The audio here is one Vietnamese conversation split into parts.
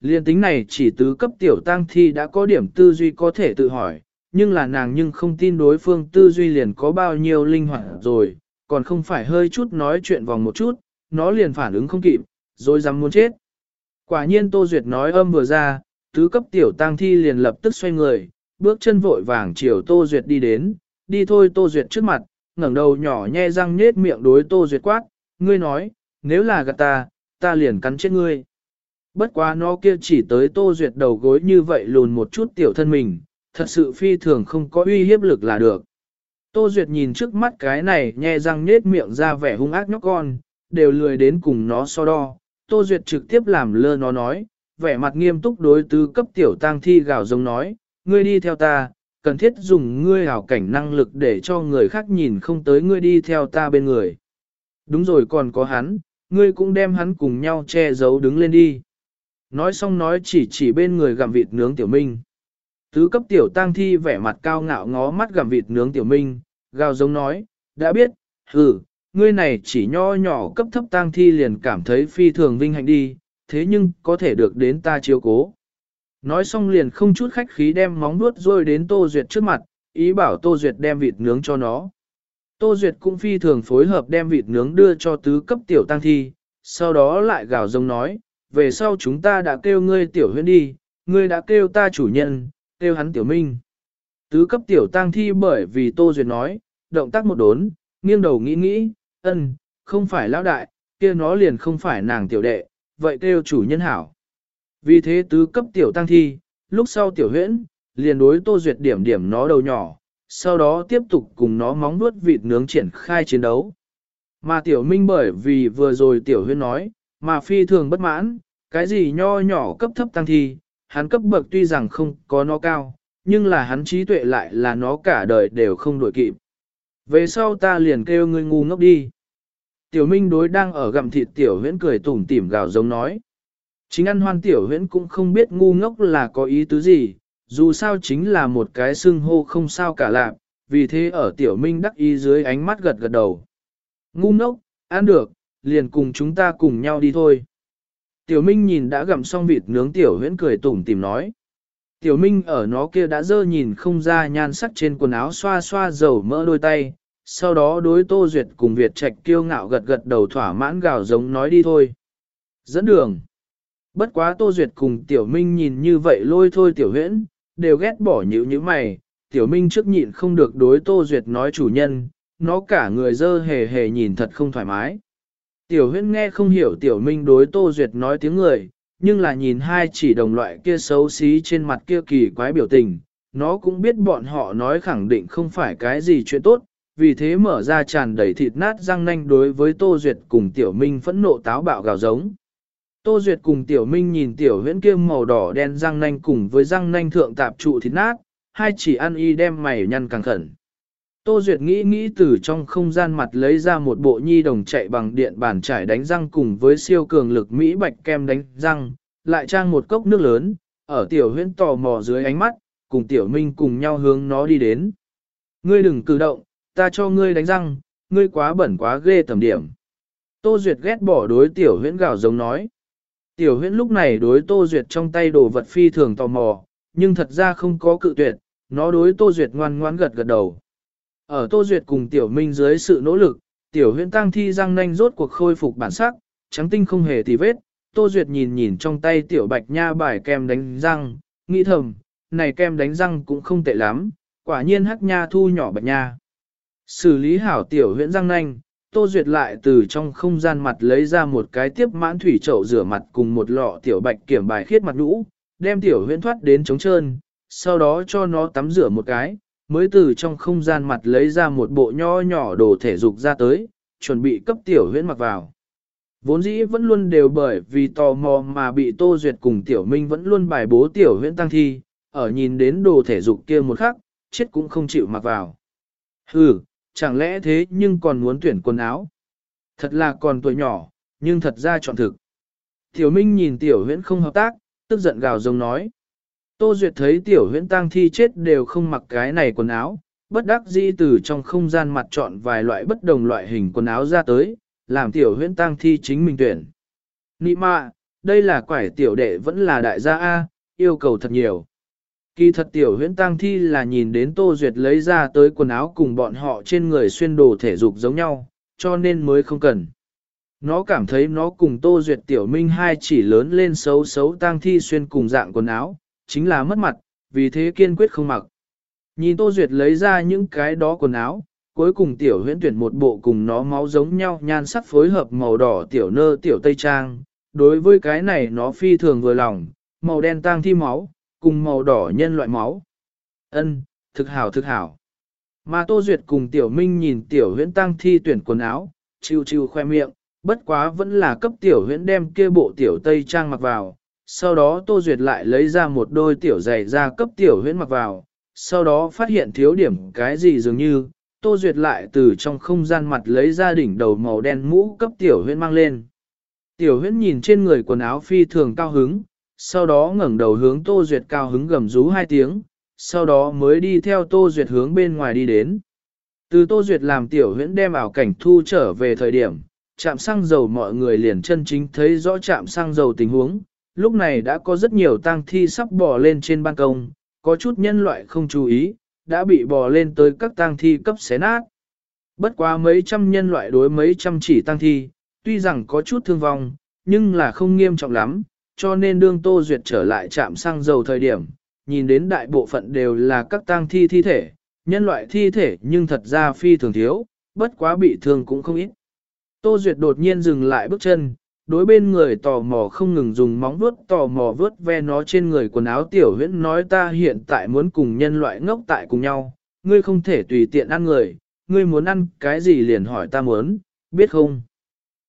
Liên tính này chỉ tứ cấp tiểu tăng thi đã có điểm tư duy có thể tự hỏi, nhưng là nàng nhưng không tin đối phương tư duy liền có bao nhiêu linh hoạt rồi, còn không phải hơi chút nói chuyện vòng một chút, nó liền phản ứng không kịp, rồi dám muốn chết. Quả nhiên Tô Duyệt nói âm vừa ra, tứ cấp tiểu tăng thi liền lập tức xoay người, bước chân vội vàng chiều Tô Duyệt đi đến, đi thôi Tô Duyệt trước mặt, ngẩng đầu nhỏ nhe răng nết miệng đối Tô Duyệt quát, ngươi nói, nếu là gạt ta, ta liền cắn chết ngươi. Bất quá nó kia chỉ tới Tô Duyệt đầu gối như vậy lùn một chút tiểu thân mình, thật sự phi thường không có uy hiếp lực là được. Tô Duyệt nhìn trước mắt cái này nhe răng nết miệng ra vẻ hung ác nhóc con, đều lười đến cùng nó so đo. Tô Duyệt trực tiếp làm lơ nó nói, vẻ mặt nghiêm túc đối tứ cấp tiểu tang thi gào giống nói, ngươi đi theo ta, cần thiết dùng ngươi hảo cảnh năng lực để cho người khác nhìn không tới ngươi đi theo ta bên người. Đúng rồi còn có hắn, ngươi cũng đem hắn cùng nhau che giấu đứng lên đi. Nói xong nói chỉ chỉ bên người gặm vịt nướng tiểu minh. Tứ cấp tiểu tang thi vẻ mặt cao ngạo ngó mắt gặm vịt nướng tiểu minh, gào giống nói, đã biết, hừ, ngươi này chỉ nho nhỏ cấp thấp tang thi liền cảm thấy phi thường vinh hạnh đi, thế nhưng có thể được đến ta chiếu cố. Nói xong liền không chút khách khí đem móng nuốt rôi đến Tô Duyệt trước mặt, ý bảo Tô Duyệt đem vịt nướng cho nó. Tô Duyệt cũng phi thường phối hợp đem vịt nướng đưa cho tứ cấp tiểu tăng thi, sau đó lại gào rông nói, về sau chúng ta đã kêu ngươi tiểu huyên đi, ngươi đã kêu ta chủ nhân, kêu hắn tiểu minh. Tứ cấp tiểu tăng thi bởi vì Tô Duyệt nói, động tác một đốn, nghiêng đầu nghĩ nghĩ, ân, không phải lão đại, kia nó liền không phải nàng tiểu đệ, vậy kêu chủ nhân hảo. Vì thế tứ cấp tiểu tăng thi, lúc sau tiểu huyễn, liền đối Tô Duyệt điểm điểm nó đầu nhỏ, sau đó tiếp tục cùng nó móng nuốt vịt nướng triển khai chiến đấu. Mà tiểu minh bởi vì vừa rồi tiểu huyễn nói, mà phi thường bất mãn, cái gì nho nhỏ cấp thấp tăng thi, hắn cấp bậc tuy rằng không có nó cao, nhưng là hắn trí tuệ lại là nó cả đời đều không đổi kịp. Về sau ta liền kêu ngươi ngu ngốc đi. Tiểu Minh đối đang ở gặm thịt tiểu huyễn cười tủm tỉm gào giống nói. Chính ăn hoan tiểu huyễn cũng không biết ngu ngốc là có ý tứ gì, dù sao chính là một cái xưng hô không sao cả lạc, vì thế ở tiểu minh đắc ý dưới ánh mắt gật gật đầu. Ngu ngốc, ăn được, liền cùng chúng ta cùng nhau đi thôi. Tiểu minh nhìn đã gặm xong vịt nướng tiểu huyễn cười tủm tìm nói. Tiểu minh ở nó kia đã dơ nhìn không ra nhan sắc trên quần áo xoa xoa dầu mỡ đôi tay, sau đó đối tô duyệt cùng Việt Trạch kiêu ngạo gật gật đầu thỏa mãn gào giống nói đi thôi. Dẫn đường. Bất quá Tô Duyệt cùng Tiểu Minh nhìn như vậy lôi thôi Tiểu Huyễn, đều ghét bỏ nhữ như mày. Tiểu Minh trước nhịn không được đối Tô Duyệt nói chủ nhân, nó cả người dơ hề hề nhìn thật không thoải mái. Tiểu Huyễn nghe không hiểu Tiểu Minh đối Tô Duyệt nói tiếng người, nhưng là nhìn hai chỉ đồng loại kia xấu xí trên mặt kia kỳ quái biểu tình, nó cũng biết bọn họ nói khẳng định không phải cái gì chuyện tốt, vì thế mở ra tràn đầy thịt nát răng nanh đối với Tô Duyệt cùng Tiểu Minh phẫn nộ táo bạo gào giống. Tô Duyệt cùng Tiểu Minh nhìn Tiểu huyễn kia màu đỏ đen răng nanh cùng với răng nanh thượng tạp trụ thịt nát, hai chỉ ăn y đem mày nhăn càng khẩn. Tô Duyệt nghĩ nghĩ từ trong không gian mặt lấy ra một bộ nhi đồng chạy bằng điện bàn trải đánh răng cùng với siêu cường lực Mỹ bạch kem đánh răng, lại trang một cốc nước lớn, ở Tiểu huyễn tò mò dưới ánh mắt, cùng Tiểu Minh cùng nhau hướng nó đi đến. Ngươi đừng cử động, ta cho ngươi đánh răng, ngươi quá bẩn quá ghê tầm điểm. Tô Duyệt ghét bỏ đối Tiểu huyễn gạo giống nói. Tiểu huyễn lúc này đối Tô Duyệt trong tay đồ vật phi thường tò mò, nhưng thật ra không có cự tuyệt, nó đối Tô Duyệt ngoan ngoãn gật gật đầu. Ở Tô Duyệt cùng Tiểu Minh dưới sự nỗ lực, Tiểu huyễn tăng thi răng nanh rốt cuộc khôi phục bản sắc, trắng tinh không hề tì vết. Tô Duyệt nhìn nhìn trong tay Tiểu Bạch Nha bài kem đánh răng, nghĩ thầm, này kem đánh răng cũng không tệ lắm, quả nhiên hắc nha thu nhỏ Bạch Nha. Xử lý hảo Tiểu huyễn răng nanh, Tô Duyệt lại từ trong không gian mặt lấy ra một cái tiếp mãn thủy chậu rửa mặt cùng một lọ tiểu bạch kiểm bài khiết mặt nhũ, đem tiểu huyễn thoát đến trống trơn, sau đó cho nó tắm rửa một cái, mới từ trong không gian mặt lấy ra một bộ nho nhỏ đồ thể dục ra tới, chuẩn bị cấp tiểu huyễn mặc vào. Vốn dĩ vẫn luôn đều bởi vì tò mò mà bị Tô Duyệt cùng Tiểu Minh vẫn luôn bài bố Tiểu huyễn tăng thi, ở nhìn đến đồ thể dục kia một khắc, chết cũng không chịu mặc vào. Hừ, chẳng lẽ thế nhưng còn muốn tuyển quần áo? Thật là còn tuổi nhỏ, nhưng thật ra chọn thực. Tiểu Minh nhìn Tiểu Huyễn không hợp tác, tức giận gào giống nói. Tô Duyệt thấy Tiểu Huyễn tang thi chết đều không mặc cái này quần áo, bất đắc dĩ từ trong không gian mặt chọn vài loại bất đồng loại hình quần áo ra tới, làm Tiểu Huyễn tang thi chính mình tuyển. Nị mạ, đây là quải tiểu đệ vẫn là đại gia A, yêu cầu thật nhiều. Kỳ thật tiểu huyễn tang thi là nhìn đến Tô Duyệt lấy ra tới quần áo cùng bọn họ trên người xuyên đồ thể dục giống nhau, cho nên mới không cần. Nó cảm thấy nó cùng Tô Duyệt tiểu minh hai chỉ lớn lên xấu xấu tang thi xuyên cùng dạng quần áo, chính là mất mặt, vì thế kiên quyết không mặc. Nhìn Tô Duyệt lấy ra những cái đó quần áo, cuối cùng tiểu huyễn tuyển một bộ cùng nó máu giống nhau nhan sắc phối hợp màu đỏ tiểu nơ tiểu tây trang. Đối với cái này nó phi thường vừa lòng, màu đen tang thi máu, cùng màu đỏ nhân loại máu. Ân, thực hảo thực hảo. Mà Tô Duyệt cùng Tiểu Minh nhìn Tiểu Huyễn tăng thi tuyển quần áo, chiêu chiêu khoe miệng, bất quá vẫn là cấp Tiểu Huyễn đem kia bộ Tiểu Tây Trang mặc vào. Sau đó Tô Duyệt lại lấy ra một đôi Tiểu giày ra cấp Tiểu Huyễn mặc vào. Sau đó phát hiện thiếu điểm cái gì dường như, Tô Duyệt lại từ trong không gian mặt lấy ra đỉnh đầu màu đen mũ cấp Tiểu Huyễn mang lên. Tiểu Huyễn nhìn trên người quần áo phi thường cao hứng, sau đó ngẩng đầu hướng Tô Duyệt cao hứng gầm rú hai tiếng, sau đó mới đi theo Tô Duyệt hướng bên ngoài đi đến. Từ Tô Duyệt làm tiểu huyễn đem ảo cảnh thu trở về thời điểm, chạm xăng dầu mọi người liền chân chính thấy rõ chạm xăng dầu tình huống, lúc này đã có rất nhiều tang thi sắp bò lên trên ban công, có chút nhân loại không chú ý, đã bị bò lên tới các tang thi cấp xé nát. Bất quá mấy trăm nhân loại đối mấy trăm chỉ tang thi, tuy rằng có chút thương vong, nhưng là không nghiêm trọng lắm, cho nên đương Tô Duyệt trở lại trạm xăng dầu thời điểm, nhìn đến đại bộ phận đều là các tang thi thi thể, nhân loại thi thể nhưng thật ra phi thường thiếu, bất quá bị thương cũng không ít. Tô Duyệt đột nhiên dừng lại bước chân, đối bên người tò mò không ngừng dùng móng vuốt tò mò vớt ve nó trên người quần áo tiểu huyễn nói ta hiện tại muốn cùng nhân loại ngốc tại cùng nhau, ngươi không thể tùy tiện ăn người, ngươi muốn ăn cái gì liền hỏi ta muốn, biết không?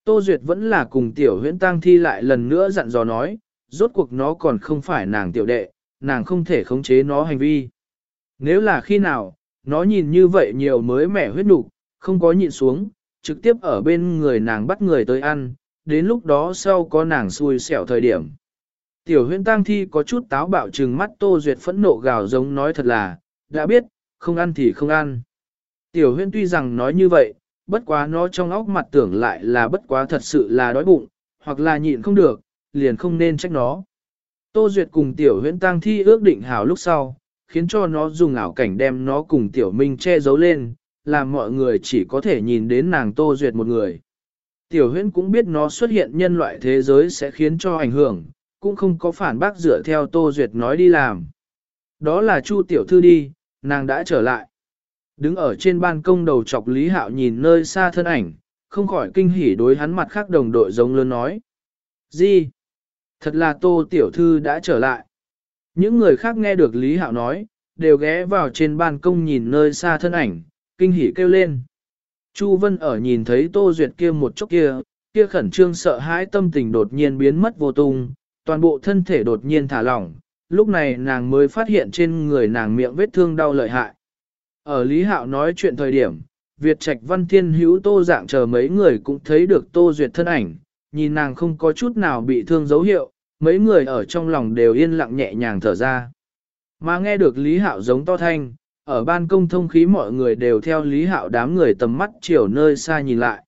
Tô Duyệt vẫn là cùng tiểu huyễn tang thi lại lần nữa dặn dò nói, rốt cuộc nó còn không phải nàng tiểu đệ, nàng không thể khống chế nó hành vi. Nếu là khi nào, nó nhìn như vậy nhiều mới mẻ huyết nục, không có nhịn xuống, trực tiếp ở bên người nàng bắt người tới ăn, đến lúc đó sau có nàng xui xẻo thời điểm. Tiểu huyễn tang thi có chút táo bạo trừng mắt Tô Duyệt phẫn nộ gào giống nói thật là, đã biết, không ăn thì không ăn. Tiểu huyễn tuy rằng nói như vậy, bất quá nó trong óc mặt tưởng lại là bất quá thật sự là đói bụng, hoặc là nhịn không được, liền không nên trách nó. Tô Duyệt cùng tiểu huyễn tang thi ước định hảo lúc sau, khiến cho nó dùng ảo cảnh đem nó cùng tiểu minh che giấu lên, làm mọi người chỉ có thể nhìn đến nàng Tô Duyệt một người. Tiểu huyễn cũng biết nó xuất hiện nhân loại thế giới sẽ khiến cho ảnh hưởng, cũng không có phản bác dựa theo Tô Duyệt nói đi làm. Đó là Chu tiểu thư đi, nàng đã trở lại. Đứng ở trên ban công đầu chọc Lý Hạo nhìn nơi xa thân ảnh, không khỏi kinh hỉ đối hắn mặt khác đồng đội giống lớn nói. Gì? Thật là tô tiểu thư đã trở lại. Những người khác nghe được Lý Hạo nói, đều ghé vào trên ban công nhìn nơi xa thân ảnh, kinh hỉ kêu lên. Chu Vân ở nhìn thấy Tô Duyệt kia một chốc kia, kia khẩn trương sợ hãi tâm tình đột nhiên biến mất vô tung, toàn bộ thân thể đột nhiên thả lỏng, lúc này nàng mới phát hiện trên người nàng miệng vết thương đau lợi hại. Ở Lý Hạo nói chuyện thời điểm, Việt Trạch Văn Thiên hữu Tô dạng chờ mấy người cũng thấy được Tô Duyệt thân ảnh, nhìn nàng không có chút nào bị thương dấu hiệu, mấy người ở trong lòng đều yên lặng nhẹ nhàng thở ra. Mà nghe được Lý Hạo giống to thanh, ở ban công thông khí mọi người đều theo Lý Hạo đám người tầm mắt chiều nơi xa nhìn lại.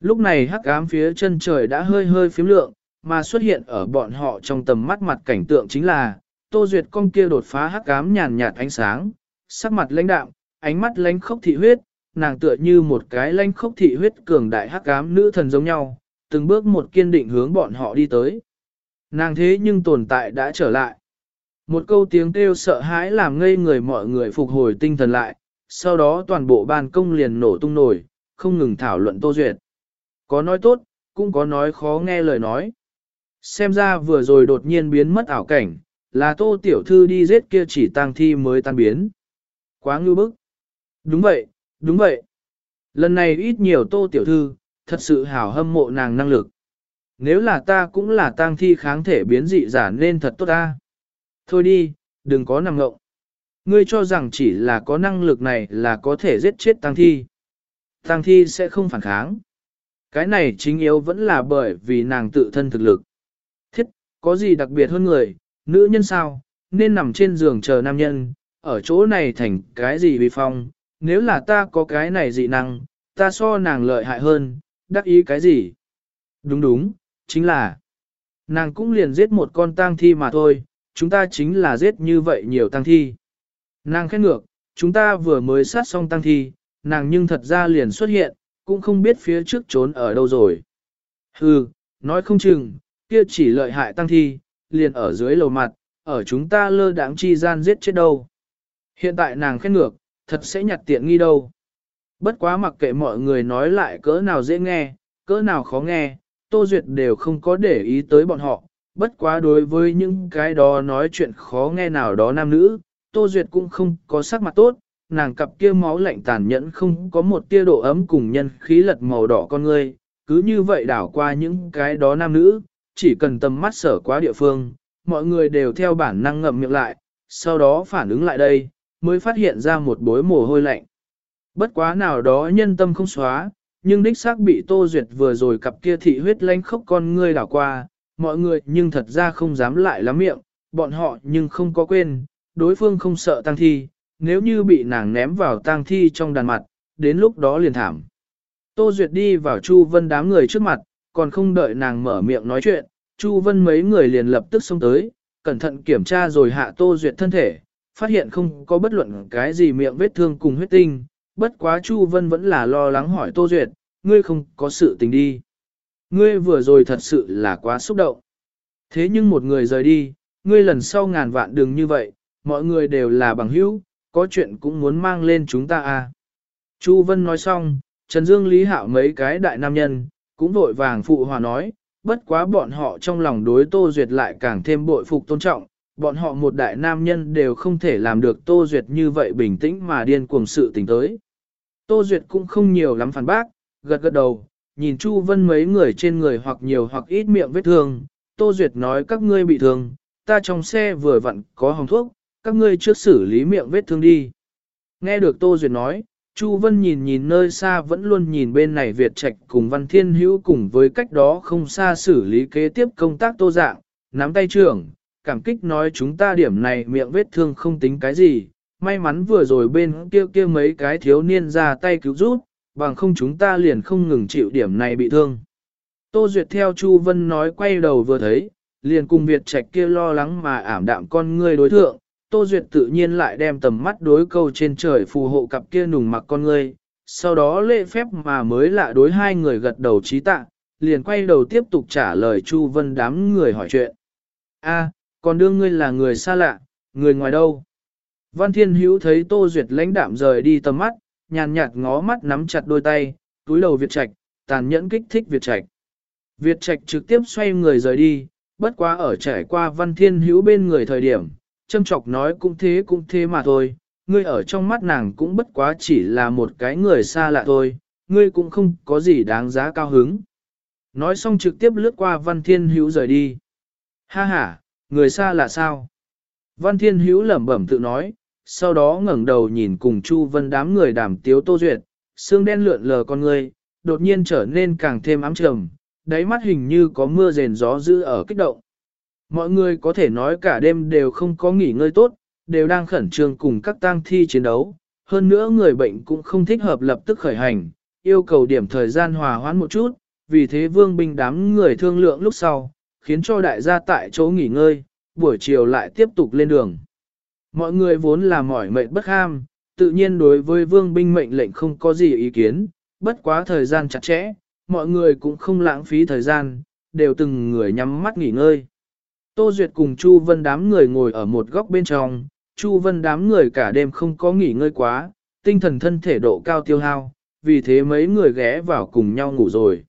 Lúc này hắc ám phía chân trời đã hơi hơi phím lượng, mà xuất hiện ở bọn họ trong tầm mắt mặt cảnh tượng chính là, Tô Duyệt con kia đột phá hắc ám nhàn nhạt ánh sáng, sắc mặt lãnh đạm, ánh mắt lãnh khốc thị huyết, nàng tựa như một cái lãnh khốc thị huyết cường đại hắc ám nữ thần giống nhau, từng bước một kiên định hướng bọn họ đi tới. Nàng thế nhưng tồn tại đã trở lại. Một câu tiếng kêu sợ hãi làm ngây người mọi người phục hồi tinh thần lại, sau đó toàn bộ ban công liền nổ tung nổi, không ngừng thảo luận Tô Duyệt. Có nói tốt, cũng có nói khó nghe lời nói. Xem ra vừa rồi đột nhiên biến mất ảo cảnh, là Tô Tiểu Thư đi giết kia chỉ tang thi mới tan biến. Quá ngư bức. Đúng vậy, đúng vậy. Lần này ít nhiều Tô Tiểu Thư, thật sự hảo hâm mộ nàng năng lực. Nếu là ta cũng là tang thi kháng thể biến dị giả nên thật tốt ta. Thôi đi, đừng có nằm ngộng. Ngươi cho rằng chỉ là có năng lực này là có thể giết chết tang thi. Tang thi sẽ không phản kháng. Cái này chính yếu vẫn là bởi vì nàng tự thân thực lực. Thiết, có gì đặc biệt hơn người, nữ nhân sao, nên nằm trên giường chờ nam nhân, ở chỗ này thành cái gì vì phong, nếu là ta có cái này dị năng, ta so nàng lợi hại hơn, đắc ý cái gì? Đúng đúng, chính là nàng cũng liền giết một con tang thi mà thôi, chúng ta chính là giết như vậy nhiều tăng thi. Nàng khét ngược, chúng ta vừa mới sát xong tăng thi, nàng nhưng thật ra liền xuất hiện, cũng không biết phía trước trốn ở đâu rồi. Hừ, nói không chừng, kia chỉ lợi hại tăng thi, liền ở dưới lầu mặt, ở chúng ta lơ đãng chi gian giết chết đâu. Hiện tại nàng khét ngược, thật sẽ nhặt tiện nghi đâu. Bất quá mặc kệ mọi người nói lại cỡ nào dễ nghe, cỡ nào khó nghe, Tô Duyệt đều không có để ý tới bọn họ. Bất quá đối với những cái đó nói chuyện khó nghe nào đó nam nữ, Tô Duyệt cũng không có sắc mặt tốt, nàng cặp kia máu lạnh tàn nhẫn không có một tia độ ấm cùng nhân khí lật màu đỏ con ngươi, cứ như vậy đảo qua những cái đó nam nữ, chỉ cần tầm mắt sở quá địa phương, mọi người đều theo bản năng ngậm miệng lại, sau đó phản ứng lại đây, mới phát hiện ra một bối mồ hôi lạnh. Bất quá nào đó nhân tâm không xóa, nhưng đích xác bị Tô Duyệt vừa rồi cặp kia thị huyết lanh khốc con ngươi đảo qua, mọi người nhưng thật ra không dám lại lắm miệng, bọn họ nhưng không có quên, đối phương không sợ tang thi, nếu như bị nàng ném vào tang thi trong đàn mặt, đến lúc đó liền thảm. Tô Duyệt đi vào Chu Vân đám người trước mặt, còn không đợi nàng mở miệng nói chuyện, Chu Vân mấy người liền lập tức xông tới, cẩn thận kiểm tra rồi hạ Tô Duyệt thân thể, phát hiện không có bất luận cái gì miệng vết thương cùng huyết tinh, bất quá Chu Vân vẫn là lo lắng hỏi Tô Duyệt, ngươi không có sự tình đi. Ngươi vừa rồi thật sự là quá xúc động. Thế nhưng một người rời đi, ngươi lần sau ngàn vạn đường như vậy, mọi người đều là bằng hữu, có chuyện cũng muốn mang lên chúng ta à. Chu Vân nói xong, Trần Dương Lý Hạo mấy cái đại nam nhân, cũng vội vàng phụ hòa nói, bất quá bọn họ trong lòng đối Tô Duyệt lại càng thêm bội phục tôn trọng, bọn họ một đại nam nhân đều không thể làm được Tô Duyệt như vậy bình tĩnh mà điên cuồng sự tình tới. Tô Duyệt cũng không nhiều lắm phản bác, gật gật đầu, nhìn Chu Vân mấy người trên người hoặc nhiều hoặc ít miệng vết thương, Tô Duyệt nói các ngươi bị thương, ta trong xe vừa vặn có hồng thuốc, các ngươi trước xử lý miệng vết thương đi. Nghe được Tô Duyệt nói, Chu Vân nhìn nhìn nơi xa vẫn luôn nhìn bên này Việt Trạch cùng Văn Thiên Hữu cùng với cách đó không xa xử lý kế tiếp công tác tô dạng, nắm tay trưởng, cảm kích nói chúng ta điểm này miệng vết thương không tính cái gì, may mắn vừa rồi bên kia kia mấy cái thiếu niên ra tay cứu giúp, bằng không chúng ta liền không ngừng chịu điểm này bị thương. Tô Duyệt theo Chu Vân nói quay đầu vừa thấy, liền cùng Việt Trạch kia lo lắng mà ảm đạm con ngươi đối thượng, Tô Duyệt tự nhiên lại đem tầm mắt đối câu trên trời phù hộ cặp kia nùng mặc con ngươi, sau đó lễ phép mà mới lạ đối hai người gật đầu trí tạ, liền quay đầu tiếp tục trả lời Chu Vân đám người hỏi chuyện. A, còn đương ngươi là người xa lạ, người ngoài đâu? Văn Thiên Hữu thấy Tô Duyệt lãnh đạm rời đi tầm mắt, nhàn nhạt ngó mắt nắm chặt đôi tay, túi đầu Việt Trạch, tàn nhẫn kích thích Việt Trạch. Việt Trạch trực tiếp xoay người rời đi, bất quá ở trải qua Văn Thiên Hữu bên người thời điểm, châm chọc nói cũng thế cũng thế mà thôi, ngươi ở trong mắt nàng cũng bất quá chỉ là một cái người xa lạ thôi, ngươi cũng không có gì đáng giá cao hứng. Nói xong trực tiếp lướt qua Văn Thiên Hữu rời đi. Ha ha, người xa lạ sao? Văn Thiên Hữu lẩm bẩm tự nói, sau đó ngẩng đầu nhìn cùng Chu Vân đám người đàm tiếu tô duyệt, xương đen lượn lờ con người, đột nhiên trở nên càng thêm ám trầm, đáy mắt hình như có mưa rền gió dữ ở kích động. Mọi người có thể nói cả đêm đều không có nghỉ ngơi tốt, đều đang khẩn trương cùng các tang thi chiến đấu. Hơn nữa người bệnh cũng không thích hợp lập tức khởi hành, yêu cầu điểm thời gian hòa hoãn một chút, vì thế vương binh đám người thương lượng lúc sau, khiến cho đại gia tại chỗ nghỉ ngơi, buổi chiều lại tiếp tục lên đường. Mọi người vốn là mỏi mệt bất ham, tự nhiên đối với vương binh mệnh lệnh không có gì ý kiến, bất quá thời gian chặt chẽ, mọi người cũng không lãng phí thời gian, đều từng người nhắm mắt nghỉ ngơi. Tô Duyệt cùng Chu Vân đám người ngồi ở một góc bên trong, Chu Vân đám người cả đêm không có nghỉ ngơi quá, tinh thần thân thể độ cao tiêu hao, vì thế mấy người ghé vào cùng nhau ngủ rồi.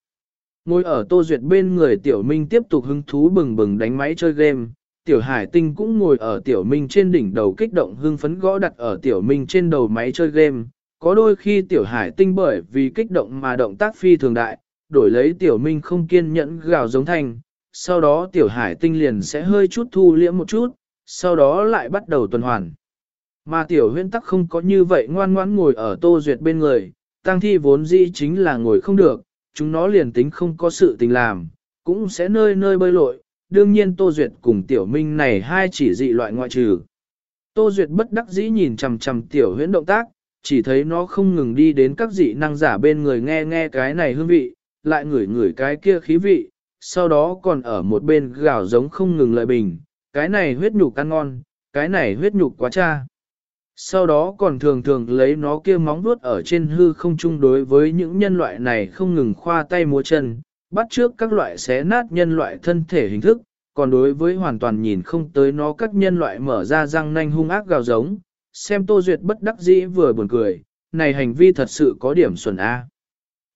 Ngồi ở Tô Duyệt bên người Tiểu Minh tiếp tục hứng thú bừng bừng đánh máy chơi game, Tiểu Hải Tinh cũng ngồi ở Tiểu Minh trên đỉnh đầu kích động hưng phấn gõ đặt ở Tiểu Minh trên đầu máy chơi game. Có đôi khi Tiểu Hải Tinh bởi vì kích động mà động tác phi thường đại, đổi lấy Tiểu Minh không kiên nhẫn gào giống thành, sau đó tiểu hải tinh liền sẽ hơi chút thu liễm một chút, sau đó lại bắt đầu tuần hoàn. Mà tiểu huyên tắc không có như vậy ngoan ngoãn ngồi ở tô duyệt bên người, tăng thi vốn dĩ chính là ngồi không được, chúng nó liền tính không có sự tình làm, cũng sẽ nơi nơi bơi lội, đương nhiên tô duyệt cùng tiểu minh này hai chỉ dị loại ngoại trừ. Tô duyệt bất đắc dĩ nhìn chằm chằm tiểu huyễn động tác, chỉ thấy nó không ngừng đi đến các dị năng giả bên người nghe nghe cái này hương vị, lại ngửi ngửi cái kia khí vị, sau đó còn ở một bên gào giống không ngừng lợi bình, cái này huyết nhục ăn ngon, cái này huyết nhục quá cha. Sau đó còn thường thường lấy nó kia móng vuốt ở trên hư không chung đối với những nhân loại này không ngừng khoa tay múa chân, bắt trước các loại xé nát nhân loại thân thể hình thức, còn đối với hoàn toàn nhìn không tới nó các nhân loại mở ra răng nanh hung ác gào giống, xem Tô Duyệt bất đắc dĩ vừa buồn cười, này hành vi thật sự có điểm xuẩn A.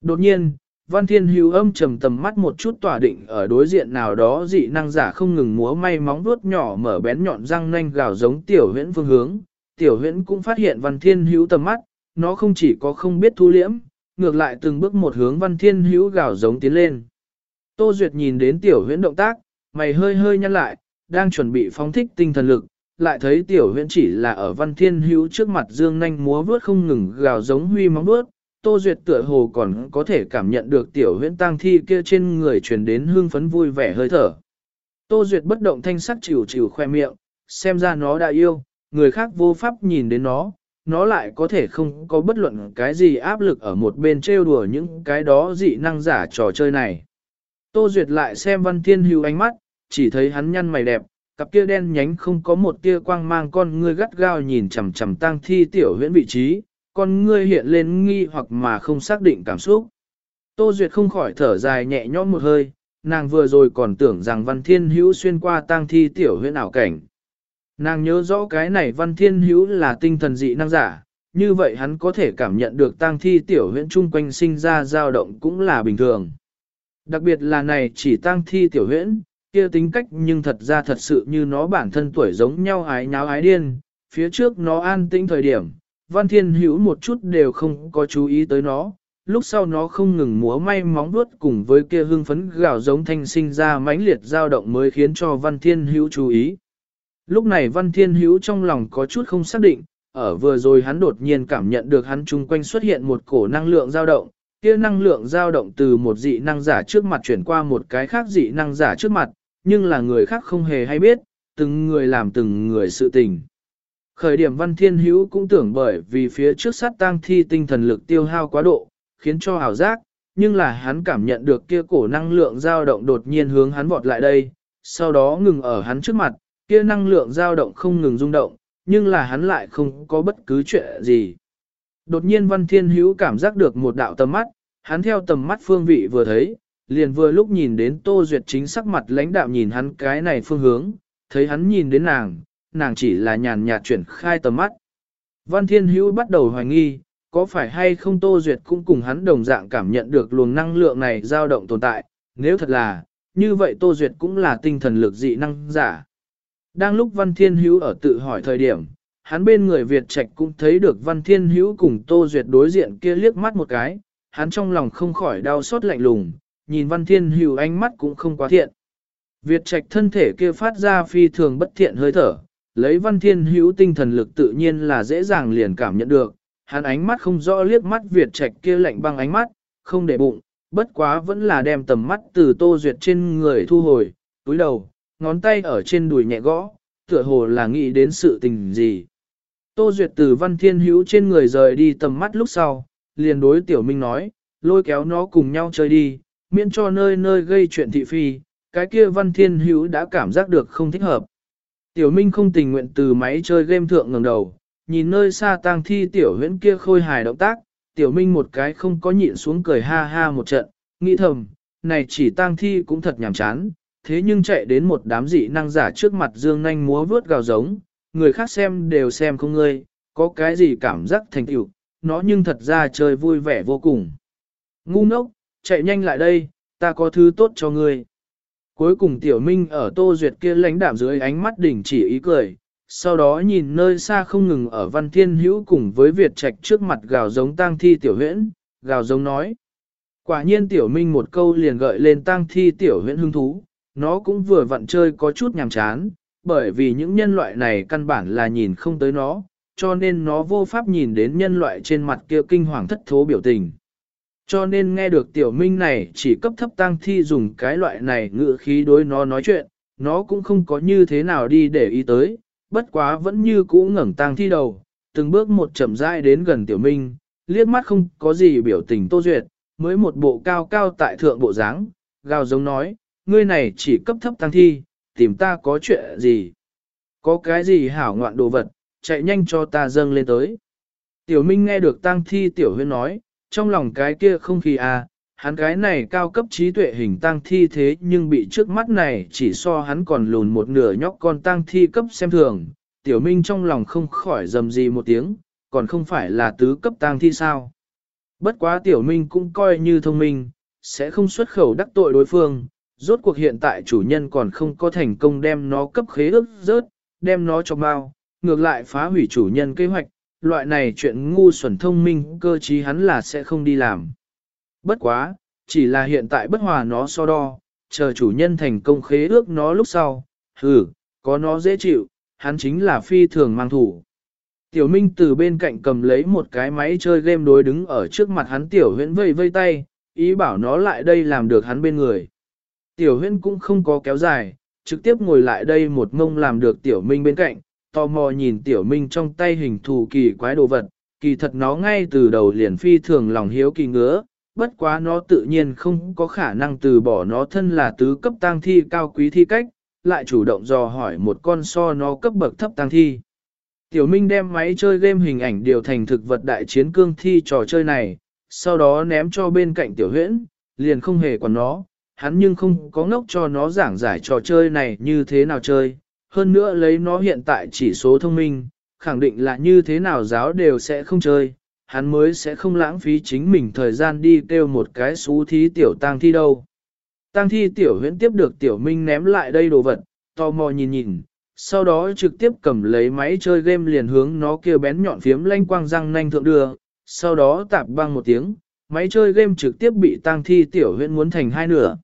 Đột nhiên, Văn Thiên Hữu âm trầm tầm mắt một chút tỏa định ở đối diện nào đó dị năng giả không ngừng múa may móng vuốt nhỏ mở bén nhọn răng nanh gào giống tiểu huyễn phương hướng. Tiểu huyễn cũng phát hiện Văn Thiên Hữu tầm mắt, nó không chỉ có không biết thu liễm, ngược lại từng bước một hướng Văn Thiên Hữu gào giống tiến lên. Tô Duyệt nhìn đến tiểu huyễn động tác, mày hơi hơi nhăn lại, đang chuẩn bị phóng thích tinh thần lực, lại thấy tiểu huyễn chỉ là ở Văn Thiên Hữu trước mặt dương nanh múa vuốt không ngừng gào giống huy móng vuốt, Tô Duyệt tựa hồ còn có thể cảm nhận được tiểu huyễn tang thi kia trên người truyền đến hương phấn vui vẻ hơi thở. Tô Duyệt bất động thanh sắc chịu chịu khoe miệng, xem ra nó đã yêu, người khác vô pháp nhìn đến nó, nó lại có thể không có bất luận cái gì áp lực ở một bên trêu đùa những cái đó dị năng giả trò chơi này. Tô Duyệt lại xem Văn Thiên Hưu ánh mắt, chỉ thấy hắn nhăn mày đẹp, cặp kia đen nhánh không có một tia quang mang con ngươi gắt gao nhìn chằm chằm tang thi tiểu huyễn vị trí, con ngươi hiện lên nghi hoặc mà không xác định cảm xúc. Tô Duyệt không khỏi thở dài nhẹ nhõm một hơi, nàng vừa rồi còn tưởng rằng Văn Thiên Hữu xuyên qua tang thi tiểu huyễn ảo cảnh. Nàng nhớ rõ cái này Văn Thiên Hữu là tinh thần dị năng giả, như vậy hắn có thể cảm nhận được tang thi tiểu huyễn chung quanh sinh ra dao động cũng là bình thường. Đặc biệt là này chỉ tang thi tiểu huyễn, kia tính cách nhưng thật ra thật sự như nó bản thân tuổi giống nhau ái nháo ái điên, phía trước nó an tĩnh thời điểm, Văn Thiên Hữu một chút đều không có chú ý tới nó, lúc sau nó không ngừng múa may móng vuốt cùng với kia hương phấn gào giống thanh sinh ra mãnh liệt dao động mới khiến cho Văn Thiên Hữu chú ý. Lúc này Văn Thiên Hữu trong lòng có chút không xác định, ở vừa rồi hắn đột nhiên cảm nhận được hắn chung quanh xuất hiện một cổ năng lượng dao động, kia năng lượng dao động từ một dị năng giả trước mặt chuyển qua một cái khác dị năng giả trước mặt, nhưng là người khác không hề hay biết, từng người làm từng người sự tình. Khởi điểm văn thiên hữu cũng tưởng bởi vì phía trước sát tang thi tinh thần lực tiêu hao quá độ, khiến cho ảo giác, nhưng là hắn cảm nhận được kia cổ năng lượng dao động đột nhiên hướng hắn vọt lại đây, sau đó ngừng ở hắn trước mặt, kia năng lượng dao động không ngừng rung động, nhưng là hắn lại không có bất cứ chuyện gì. Đột nhiên văn thiên hữu cảm giác được một đạo tầm mắt, hắn theo tầm mắt phương vị vừa thấy, liền vừa lúc nhìn đến Tô Duyệt chính sắc mặt lãnh đạo nhìn hắn cái này phương hướng, thấy hắn nhìn đến nàng, nàng chỉ là nhàn nhạt chuyển khai tầm mắt. Văn Thiên Hữu bắt đầu hoài nghi, có phải hay không Tô Duyệt cũng cùng hắn đồng dạng cảm nhận được luồng năng lượng này dao động tồn tại, nếu thật là, như vậy Tô Duyệt cũng là tinh thần lực dị năng giả. Đang lúc Văn Thiên Hữu ở tự hỏi thời điểm, hắn bên người Việt Trạch cũng thấy được Văn Thiên Hữu cùng Tô Duyệt đối diện kia liếc mắt một cái, hắn trong lòng không khỏi đau xót lạnh lùng, nhìn Văn Thiên Hữu ánh mắt cũng không quá thiện. Việt Trạch thân thể kia phát ra phi thường bất thiện hơi thở, lấy văn thiên hữu tinh thần lực tự nhiên là dễ dàng liền cảm nhận được, hắn ánh mắt không rõ liếc mắt Việt Trạch kia lạnh băng ánh mắt, không để bụng, bất quá vẫn là đem tầm mắt từ Tô Duyệt trên người thu hồi, túi đầu, ngón tay ở trên đùi nhẹ gõ, tựa hồ là nghĩ đến sự tình gì. Tô Duyệt từ văn thiên hữu trên người rời đi tầm mắt lúc sau, liền đối tiểu minh nói, lôi kéo nó cùng nhau chơi đi, miễn cho nơi nơi gây chuyện thị phi, cái kia văn thiên hữu đã cảm giác được không thích hợp. Tiểu Minh không tình nguyện từ máy chơi game thượng ngẩng đầu, nhìn nơi xa tang thi tiểu huyễn kia khôi hài động tác, tiểu Minh một cái không có nhịn xuống cười ha ha một trận, nghĩ thầm, này chỉ tang thi cũng thật nhàm chán, thế nhưng chạy đến một đám dị năng giả trước mặt dương nhanh múa vướt gào giống, người khác xem đều xem không ngươi, có cái gì cảm giác thành tựu, nó nhưng thật ra chơi vui vẻ vô cùng. Ngu ngốc, chạy nhanh lại đây, ta có thứ tốt cho ngươi. Cuối cùng tiểu minh ở tô duyệt kia lãnh đạm dưới ánh mắt đỉnh chỉ ý cười, sau đó nhìn nơi xa không ngừng ở văn thiên hữu cùng với Việt Trạch trước mặt gào giống tang thi tiểu huyễn, gào giống nói. Quả nhiên tiểu minh một câu liền gợi lên tang thi tiểu huyễn hứng thú, nó cũng vừa vặn chơi có chút nhàm chán, bởi vì những nhân loại này căn bản là nhìn không tới nó, cho nên nó vô pháp nhìn đến nhân loại trên mặt kia kinh hoàng thất thố biểu tình. Cho nên nghe được tiểu minh này chỉ cấp thấp tăng thi dùng cái loại này ngữ khí đối nó nói chuyện, nó cũng không có như thế nào đi để ý tới, bất quá vẫn như cũ ngẩng tăng thi đầu, từng bước một chậm rãi đến gần tiểu minh, liếc mắt không có gì biểu tình tô duyệt, mới một bộ cao cao tại thượng bộ dáng, gào giống nói, ngươi này chỉ cấp thấp tăng thi, tìm ta có chuyện gì? Có cái gì hảo ngoạn đồ vật, chạy nhanh cho ta dâng lên tới. Tiểu Minh nghe được tăng thi tiểu huyên nói, trong lòng cái kia không khí à, hắn cái này cao cấp trí tuệ hình tăng thi thế nhưng bị trước mắt này chỉ so hắn còn lùn một nửa nhóc con tăng thi cấp xem thường. Tiểu Minh trong lòng không khỏi dầm gì một tiếng, còn không phải là tứ cấp tăng thi sao. Bất quá Tiểu Minh cũng coi như thông minh, sẽ không xuất khẩu đắc tội đối phương, rốt cuộc hiện tại chủ nhân còn không có thành công đem nó cấp khế ước rớt, đem nó cho bao, ngược lại phá hủy chủ nhân kế hoạch, loại này chuyện ngu xuẩn thông minh cơ trí hắn là sẽ không đi làm. Bất quá, chỉ là hiện tại bất hòa nó so đo, chờ chủ nhân thành công khế ước nó lúc sau, hừ, có nó dễ chịu, hắn chính là phi thường mang thủ. Tiểu Minh từ bên cạnh cầm lấy một cái máy chơi game đối đứng ở trước mặt hắn Tiểu huyễn vây vây tay, ý bảo nó lại đây làm được hắn bên người. Tiểu Huyên cũng không có kéo dài, trực tiếp ngồi lại đây một ngông làm được Tiểu Minh bên cạnh, tò mò nhìn Tiểu Minh trong tay hình thù kỳ quái đồ vật, kỳ thật nó ngay từ đầu liền phi thường lòng hiếu kỳ ngứa, bất quá nó tự nhiên không có khả năng từ bỏ nó thân là tứ cấp tang thi cao quý thi cách, lại chủ động dò hỏi một con so nó cấp bậc thấp tang thi. Tiểu Minh đem máy chơi game hình ảnh điều thành thực vật đại chiến cương thi trò chơi này, sau đó ném cho bên cạnh tiểu huyễn, liền không hề còn nó, hắn nhưng không có ngốc cho nó giảng giải trò chơi này như thế nào chơi, hơn nữa lấy nó hiện tại chỉ số thông minh, khẳng định là như thế nào giáo đều sẽ không chơi, hắn mới sẽ không lãng phí chính mình thời gian đi kêu một cái xú thí tiểu tang thi đâu. Tang thi tiểu huyễn tiếp được tiểu minh ném lại đây đồ vật, tò mò nhìn nhìn, sau đó trực tiếp cầm lấy máy chơi game liền hướng nó kêu bén nhọn phiếm lanh quang răng nanh thượng đưa, sau đó tạp băng một tiếng, máy chơi game trực tiếp bị tang thi tiểu huyễn muốn thành hai nửa.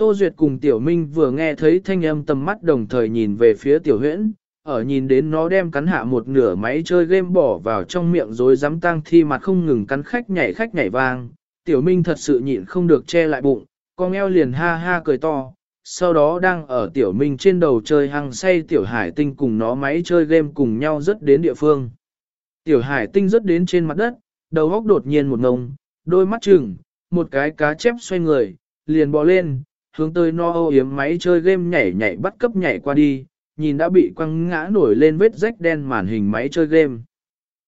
Tô Duyệt cùng Tiểu Minh vừa nghe thấy thanh âm tầm mắt đồng thời nhìn về phía Tiểu Huyễn, ở nhìn đến nó đem cắn hạ một nửa máy chơi game bỏ vào trong miệng rồi dám tăng thi mặt không ngừng cắn khách nhảy khách nhảy vang. Tiểu Minh thật sự nhịn không được che lại bụng, con eo liền ha ha cười to. Sau đó đang ở Tiểu Minh trên đầu chơi hăng say Tiểu Hải Tinh cùng nó máy chơi game cùng nhau rất đến địa phương. Tiểu Hải Tinh rất đến trên mặt đất, đầu góc đột nhiên một ngông, đôi mắt trừng, một cái cá chép xoay người, liền bò lên, hướng tới no âu yếm máy chơi game nhảy nhảy bắt cấp nhảy qua đi, nhìn đã bị quăng ngã nổi lên vết rách đen màn hình máy chơi game.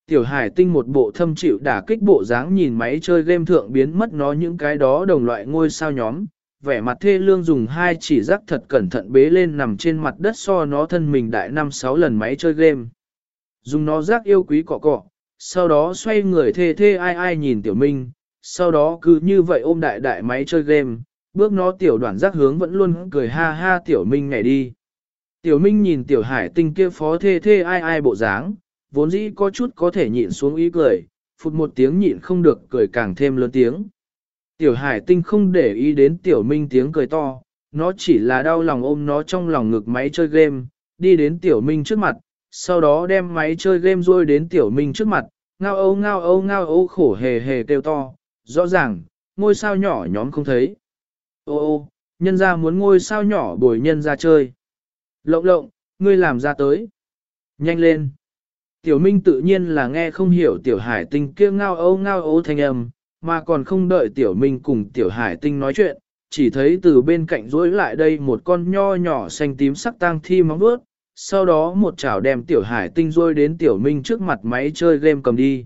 Tiểu hải tinh một bộ thâm chịu đả kích bộ dáng nhìn máy chơi game thượng biến mất nó những cái đó đồng loại ngôi sao nhóm, vẻ mặt thê lương dùng hai chỉ rắc thật cẩn thận bế lên nằm trên mặt đất so nó thân mình đại năm sáu lần máy chơi game. Dùng nó rác yêu quý cọ cọ, sau đó xoay người thê thê ai ai nhìn tiểu minh, sau đó cứ như vậy ôm đại đại máy chơi game, bước nó tiểu đoàn giác hướng vẫn luôn cười ha ha tiểu minh ngày đi. Tiểu minh nhìn tiểu hải tinh kia phó thê thê ai ai bộ dáng, vốn dĩ có chút có thể nhịn xuống ý cười, phụt một tiếng nhịn không được cười càng thêm lớn tiếng. Tiểu hải tinh không để ý đến tiểu minh tiếng cười to, nó chỉ là đau lòng ôm nó trong lòng ngực máy chơi game, đi đến tiểu minh trước mặt, sau đó đem máy chơi game rôi đến tiểu minh trước mặt, ngao âu ngao âu ngao âu khổ hề hề kêu to, rõ ràng, ngôi sao nhỏ nhóm không thấy. Ô ô, nhân ra muốn ngôi sao nhỏ bồi nhân ra chơi. Lộng lộng, ngươi làm ra tới. Nhanh lên. Tiểu Minh tự nhiên là nghe không hiểu Tiểu Hải Tinh kia ngao ấu ngao ấu thanh âm, mà còn không đợi Tiểu Minh cùng Tiểu Hải Tinh nói chuyện, chỉ thấy từ bên cạnh rối lại đây một con nho nhỏ xanh tím sắc tang thi móng vuốt, sau đó một chảo đem Tiểu Hải Tinh rôi đến Tiểu Minh trước mặt máy chơi game cầm đi.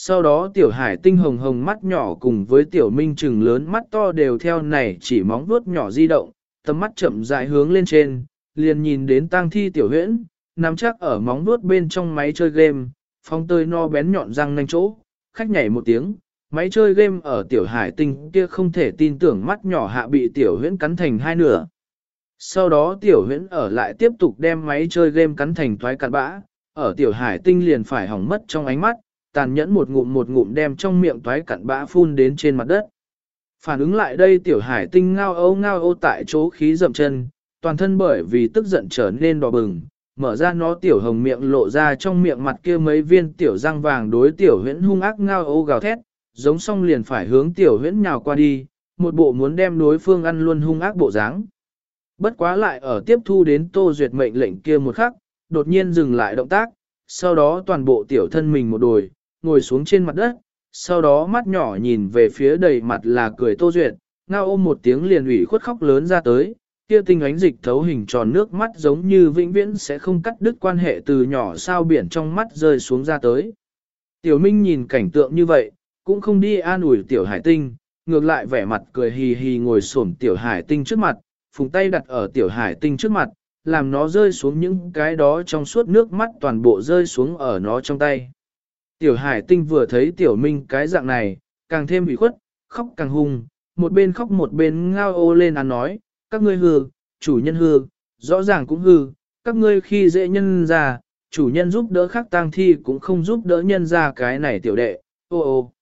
Sau đó tiểu hải tinh hồng hồng mắt nhỏ cùng với tiểu minh trừng lớn mắt to đều theo này chỉ móng vuốt nhỏ di động, tầm mắt chậm rãi hướng lên trên, liền nhìn đến tang thi tiểu huyễn, nắm chắc ở móng vuốt bên trong máy chơi game, phong tơi no bén nhọn răng nanh chỗ, khách nhảy một tiếng, máy chơi game ở tiểu hải tinh kia không thể tin tưởng mắt nhỏ hạ bị tiểu huyễn cắn thành hai nửa. Sau đó tiểu huyễn ở lại tiếp tục đem máy chơi game cắn thành thoái cặn bã, ở tiểu hải tinh liền phải hỏng mất trong ánh mắt, tàn nhẫn một ngụm một ngụm đem trong miệng toái cặn bã phun đến trên mặt đất. Phản ứng lại đây tiểu hải tinh ngao âu ngao ô tại chỗ khí dậm chân, toàn thân bởi vì tức giận trở nên đỏ bừng, mở ra nó tiểu hồng miệng lộ ra trong miệng mặt kia mấy viên tiểu răng vàng đối tiểu huyễn hung ác ngao ô gào thét, giống xong liền phải hướng tiểu huyễn nhào qua đi, một bộ muốn đem đối phương ăn luôn hung ác bộ dáng. Bất quá lại ở tiếp thu đến tô duyệt mệnh lệnh kia một khắc, đột nhiên dừng lại động tác, sau đó toàn bộ tiểu thân mình một đồi, ngồi xuống trên mặt đất, sau đó mắt nhỏ nhìn về phía đầy mặt là cười Tô Duyệt, ngao ôm một tiếng liền ủy khuất khóc lớn ra tới, kia tinh ánh dịch thấu hình tròn nước mắt giống như vĩnh viễn sẽ không cắt đứt quan hệ từ nhỏ sao biển trong mắt rơi xuống ra tới. Tiểu Minh nhìn cảnh tượng như vậy, cũng không đi an ủi tiểu hải tinh, ngược lại vẻ mặt cười hì hì ngồi xổm tiểu hải tinh trước mặt, phùng tay đặt ở tiểu hải tinh trước mặt, làm nó rơi xuống những cái đó trong suốt nước mắt toàn bộ rơi xuống ở nó trong tay. Tiểu hải tinh vừa thấy tiểu minh cái dạng này, càng thêm bị khuất, khóc càng hung, một bên khóc một bên ngao ô lên ăn nói, các ngươi hư, chủ nhân hư, rõ ràng cũng hư, các ngươi khi dễ nhân ra, chủ nhân giúp đỡ khắc tang thi cũng không giúp đỡ nhân ra cái này tiểu đệ, ô ô.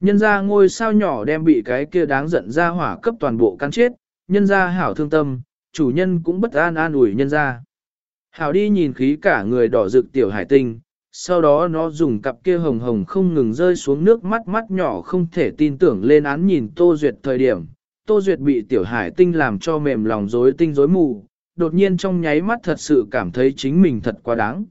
Nhân ra ngôi sao nhỏ đem bị cái kia đáng giận ra hỏa cấp toàn bộ căn chết, nhân ra hảo thương tâm, chủ nhân cũng bất an an ủi nhân ra. Hảo đi nhìn khí cả người đỏ rực tiểu hải tinh, sau đó nó dùng cặp kia hồng hồng không ngừng rơi xuống nước mắt mắt nhỏ không thể tin tưởng lên án nhìn Tô Duyệt thời điểm. Tô Duyệt bị tiểu hải tinh làm cho mềm lòng rối tinh rối mù, đột nhiên trong nháy mắt thật sự cảm thấy chính mình thật quá đáng.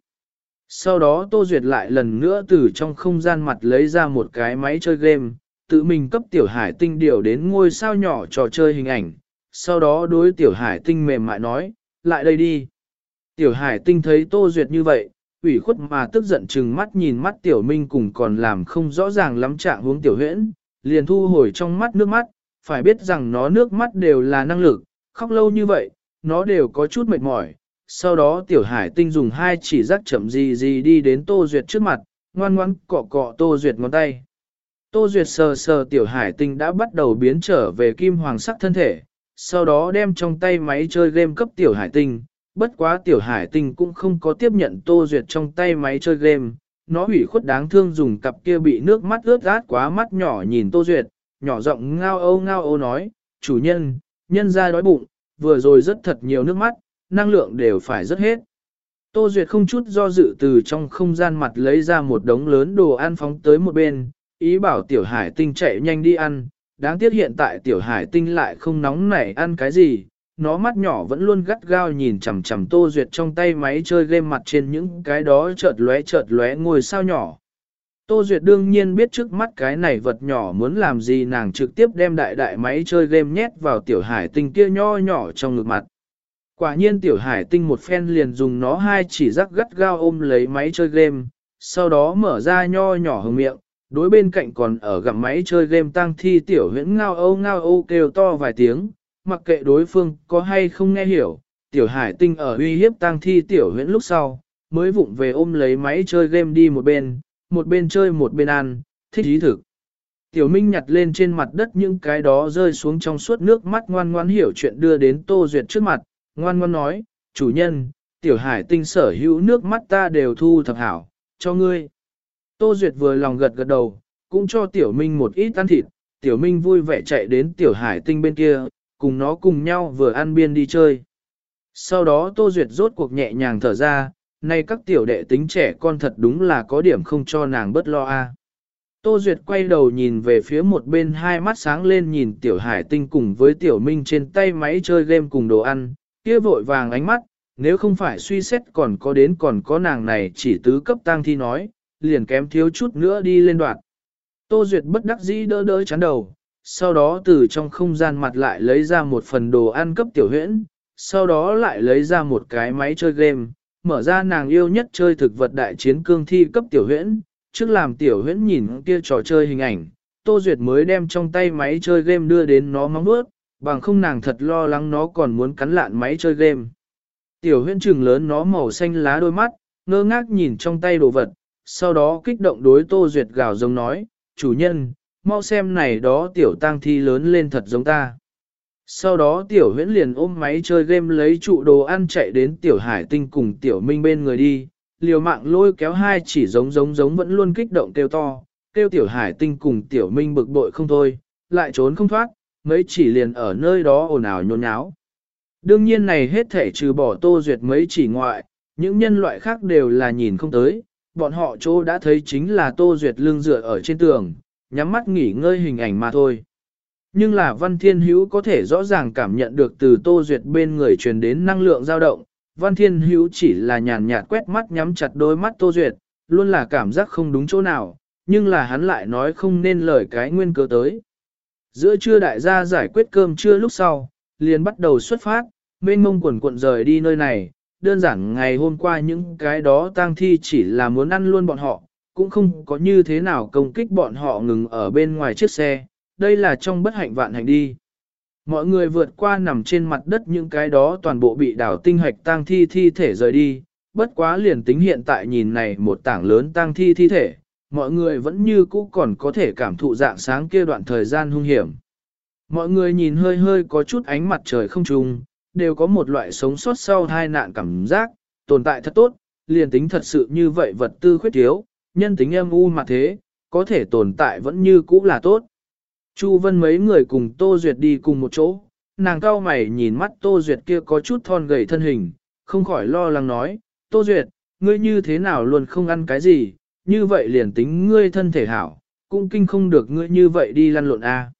Sau đó Tô Duyệt lại lần nữa từ trong không gian mặt lấy ra một cái máy chơi game, tự mình cấp tiểu hải tinh điều đến ngôi sao nhỏ trò chơi hình ảnh, sau đó đối tiểu hải tinh mềm mại nói, lại đây đi. Tiểu hải tinh thấy Tô Duyệt như vậy, ủy khuất mà tức giận chừng mắt nhìn mắt tiểu minh cùng còn làm không rõ ràng lắm trạng hướng tiểu huyễn, liền thu hồi trong mắt nước mắt, phải biết rằng nó nước mắt đều là năng lực, khóc lâu như vậy, nó đều có chút mệt mỏi. Sau đó tiểu hải tinh dùng hai chỉ rắc chậm gì gì đi đến Tô Duyệt trước mặt, ngoan ngoan cọ cọ Tô Duyệt ngón tay. Tô Duyệt sờ sờ tiểu hải tinh đã bắt đầu biến trở về kim hoàng sắc thân thể, sau đó đem trong tay máy chơi game cấp tiểu hải tinh, bất quá tiểu hải tinh cũng không có tiếp nhận Tô Duyệt trong tay máy chơi game, nó hủy khuất đáng thương dùng cặp kia bị nước mắt ướt át quá mắt nhỏ nhìn Tô Duyệt, nhỏ giọng ngao âu ngao âu nói, chủ nhân, nhân ra đói bụng, vừa rồi rất thật nhiều nước mắt, năng lượng đều phải rất hết. Tô Duyệt không chút do dự từ trong không gian mặt lấy ra một đống lớn đồ ăn phóng tới một bên, ý bảo tiểu hải tinh chạy nhanh đi ăn, đáng tiếc hiện tại tiểu hải tinh lại không nóng nảy ăn cái gì, nó mắt nhỏ vẫn luôn gắt gao nhìn chằm chằm Tô Duyệt trong tay máy chơi game mặt trên những cái đó chợt lóe chợt lóe ngôi sao nhỏ. Tô Duyệt đương nhiên biết trước mắt cái này vật nhỏ muốn làm gì nàng trực tiếp đem đại đại máy chơi game nhét vào tiểu hải tinh kia nho nhỏ trong ngực mặt. Quả nhiên tiểu hải tinh một phen liền dùng nó hai chỉ rắc gắt gao ôm lấy máy chơi game, sau đó mở ra nho nhỏ hồng miệng, đối bên cạnh còn ở gặm máy chơi game tăng thi tiểu huyễn ngao âu ngao âu kêu to vài tiếng, mặc kệ đối phương có hay không nghe hiểu, tiểu hải tinh ở uy hiếp Tang thi tiểu huyễn lúc sau, mới vụng về ôm lấy máy chơi game đi một bên, một bên chơi một bên ăn, thích ý thực. Tiểu Minh nhặt lên trên mặt đất những cái đó rơi xuống trong suốt nước mắt ngoan ngoan hiểu chuyện đưa đến Tô Duyệt trước mặt, ngoan ngoan nói, chủ nhân, tiểu hải tinh sở hữu nước mắt ta đều thu thập hảo, cho ngươi. Tô Duyệt vừa lòng gật gật đầu, cũng cho tiểu Minh một ít ăn thịt, tiểu Minh vui vẻ chạy đến tiểu hải tinh bên kia, cùng nó cùng nhau vừa ăn biên đi chơi. Sau đó Tô Duyệt rốt cuộc nhẹ nhàng thở ra, nay các tiểu đệ tính trẻ con thật đúng là có điểm không cho nàng bất lo a. Tô Duyệt quay đầu nhìn về phía một bên hai mắt sáng lên nhìn tiểu hải tinh cùng với tiểu minh trên tay máy chơi game cùng đồ ăn, kia vội vàng ánh mắt, nếu không phải suy xét còn có đến còn có nàng này chỉ tứ cấp tang thi nói, liền kém thiếu chút nữa đi lên đoạn. Tô Duyệt bất đắc dĩ đỡ đỡ chán đầu, sau đó từ trong không gian mặt lại lấy ra một phần đồ ăn cấp tiểu huyễn, sau đó lại lấy ra một cái máy chơi game, mở ra nàng yêu nhất chơi thực vật đại chiến cương thi cấp tiểu huyễn, trước làm tiểu huyễn nhìn kia trò chơi hình ảnh, Tô Duyệt mới đem trong tay máy chơi game đưa đến nó mong bước, bằng không nàng thật lo lắng nó còn muốn cắn lạn máy chơi game. Tiểu huyễn trừng lớn nó màu xanh lá đôi mắt, ngơ ngác nhìn trong tay đồ vật, sau đó kích động đối Tô Duyệt gào giống nói, chủ nhân, mau xem này đó tiểu tang thi lớn lên thật giống ta. Sau đó tiểu huyễn liền ôm máy chơi game lấy trụ đồ ăn chạy đến tiểu hải tinh cùng tiểu minh bên người đi, liều mạng lôi kéo hai chỉ giống giống giống vẫn luôn kích động kêu to, kêu tiểu hải tinh cùng tiểu minh bực bội không thôi, lại trốn không thoát, mấy chỉ liền ở nơi đó ồn ào nhôn nháo. Đương nhiên này hết thể trừ bỏ tô duyệt mấy chỉ ngoại, những nhân loại khác đều là nhìn không tới, bọn họ chỗ đã thấy chính là tô duyệt lưng dựa ở trên tường, nhắm mắt nghỉ ngơi hình ảnh mà thôi. Nhưng là Văn Thiên Hữu có thể rõ ràng cảm nhận được từ Tô Duyệt bên người truyền đến năng lượng dao động, Văn Thiên Hữu chỉ là nhàn nhạt quét mắt nhắm chặt đôi mắt Tô Duyệt, luôn là cảm giác không đúng chỗ nào, nhưng là hắn lại nói không nên lời cái nguyên cớ tới. Giữa trưa đại gia giải quyết cơm trưa lúc sau, liền bắt đầu xuất phát, mênh mông quần cuộn rời đi nơi này, đơn giản ngày hôm qua những cái đó tang thi chỉ là muốn ăn luôn bọn họ, cũng không có như thế nào công kích bọn họ ngừng ở bên ngoài chiếc xe, đây là trong bất hạnh vạn hành đi. Mọi người vượt qua nằm trên mặt đất những cái đó toàn bộ bị đảo tinh hạch tang thi thi thể rời đi, bất quá liền tính hiện tại nhìn này một tảng lớn tang thi thi thể, mọi người vẫn như cũ còn có thể cảm thụ dạng sáng kia đoạn thời gian hung hiểm. Mọi người nhìn hơi hơi có chút ánh mặt trời không trùng, đều có một loại sống sót sau hai nạn cảm giác, tồn tại thật tốt, liền tính thật sự như vậy vật tư khuyết thiếu, nhân tính âm u mà thế, có thể tồn tại vẫn như cũ là tốt. Chu Vân mấy người cùng Tô Duyệt đi cùng một chỗ, nàng cao mày nhìn mắt Tô Duyệt kia có chút thon gầy thân hình, không khỏi lo lắng nói, Tô Duyệt, ngươi như thế nào luôn không ăn cái gì, như vậy liền tính ngươi thân thể hảo, cũng kinh không được ngươi như vậy đi lăn lộn a. À.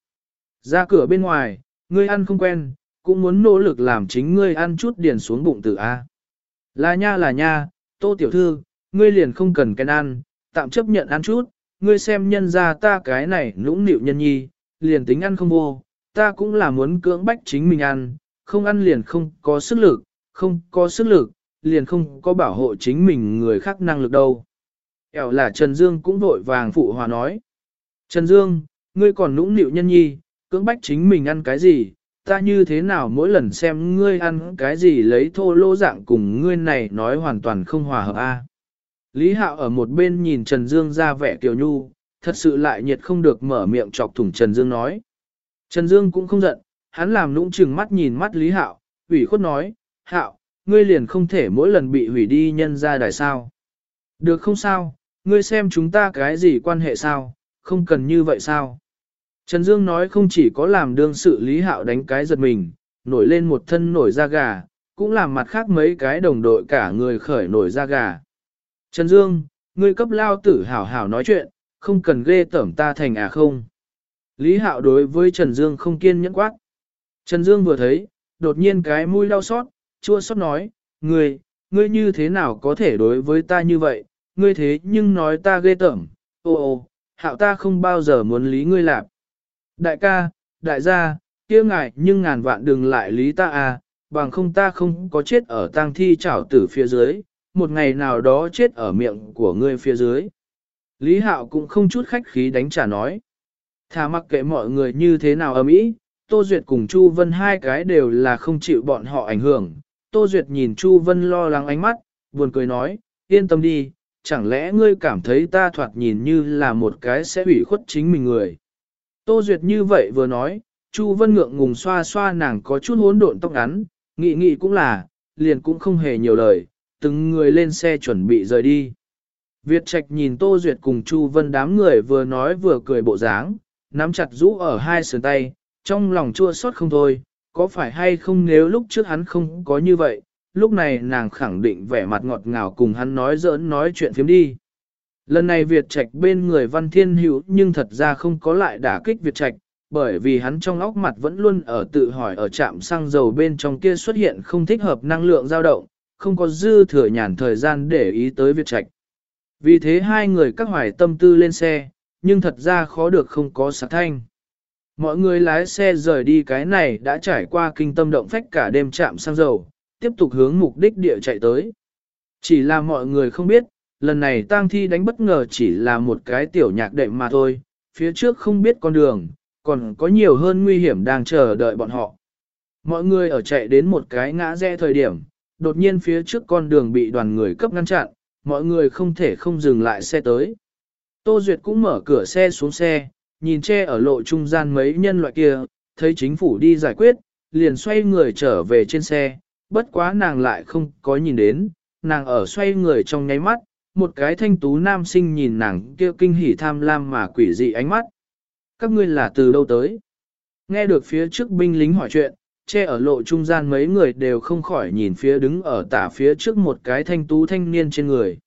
Ra cửa bên ngoài, ngươi ăn không quen, cũng muốn nỗ lực làm chính ngươi ăn chút điền xuống bụng tử a. Là nha là nha, Tô Tiểu Thư, ngươi liền không cần cái ăn, tạm chấp nhận ăn chút, ngươi xem nhân ra ta cái này nũng nịu nhân nhi, liền tính ăn không vô, ta cũng là muốn cưỡng bách chính mình ăn, không ăn liền không có sức lực, không có sức lực, liền không có bảo hộ chính mình người khác năng lực đâu. Ẻo là Trần Dương cũng vội vàng phụ hòa nói. Trần Dương, ngươi còn nũng nịu nhân nhi, cưỡng bách chính mình ăn cái gì, ta như thế nào mỗi lần xem ngươi ăn cái gì lấy thô lô dạng cùng ngươi này nói hoàn toàn không hòa hợp a. Lý Hạo ở một bên nhìn Trần Dương ra vẻ kiều nhu, thật sự lại nhiệt không được mở miệng chọc thủng Trần Dương nói. Trần Dương cũng không giận, hắn làm nũng chừng mắt nhìn mắt Lý Hạo, ủy khuất nói, Hạo, ngươi liền không thể mỗi lần bị hủy đi nhân ra đài sao. Được không sao, ngươi xem chúng ta cái gì quan hệ sao, không cần như vậy sao. Trần Dương nói không chỉ có làm đương sự Lý Hạo đánh cái giật mình, nổi lên một thân nổi da gà, cũng làm mặt khác mấy cái đồng đội cả người khởi nổi da gà. Trần Dương, ngươi cấp lao tử hảo hảo nói chuyện, không cần ghê tẩm ta thành à không. Lý Hạo đối với Trần Dương không kiên nhẫn quát. Trần Dương vừa thấy, đột nhiên cái mũi đau xót, chua xót nói, ngươi, ngươi như thế nào có thể đối với ta như vậy, ngươi thế nhưng nói ta ghê tởm, ô ô, hạo ta không bao giờ muốn lý ngươi lạp. Đại ca, đại gia, kia ngài nhưng ngàn vạn đừng lại lý ta à, bằng không ta không có chết ở tang thi chảo tử phía dưới, một ngày nào đó chết ở miệng của ngươi phía dưới. Lý Hạo cũng không chút khách khí đánh trả nói. Thà mặc kệ mọi người như thế nào ở mỹ, Tô Duyệt cùng Chu Vân hai cái đều là không chịu bọn họ ảnh hưởng. Tô Duyệt nhìn Chu Vân lo lắng ánh mắt, buồn cười nói, yên tâm đi, chẳng lẽ ngươi cảm thấy ta thoạt nhìn như là một cái sẽ ủy khuất chính mình người. Tô Duyệt như vậy vừa nói, Chu Vân ngượng ngùng xoa xoa nàng có chút hỗn độn tóc ngắn, nghị nghị cũng là, liền cũng không hề nhiều lời, từng người lên xe chuẩn bị rời đi. Việt Trạch nhìn Tô Duyệt cùng Chu Vân đám người vừa nói vừa cười bộ dáng, nắm chặt rũ ở hai sườn tay, trong lòng chua xót không thôi, có phải hay không nếu lúc trước hắn không có như vậy, lúc này nàng khẳng định vẻ mặt ngọt ngào cùng hắn nói giỡn nói chuyện phiếm đi. Lần này Việt Trạch bên người Văn Thiên Hữu nhưng thật ra không có lại đả kích Việt Trạch, bởi vì hắn trong óc mặt vẫn luôn ở tự hỏi ở trạm xăng dầu bên trong kia xuất hiện không thích hợp năng lượng dao động, không có dư thừa nhàn thời gian để ý tới việc Trạch. Vì thế hai người các hoài tâm tư lên xe, nhưng thật ra khó được không có sạc thanh. Mọi người lái xe rời đi cái này đã trải qua kinh tâm động phách cả đêm chạm sang dầu, tiếp tục hướng mục đích địa chạy tới. Chỉ là mọi người không biết, lần này tang thi đánh bất ngờ chỉ là một cái tiểu nhạc đệm mà thôi, phía trước không biết con đường, còn có nhiều hơn nguy hiểm đang chờ đợi bọn họ. Mọi người ở chạy đến một cái ngã rẽ thời điểm, đột nhiên phía trước con đường bị đoàn người cấp ngăn chặn, mọi người không thể không dừng lại xe tới. Tô Duyệt cũng mở cửa xe xuống xe, nhìn che ở lộ trung gian mấy nhân loại kia, thấy chính phủ đi giải quyết, liền xoay người trở về trên xe, bất quá nàng lại không có nhìn đến, nàng ở xoay người trong nháy mắt, một cái thanh tú nam sinh nhìn nàng kia kinh hỉ tham lam mà quỷ dị ánh mắt. Các ngươi là từ đâu tới? Nghe được phía trước binh lính hỏi chuyện, che ở lộ trung gian mấy người đều không khỏi nhìn phía đứng ở tả phía trước một cái thanh tú thanh niên trên người.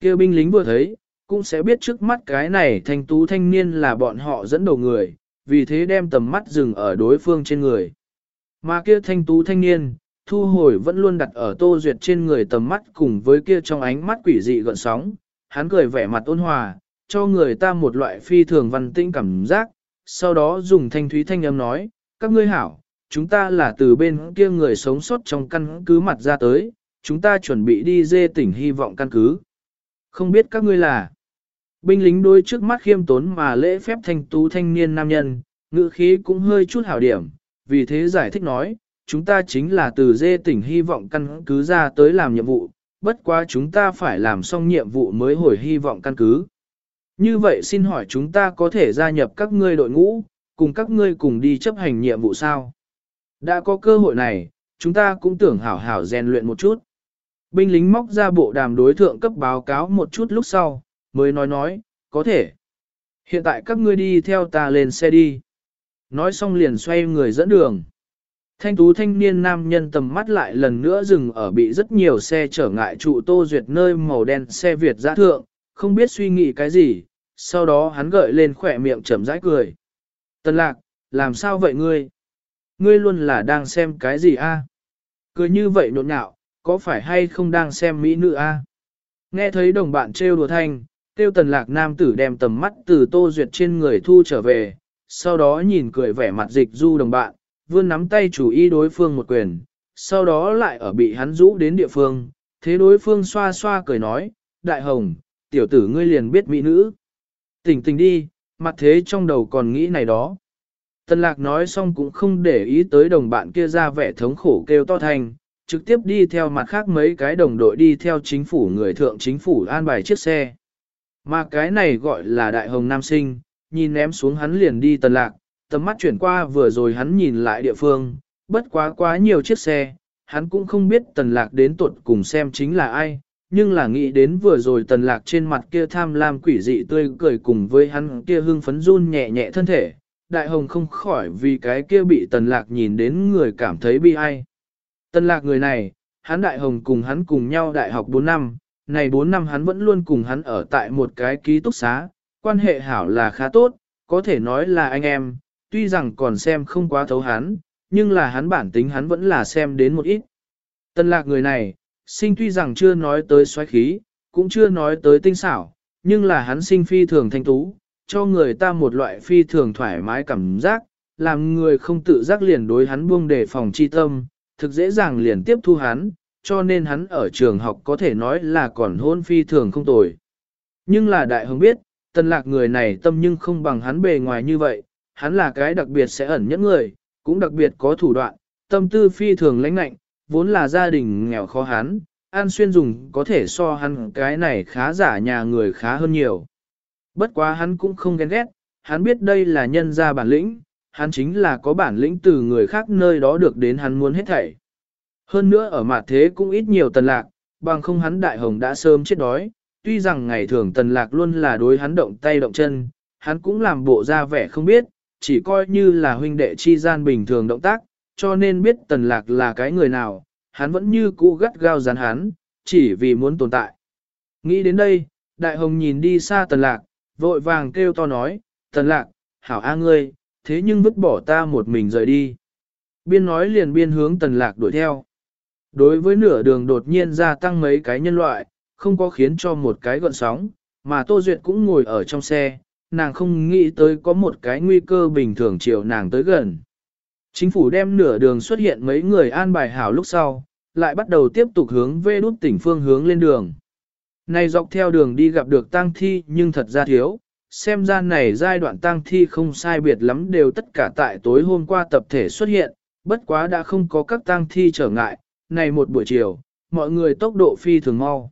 kia binh lính vừa thấy, cũng sẽ biết trước mắt cái này thanh tú thanh niên là bọn họ dẫn đầu người, vì thế đem tầm mắt dừng ở đối phương trên người. Mà kia thanh tú thanh niên, thu hồi vẫn luôn đặt ở tô duyệt trên người tầm mắt cùng với kia trong ánh mắt quỷ dị gợn sóng, hắn cười vẻ mặt ôn hòa, cho người ta một loại phi thường văn tĩnh cảm giác, sau đó dùng thanh thúy thanh âm nói, các ngươi hảo, chúng ta là từ bên kia người sống sót trong căn cứ mặt ra tới, chúng ta chuẩn bị đi dê tỉnh hy vọng căn cứ. Không biết các ngươi là binh lính đôi trước mắt khiêm tốn mà lễ phép thanh tú thanh niên nam nhân, ngữ khí cũng hơi chút hảo điểm, vì thế giải thích nói, chúng ta chính là từ dê tỉnh hy vọng căn cứ ra tới làm nhiệm vụ, bất quá chúng ta phải làm xong nhiệm vụ mới hồi hy vọng căn cứ. Như vậy xin hỏi chúng ta có thể gia nhập các ngươi đội ngũ, cùng các ngươi cùng đi chấp hành nhiệm vụ sao? Đã có cơ hội này, chúng ta cũng tưởng hảo hảo rèn luyện một chút. Binh lính móc ra bộ đàm đối thượng cấp báo cáo một chút lúc sau, mới nói nói, có thể. Hiện tại các ngươi đi theo ta lên xe đi. Nói xong liền xoay người dẫn đường. Thanh tú thanh niên nam nhân tầm mắt lại lần nữa dừng ở bị rất nhiều xe trở ngại trụ tô duyệt nơi màu đen xe Việt giã thượng, không biết suy nghĩ cái gì, sau đó hắn gợi lên khỏe miệng chậm rãi cười. Tân lạc, làm sao vậy ngươi? Ngươi luôn là đang xem cái gì a? Cười như vậy nhộn nhạo, có phải hay không đang xem mỹ nữ a? Nghe thấy đồng bạn trêu đùa thanh, tiêu tần lạc nam tử đem tầm mắt từ tô duyệt trên người thu trở về, sau đó nhìn cười vẻ mặt dịch du đồng bạn, vươn nắm tay chủ y đối phương một quyền, sau đó lại ở bị hắn rũ đến địa phương, thế đối phương xoa xoa cười nói, đại hồng, tiểu tử ngươi liền biết mỹ nữ. Tỉnh tỉnh đi, mặt thế trong đầu còn nghĩ này đó. Tần lạc nói xong cũng không để ý tới đồng bạn kia ra vẻ thống khổ kêu to thành, trực tiếp đi theo mặt khác mấy cái đồng đội đi theo chính phủ người thượng chính phủ an bài chiếc xe. Mà cái này gọi là đại hồng nam sinh, nhìn ném xuống hắn liền đi tần lạc, tầm mắt chuyển qua vừa rồi hắn nhìn lại địa phương, bất quá quá nhiều chiếc xe, hắn cũng không biết tần lạc đến tuột cùng xem chính là ai, nhưng là nghĩ đến vừa rồi tần lạc trên mặt kia tham lam quỷ dị tươi cười cùng với hắn kia hưng phấn run nhẹ nhẹ thân thể, đại hồng không khỏi vì cái kia bị tần lạc nhìn đến người cảm thấy bi ai. Tần lạc người này, hắn đại hồng cùng hắn cùng nhau đại học 4 năm, này 4 năm hắn vẫn luôn cùng hắn ở tại một cái ký túc xá, quan hệ hảo là khá tốt, có thể nói là anh em, tuy rằng còn xem không quá thấu hắn, nhưng là hắn bản tính hắn vẫn là xem đến một ít. Tần lạc người này, sinh tuy rằng chưa nói tới xoáy khí, cũng chưa nói tới tinh xảo, nhưng là hắn sinh phi thường thanh tú, cho người ta một loại phi thường thoải mái cảm giác, làm người không tự giác liền đối hắn buông đề phòng chi tâm, thực dễ dàng liền tiếp thu hắn, cho nên hắn ở trường học có thể nói là còn hôn phi thường không tồi. Nhưng là đại hồng biết, tân lạc người này tâm nhưng không bằng hắn bề ngoài như vậy, hắn là cái đặc biệt sẽ ẩn nhẫn người, cũng đặc biệt có thủ đoạn, tâm tư phi thường lãnh nạnh, vốn là gia đình nghèo khó hắn, an xuyên dùng có thể so hắn cái này khá giả nhà người khá hơn nhiều. Bất quá hắn cũng không ghen ghét, hắn biết đây là nhân gia bản lĩnh, hắn chính là có bản lĩnh từ người khác nơi đó được đến hắn muốn hết thảy. Hơn nữa ở mặt thế cũng ít nhiều tần lạc, bằng không hắn đại hồng đã sớm chết đói, tuy rằng ngày thường tần lạc luôn là đối hắn động tay động chân, hắn cũng làm bộ ra vẻ không biết, chỉ coi như là huynh đệ chi gian bình thường động tác, cho nên biết tần lạc là cái người nào, hắn vẫn như cũ gắt gao rắn hắn, chỉ vì muốn tồn tại. Nghĩ đến đây, đại hồng nhìn đi xa tần lạc, vội vàng kêu to nói, tần lạc, hảo a ngươi, thế nhưng vứt bỏ ta một mình rời đi. Biên nói liền biên hướng tần lạc đuổi theo. Đối với nửa đường đột nhiên gia tăng mấy cái nhân loại, không có khiến cho một cái gọn sóng, mà Tô Duyệt cũng ngồi ở trong xe, nàng không nghĩ tới có một cái nguy cơ bình thường chiều nàng tới gần. Chính phủ đem nửa đường xuất hiện mấy người an bài hảo lúc sau, lại bắt đầu tiếp tục hướng về đút tỉnh phương hướng lên đường. Này dọc theo đường đi gặp được tang thi nhưng thật ra thiếu, xem ra này giai đoạn tang thi không sai biệt lắm đều tất cả tại tối hôm qua tập thể xuất hiện, bất quá đã không có các tang thi trở ngại, này một buổi chiều, mọi người tốc độ phi thường mau.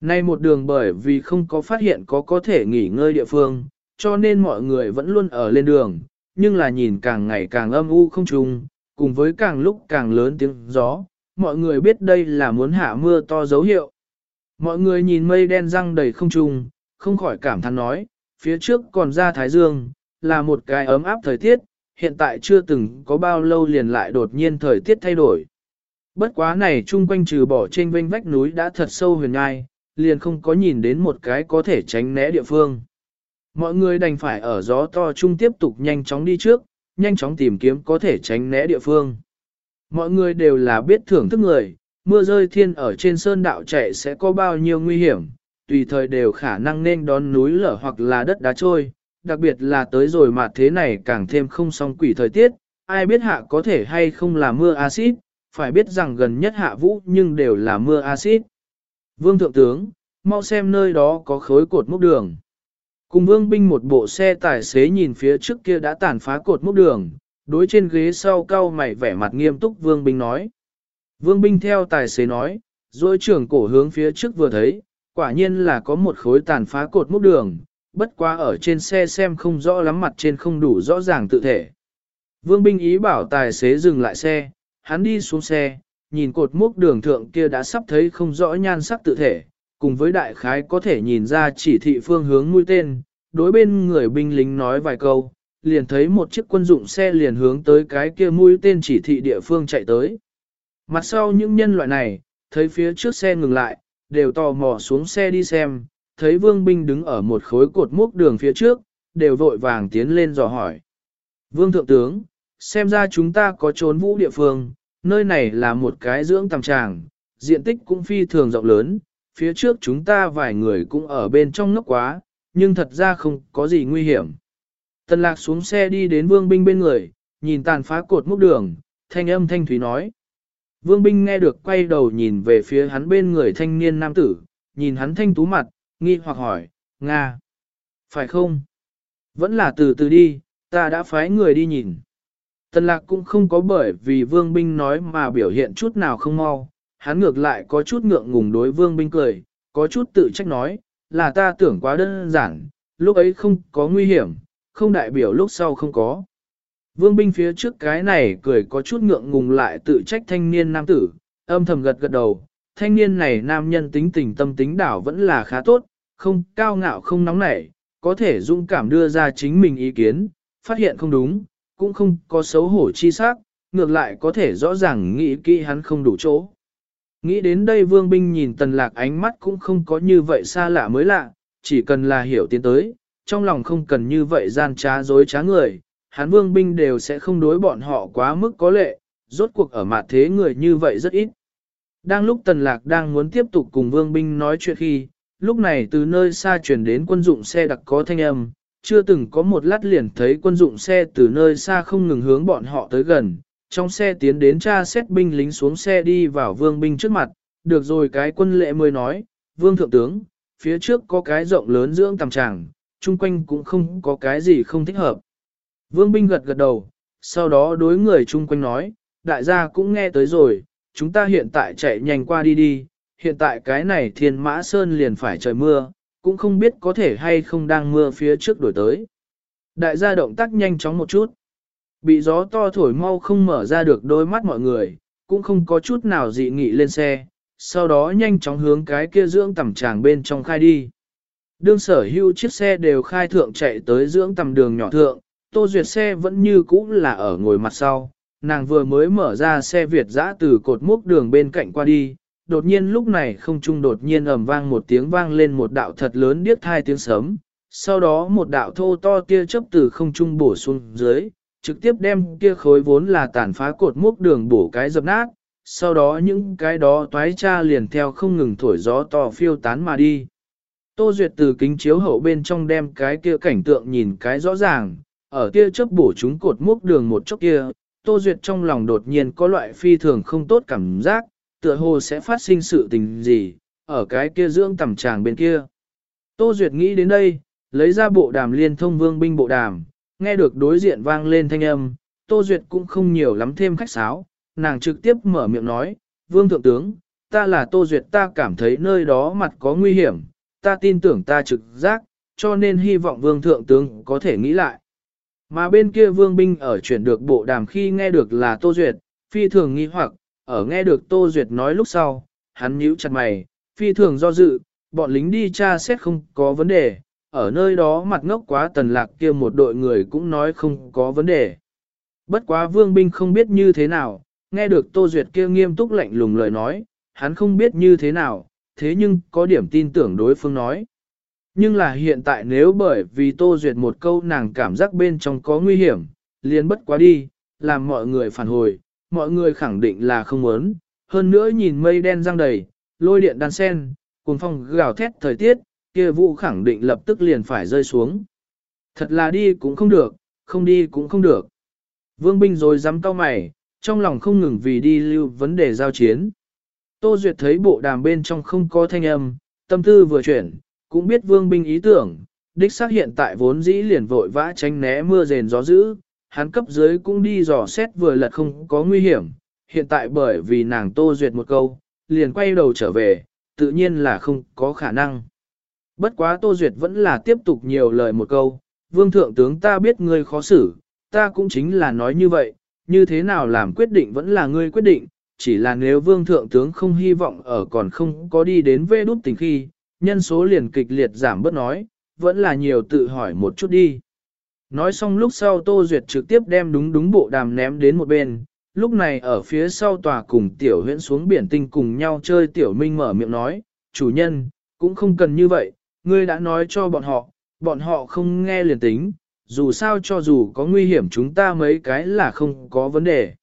Này một đường bởi vì không có phát hiện có có thể nghỉ ngơi địa phương, cho nên mọi người vẫn luôn ở lên đường, nhưng là nhìn càng ngày càng âm u không trùng, cùng với càng lúc càng lớn tiếng gió, mọi người biết đây là muốn hạ mưa to dấu hiệu. Mọi người nhìn mây đen răng đầy không trùng, không khỏi cảm thán nói, phía trước còn ra Thái Dương, là một cái ấm áp thời tiết, hiện tại chưa từng có bao lâu liền lại đột nhiên thời tiết thay đổi. Bất quá này chung quanh trừ bỏ trên vênh vách núi đã thật sâu huyền ngai, liền không có nhìn đến một cái có thể tránh né địa phương. Mọi người đành phải ở gió to chung tiếp tục nhanh chóng đi trước, nhanh chóng tìm kiếm có thể tránh né địa phương. Mọi người đều là biết thưởng thức người, mưa rơi thiên ở trên sơn đạo chạy sẽ có bao nhiêu nguy hiểm, tùy thời đều khả năng nên đón núi lở hoặc là đất đá trôi, đặc biệt là tới rồi mà thế này càng thêm không song quỷ thời tiết, ai biết hạ có thể hay không là mưa axit, phải biết rằng gần nhất hạ vũ nhưng đều là mưa axit. Vương Thượng Tướng, mau xem nơi đó có khối cột mốc đường. Cùng vương binh một bộ xe tài xế nhìn phía trước kia đã tàn phá cột mốc đường, đối trên ghế sau cao mày vẻ mặt nghiêm túc vương binh nói. Vương binh theo tài xế nói, rồi trưởng cổ hướng phía trước vừa thấy, quả nhiên là có một khối tàn phá cột múc đường, bất quá ở trên xe xem không rõ lắm mặt trên không đủ rõ ràng tự thể. Vương binh ý bảo tài xế dừng lại xe, hắn đi xuống xe, nhìn cột múc đường thượng kia đã sắp thấy không rõ nhan sắc tự thể, cùng với đại khái có thể nhìn ra chỉ thị phương hướng mũi tên, đối bên người binh lính nói vài câu, liền thấy một chiếc quân dụng xe liền hướng tới cái kia mũi tên chỉ thị địa phương chạy tới. Mặt sau những nhân loại này, thấy phía trước xe ngừng lại, đều tò mò xuống xe đi xem, thấy vương binh đứng ở một khối cột mốc đường phía trước, đều vội vàng tiến lên dò hỏi. Vương thượng tướng, xem ra chúng ta có trốn vũ địa phương, nơi này là một cái dưỡng tầm tràng, diện tích cũng phi thường rộng lớn, phía trước chúng ta vài người cũng ở bên trong ngốc quá, nhưng thật ra không có gì nguy hiểm. Tần lạc xuống xe đi đến vương binh bên người, nhìn tàn phá cột mốc đường, thanh âm thanh thúy nói. Vương binh nghe được quay đầu nhìn về phía hắn bên người thanh niên nam tử, nhìn hắn thanh tú mặt, nghi hoặc hỏi, Nga. Phải không? Vẫn là từ từ đi, ta đã phái người đi nhìn. Tần lạc cũng không có bởi vì vương binh nói mà biểu hiện chút nào không mau, hắn ngược lại có chút ngượng ngùng đối vương binh cười, có chút tự trách nói, là ta tưởng quá đơn giản, lúc ấy không có nguy hiểm, không đại biểu lúc sau không có. Vương binh phía trước cái này cười có chút ngượng ngùng lại tự trách thanh niên nam tử, âm thầm gật gật đầu, thanh niên này nam nhân tính tình tâm tính đảo vẫn là khá tốt, không cao ngạo không nóng nảy, có thể dũng cảm đưa ra chính mình ý kiến, phát hiện không đúng, cũng không có xấu hổ chi sắc, ngược lại có thể rõ ràng nghĩ kỹ hắn không đủ chỗ. Nghĩ đến đây vương binh nhìn tần lạc ánh mắt cũng không có như vậy xa lạ mới lạ, chỉ cần là hiểu tiến tới, trong lòng không cần như vậy gian trá dối trá người, Hán vương binh đều sẽ không đối bọn họ quá mức có lệ, rốt cuộc ở mặt thế người như vậy rất ít. Đang lúc tần lạc đang muốn tiếp tục cùng vương binh nói chuyện khi, lúc này từ nơi xa chuyển đến quân dụng xe đặc có thanh âm, chưa từng có một lát liền thấy quân dụng xe từ nơi xa không ngừng hướng bọn họ tới gần, trong xe tiến đến tra xét binh lính xuống xe đi vào vương binh trước mặt, được rồi cái quân lệ mới nói, vương thượng tướng, phía trước có cái rộng lớn dưỡng tầm tràng, chung quanh cũng không có cái gì không thích hợp. Vương binh gật gật đầu, sau đó đối người chung quanh nói, đại gia cũng nghe tới rồi, chúng ta hiện tại chạy nhanh qua đi đi, hiện tại cái này thiên mã sơn liền phải trời mưa, cũng không biết có thể hay không đang mưa phía trước đổi tới. Đại gia động tác nhanh chóng một chút. Bị gió to thổi mau không mở ra được đôi mắt mọi người, cũng không có chút nào dị nghị lên xe, sau đó nhanh chóng hướng cái kia dưỡng tầm tràng bên trong khai đi. Đương sở hữu chiếc xe đều khai thượng chạy tới dưỡng tầm đường nhỏ thượng, Tô Duyệt xe vẫn như cũ là ở ngồi mặt sau, nàng vừa mới mở ra xe Việt dã từ cột mốc đường bên cạnh qua đi, đột nhiên lúc này không trung đột nhiên ầm vang một tiếng vang lên một đạo thật lớn điếc thai tiếng sấm, sau đó một đạo thô to kia chớp từ không trung bổ xuống dưới, trực tiếp đem kia khối vốn là tàn phá cột mốc đường bổ cái dập nát, sau đó những cái đó toái cha liền theo không ngừng thổi gió to phiêu tán mà đi. Tô Duyệt từ kính chiếu hậu bên trong đem cái kia cảnh tượng nhìn cái rõ ràng, ở kia chớp bổ chúng cột mốc đường một chốc kia, Tô Duyệt trong lòng đột nhiên có loại phi thường không tốt cảm giác, tựa hồ sẽ phát sinh sự tình gì, ở cái kia dưỡng tầm tràng bên kia. Tô Duyệt nghĩ đến đây, lấy ra bộ đàm liên thông vương binh bộ đàm, nghe được đối diện vang lên thanh âm, Tô Duyệt cũng không nhiều lắm thêm khách sáo, nàng trực tiếp mở miệng nói, Vương Thượng Tướng, ta là Tô Duyệt ta cảm thấy nơi đó mặt có nguy hiểm, ta tin tưởng ta trực giác, cho nên hy vọng Vương Thượng Tướng có thể nghĩ lại. Mà bên kia Vương Binh ở chuyển được bộ đàm khi nghe được là Tô Duyệt, phi thường nghi hoặc, ở nghe được Tô Duyệt nói lúc sau, hắn nhíu chặt mày, phi thường do dự, bọn lính đi tra xét không có vấn đề, ở nơi đó mặt ngốc quá tần lạc kia một đội người cũng nói không có vấn đề. Bất quá vương binh không biết như thế nào, nghe được Tô Duyệt kia nghiêm túc lạnh lùng lời nói, hắn không biết như thế nào, thế nhưng có điểm tin tưởng đối phương nói. Nhưng là hiện tại nếu bởi vì Tô Duyệt một câu nàng cảm giác bên trong có nguy hiểm, liền bất quá đi, làm mọi người phản hồi, mọi người khẳng định là không muốn. Hơn nữa nhìn mây đen răng đầy, lôi điện đan sen, cùng phong gào thét thời tiết, kia vụ khẳng định lập tức liền phải rơi xuống. Thật là đi cũng không được, không đi cũng không được. Vương binh rồi dám cau mày, trong lòng không ngừng vì đi lưu vấn đề giao chiến. Tô Duyệt thấy bộ đàm bên trong không có thanh âm, tâm tư vừa chuyển, cũng biết vương binh ý tưởng, đích xác hiện tại vốn dĩ liền vội vã tránh né mưa rền gió dữ, hắn cấp dưới cũng đi dò xét vừa lật không có nguy hiểm, hiện tại bởi vì nàng Tô Duyệt một câu, liền quay đầu trở về, tự nhiên là không có khả năng. Bất quá Tô Duyệt vẫn là tiếp tục nhiều lời một câu, vương thượng tướng ta biết ngươi khó xử, ta cũng chính là nói như vậy, như thế nào làm quyết định vẫn là ngươi quyết định, chỉ là nếu vương thượng tướng không hy vọng ở còn không có đi đến vê đút tình khi, nhân số liền kịch liệt giảm bớt nói, vẫn là nhiều tự hỏi một chút đi. Nói xong lúc sau Tô Duyệt trực tiếp đem đúng đúng bộ đàm ném đến một bên, lúc này ở phía sau tòa cùng tiểu huyễn xuống biển tinh cùng nhau chơi tiểu minh mở miệng nói, chủ nhân, cũng không cần như vậy, ngươi đã nói cho bọn họ, bọn họ không nghe liền tính, dù sao cho dù có nguy hiểm chúng ta mấy cái là không có vấn đề.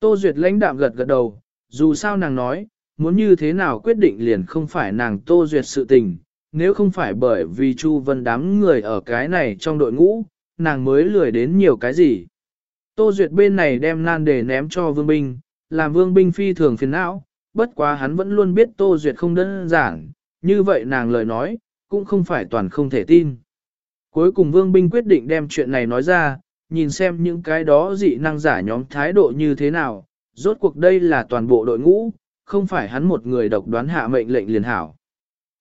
Tô Duyệt lãnh đạm gật gật đầu, dù sao nàng nói, muốn như thế nào quyết định liền không phải nàng Tô Duyệt sự tình, nếu không phải bởi vì Chu Vân đám người ở cái này trong đội ngũ, nàng mới lười đến nhiều cái gì. Tô Duyệt bên này đem nan để ném cho Vương Binh, làm Vương Binh phi thường phiền não, bất quá hắn vẫn luôn biết Tô Duyệt không đơn giản, như vậy nàng lời nói, cũng không phải toàn không thể tin. Cuối cùng Vương Binh quyết định đem chuyện này nói ra, nhìn xem những cái đó dị năng giả nhóm thái độ như thế nào, rốt cuộc đây là toàn bộ đội ngũ, không phải hắn một người độc đoán hạ mệnh lệnh liền hảo.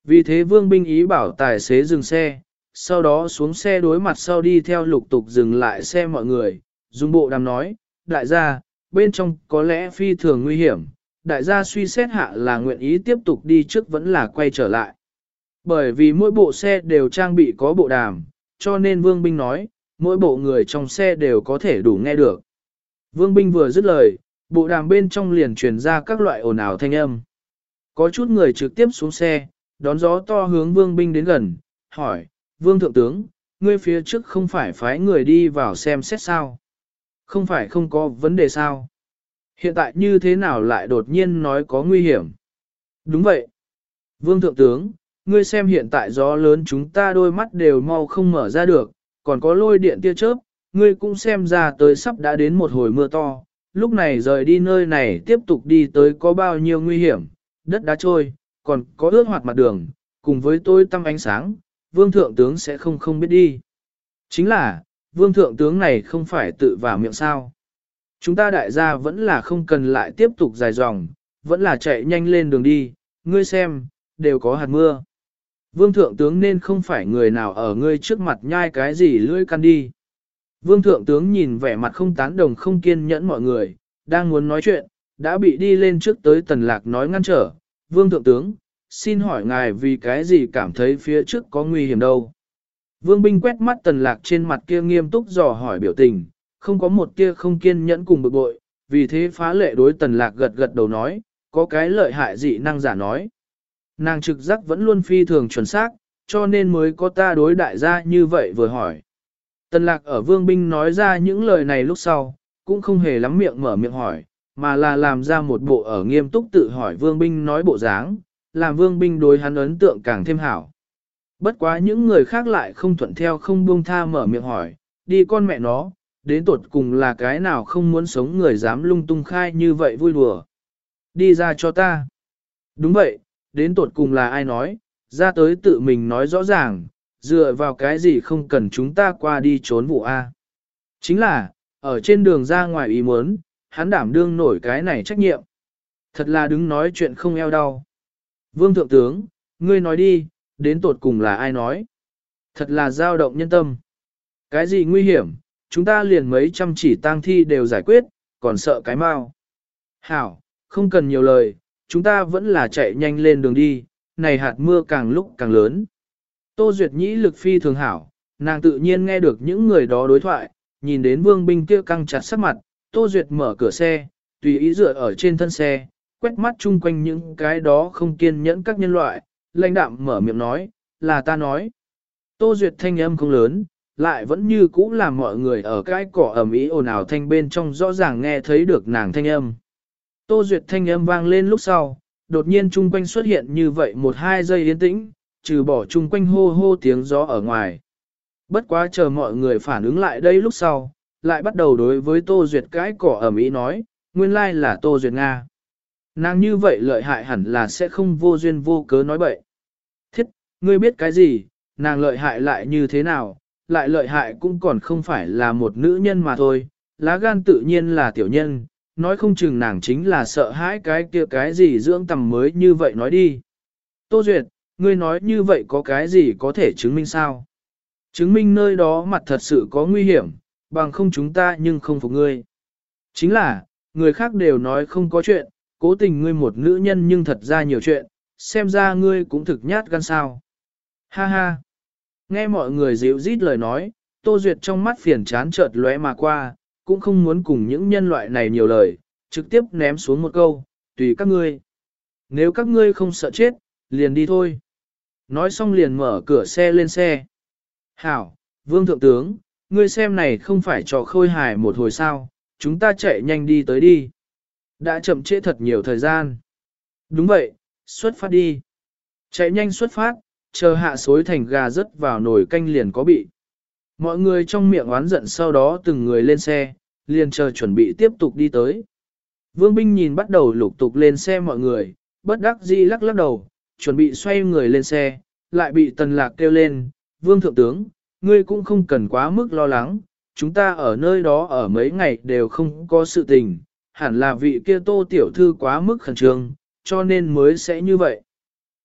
Vì thế Vương Binh ý bảo tài xế dừng xe, sau đó xuống xe đối mặt sau đi theo lục tục dừng lại xe mọi người, dùng bộ đàm nói, đại gia, bên trong có lẽ phi thường nguy hiểm, đại gia suy xét hạ là nguyện ý tiếp tục đi trước vẫn là quay trở lại. Bởi vì mỗi bộ xe đều trang bị có bộ đàm, cho nên Vương Binh nói, mỗi bộ người trong xe đều có thể đủ nghe được. Vương Binh vừa dứt lời, bộ đàm bên trong liền truyền ra các loại ồn ào thanh âm. Có chút người trực tiếp xuống xe, đón gió to hướng Vương Binh đến gần, hỏi, Vương Thượng Tướng, ngươi phía trước không phải phái người đi vào xem xét sao? Không phải không có vấn đề sao? Hiện tại như thế nào lại đột nhiên nói có nguy hiểm? Đúng vậy. Vương Thượng Tướng, ngươi xem hiện tại gió lớn chúng ta đôi mắt đều mau không mở ra được, còn có lôi điện tia chớp, ngươi cũng xem ra tới sắp đã đến một hồi mưa to, lúc này rời đi nơi này tiếp tục đi tới có bao nhiêu nguy hiểm, đất đá trôi, còn có ướt hoạt mặt đường, cùng với tôi tăm ánh sáng, vương thượng tướng sẽ không không biết đi. Chính là, vương thượng tướng này không phải tự vào miệng sao. Chúng ta đại gia vẫn là không cần lại tiếp tục dài dòng, vẫn là chạy nhanh lên đường đi, ngươi xem, đều có hạt mưa. Vương thượng tướng nên không phải người nào ở ngươi trước mặt nhai cái gì lưỡi căn đi. Vương thượng tướng nhìn vẻ mặt không tán đồng không kiên nhẫn mọi người, đang muốn nói chuyện, đã bị đi lên trước tới tần lạc nói ngăn trở. Vương thượng tướng, xin hỏi ngài vì cái gì cảm thấy phía trước có nguy hiểm đâu. Vương binh quét mắt tần lạc trên mặt kia nghiêm túc dò hỏi biểu tình, không có một kia không kiên nhẫn cùng bực bội, vì thế phá lệ đối tần lạc gật gật đầu nói, có cái lợi hại dị năng giả nói. Nàng trực giác vẫn luôn phi thường chuẩn xác, cho nên mới có ta đối đại gia như vậy vừa hỏi. Tần lạc ở vương binh nói ra những lời này lúc sau, cũng không hề lắm miệng mở miệng hỏi, mà là làm ra một bộ ở nghiêm túc tự hỏi vương binh nói bộ dáng, làm vương binh đối hắn ấn tượng càng thêm hảo. Bất quá những người khác lại không thuận theo không buông tha mở miệng hỏi, đi con mẹ nó, đến tuột cùng là cái nào không muốn sống người dám lung tung khai như vậy vui đùa. Đi ra cho ta. Đúng vậy, đến tuột cùng là ai nói, ra tới tự mình nói rõ ràng, dựa vào cái gì không cần chúng ta qua đi trốn vụ A. Chính là, ở trên đường ra ngoài ý muốn, hắn đảm đương nổi cái này trách nhiệm. Thật là đứng nói chuyện không eo đau. Vương Thượng Tướng, ngươi nói đi, đến tột cùng là ai nói. Thật là dao động nhân tâm. Cái gì nguy hiểm, chúng ta liền mấy trăm chỉ tang thi đều giải quyết, còn sợ cái mau. Hảo, không cần nhiều lời, chúng ta vẫn là chạy nhanh lên đường đi, này hạt mưa càng lúc càng lớn. Tô Duyệt Nhĩ lực phi thường hảo, nàng tự nhiên nghe được những người đó đối thoại, nhìn đến vương binh kia căng chặt sắc mặt, Tô Duyệt mở cửa xe, tùy ý dựa ở trên thân xe, quét mắt chung quanh những cái đó không kiên nhẫn các nhân loại, lãnh đạm mở miệng nói, là ta nói. Tô Duyệt thanh âm không lớn, lại vẫn như cũ làm mọi người ở cái cỏ ẩm ý ồn ào thanh bên trong rõ ràng nghe thấy được nàng thanh âm. Tô Duyệt thanh âm vang lên lúc sau, đột nhiên chung quanh xuất hiện như vậy một hai giây yên tĩnh, trừ bỏ chung quanh hô hô tiếng gió ở ngoài. Bất quá chờ mọi người phản ứng lại đây lúc sau, lại bắt đầu đối với Tô Duyệt cái cỏ ở Mỹ nói, nguyên lai là Tô Duyệt Nga. Nàng như vậy lợi hại hẳn là sẽ không vô duyên vô cớ nói bậy. Thiết, ngươi biết cái gì, nàng lợi hại lại như thế nào, lại lợi hại cũng còn không phải là một nữ nhân mà thôi, lá gan tự nhiên là tiểu nhân, nói không chừng nàng chính là sợ hãi cái kia cái gì dưỡng tầm mới như vậy nói đi. Tô Duyệt, ngươi nói như vậy có cái gì có thể chứng minh sao? Chứng minh nơi đó mặt thật sự có nguy hiểm, bằng không chúng ta nhưng không phục ngươi. Chính là, người khác đều nói không có chuyện, cố tình ngươi một nữ nhân nhưng thật ra nhiều chuyện, xem ra ngươi cũng thực nhát gan sao. Ha ha! Nghe mọi người dịu rít lời nói, Tô Duyệt trong mắt phiền chán chợt lóe mà qua, cũng không muốn cùng những nhân loại này nhiều lời, trực tiếp ném xuống một câu, tùy các ngươi. Nếu các ngươi không sợ chết, liền đi thôi. Nói xong liền mở cửa xe lên xe. Hảo, Vương Thượng Tướng, ngươi xem này không phải trò khôi hài một hồi sao, chúng ta chạy nhanh đi tới đi. Đã chậm trễ thật nhiều thời gian. Đúng vậy, xuất phát đi. Chạy nhanh xuất phát, chờ hạ xối thành gà rớt vào nồi canh liền có bị. Mọi người trong miệng oán giận sau đó từng người lên xe, liền chờ chuẩn bị tiếp tục đi tới. Vương binh nhìn bắt đầu lục tục lên xe mọi người, bất đắc dĩ lắc lắc đầu, chuẩn bị xoay người lên xe, lại bị tần lạc kêu lên, vương thượng tướng, ngươi cũng không cần quá mức lo lắng, chúng ta ở nơi đó ở mấy ngày đều không có sự tình, hẳn là vị kia tô tiểu thư quá mức khẩn trương, cho nên mới sẽ như vậy.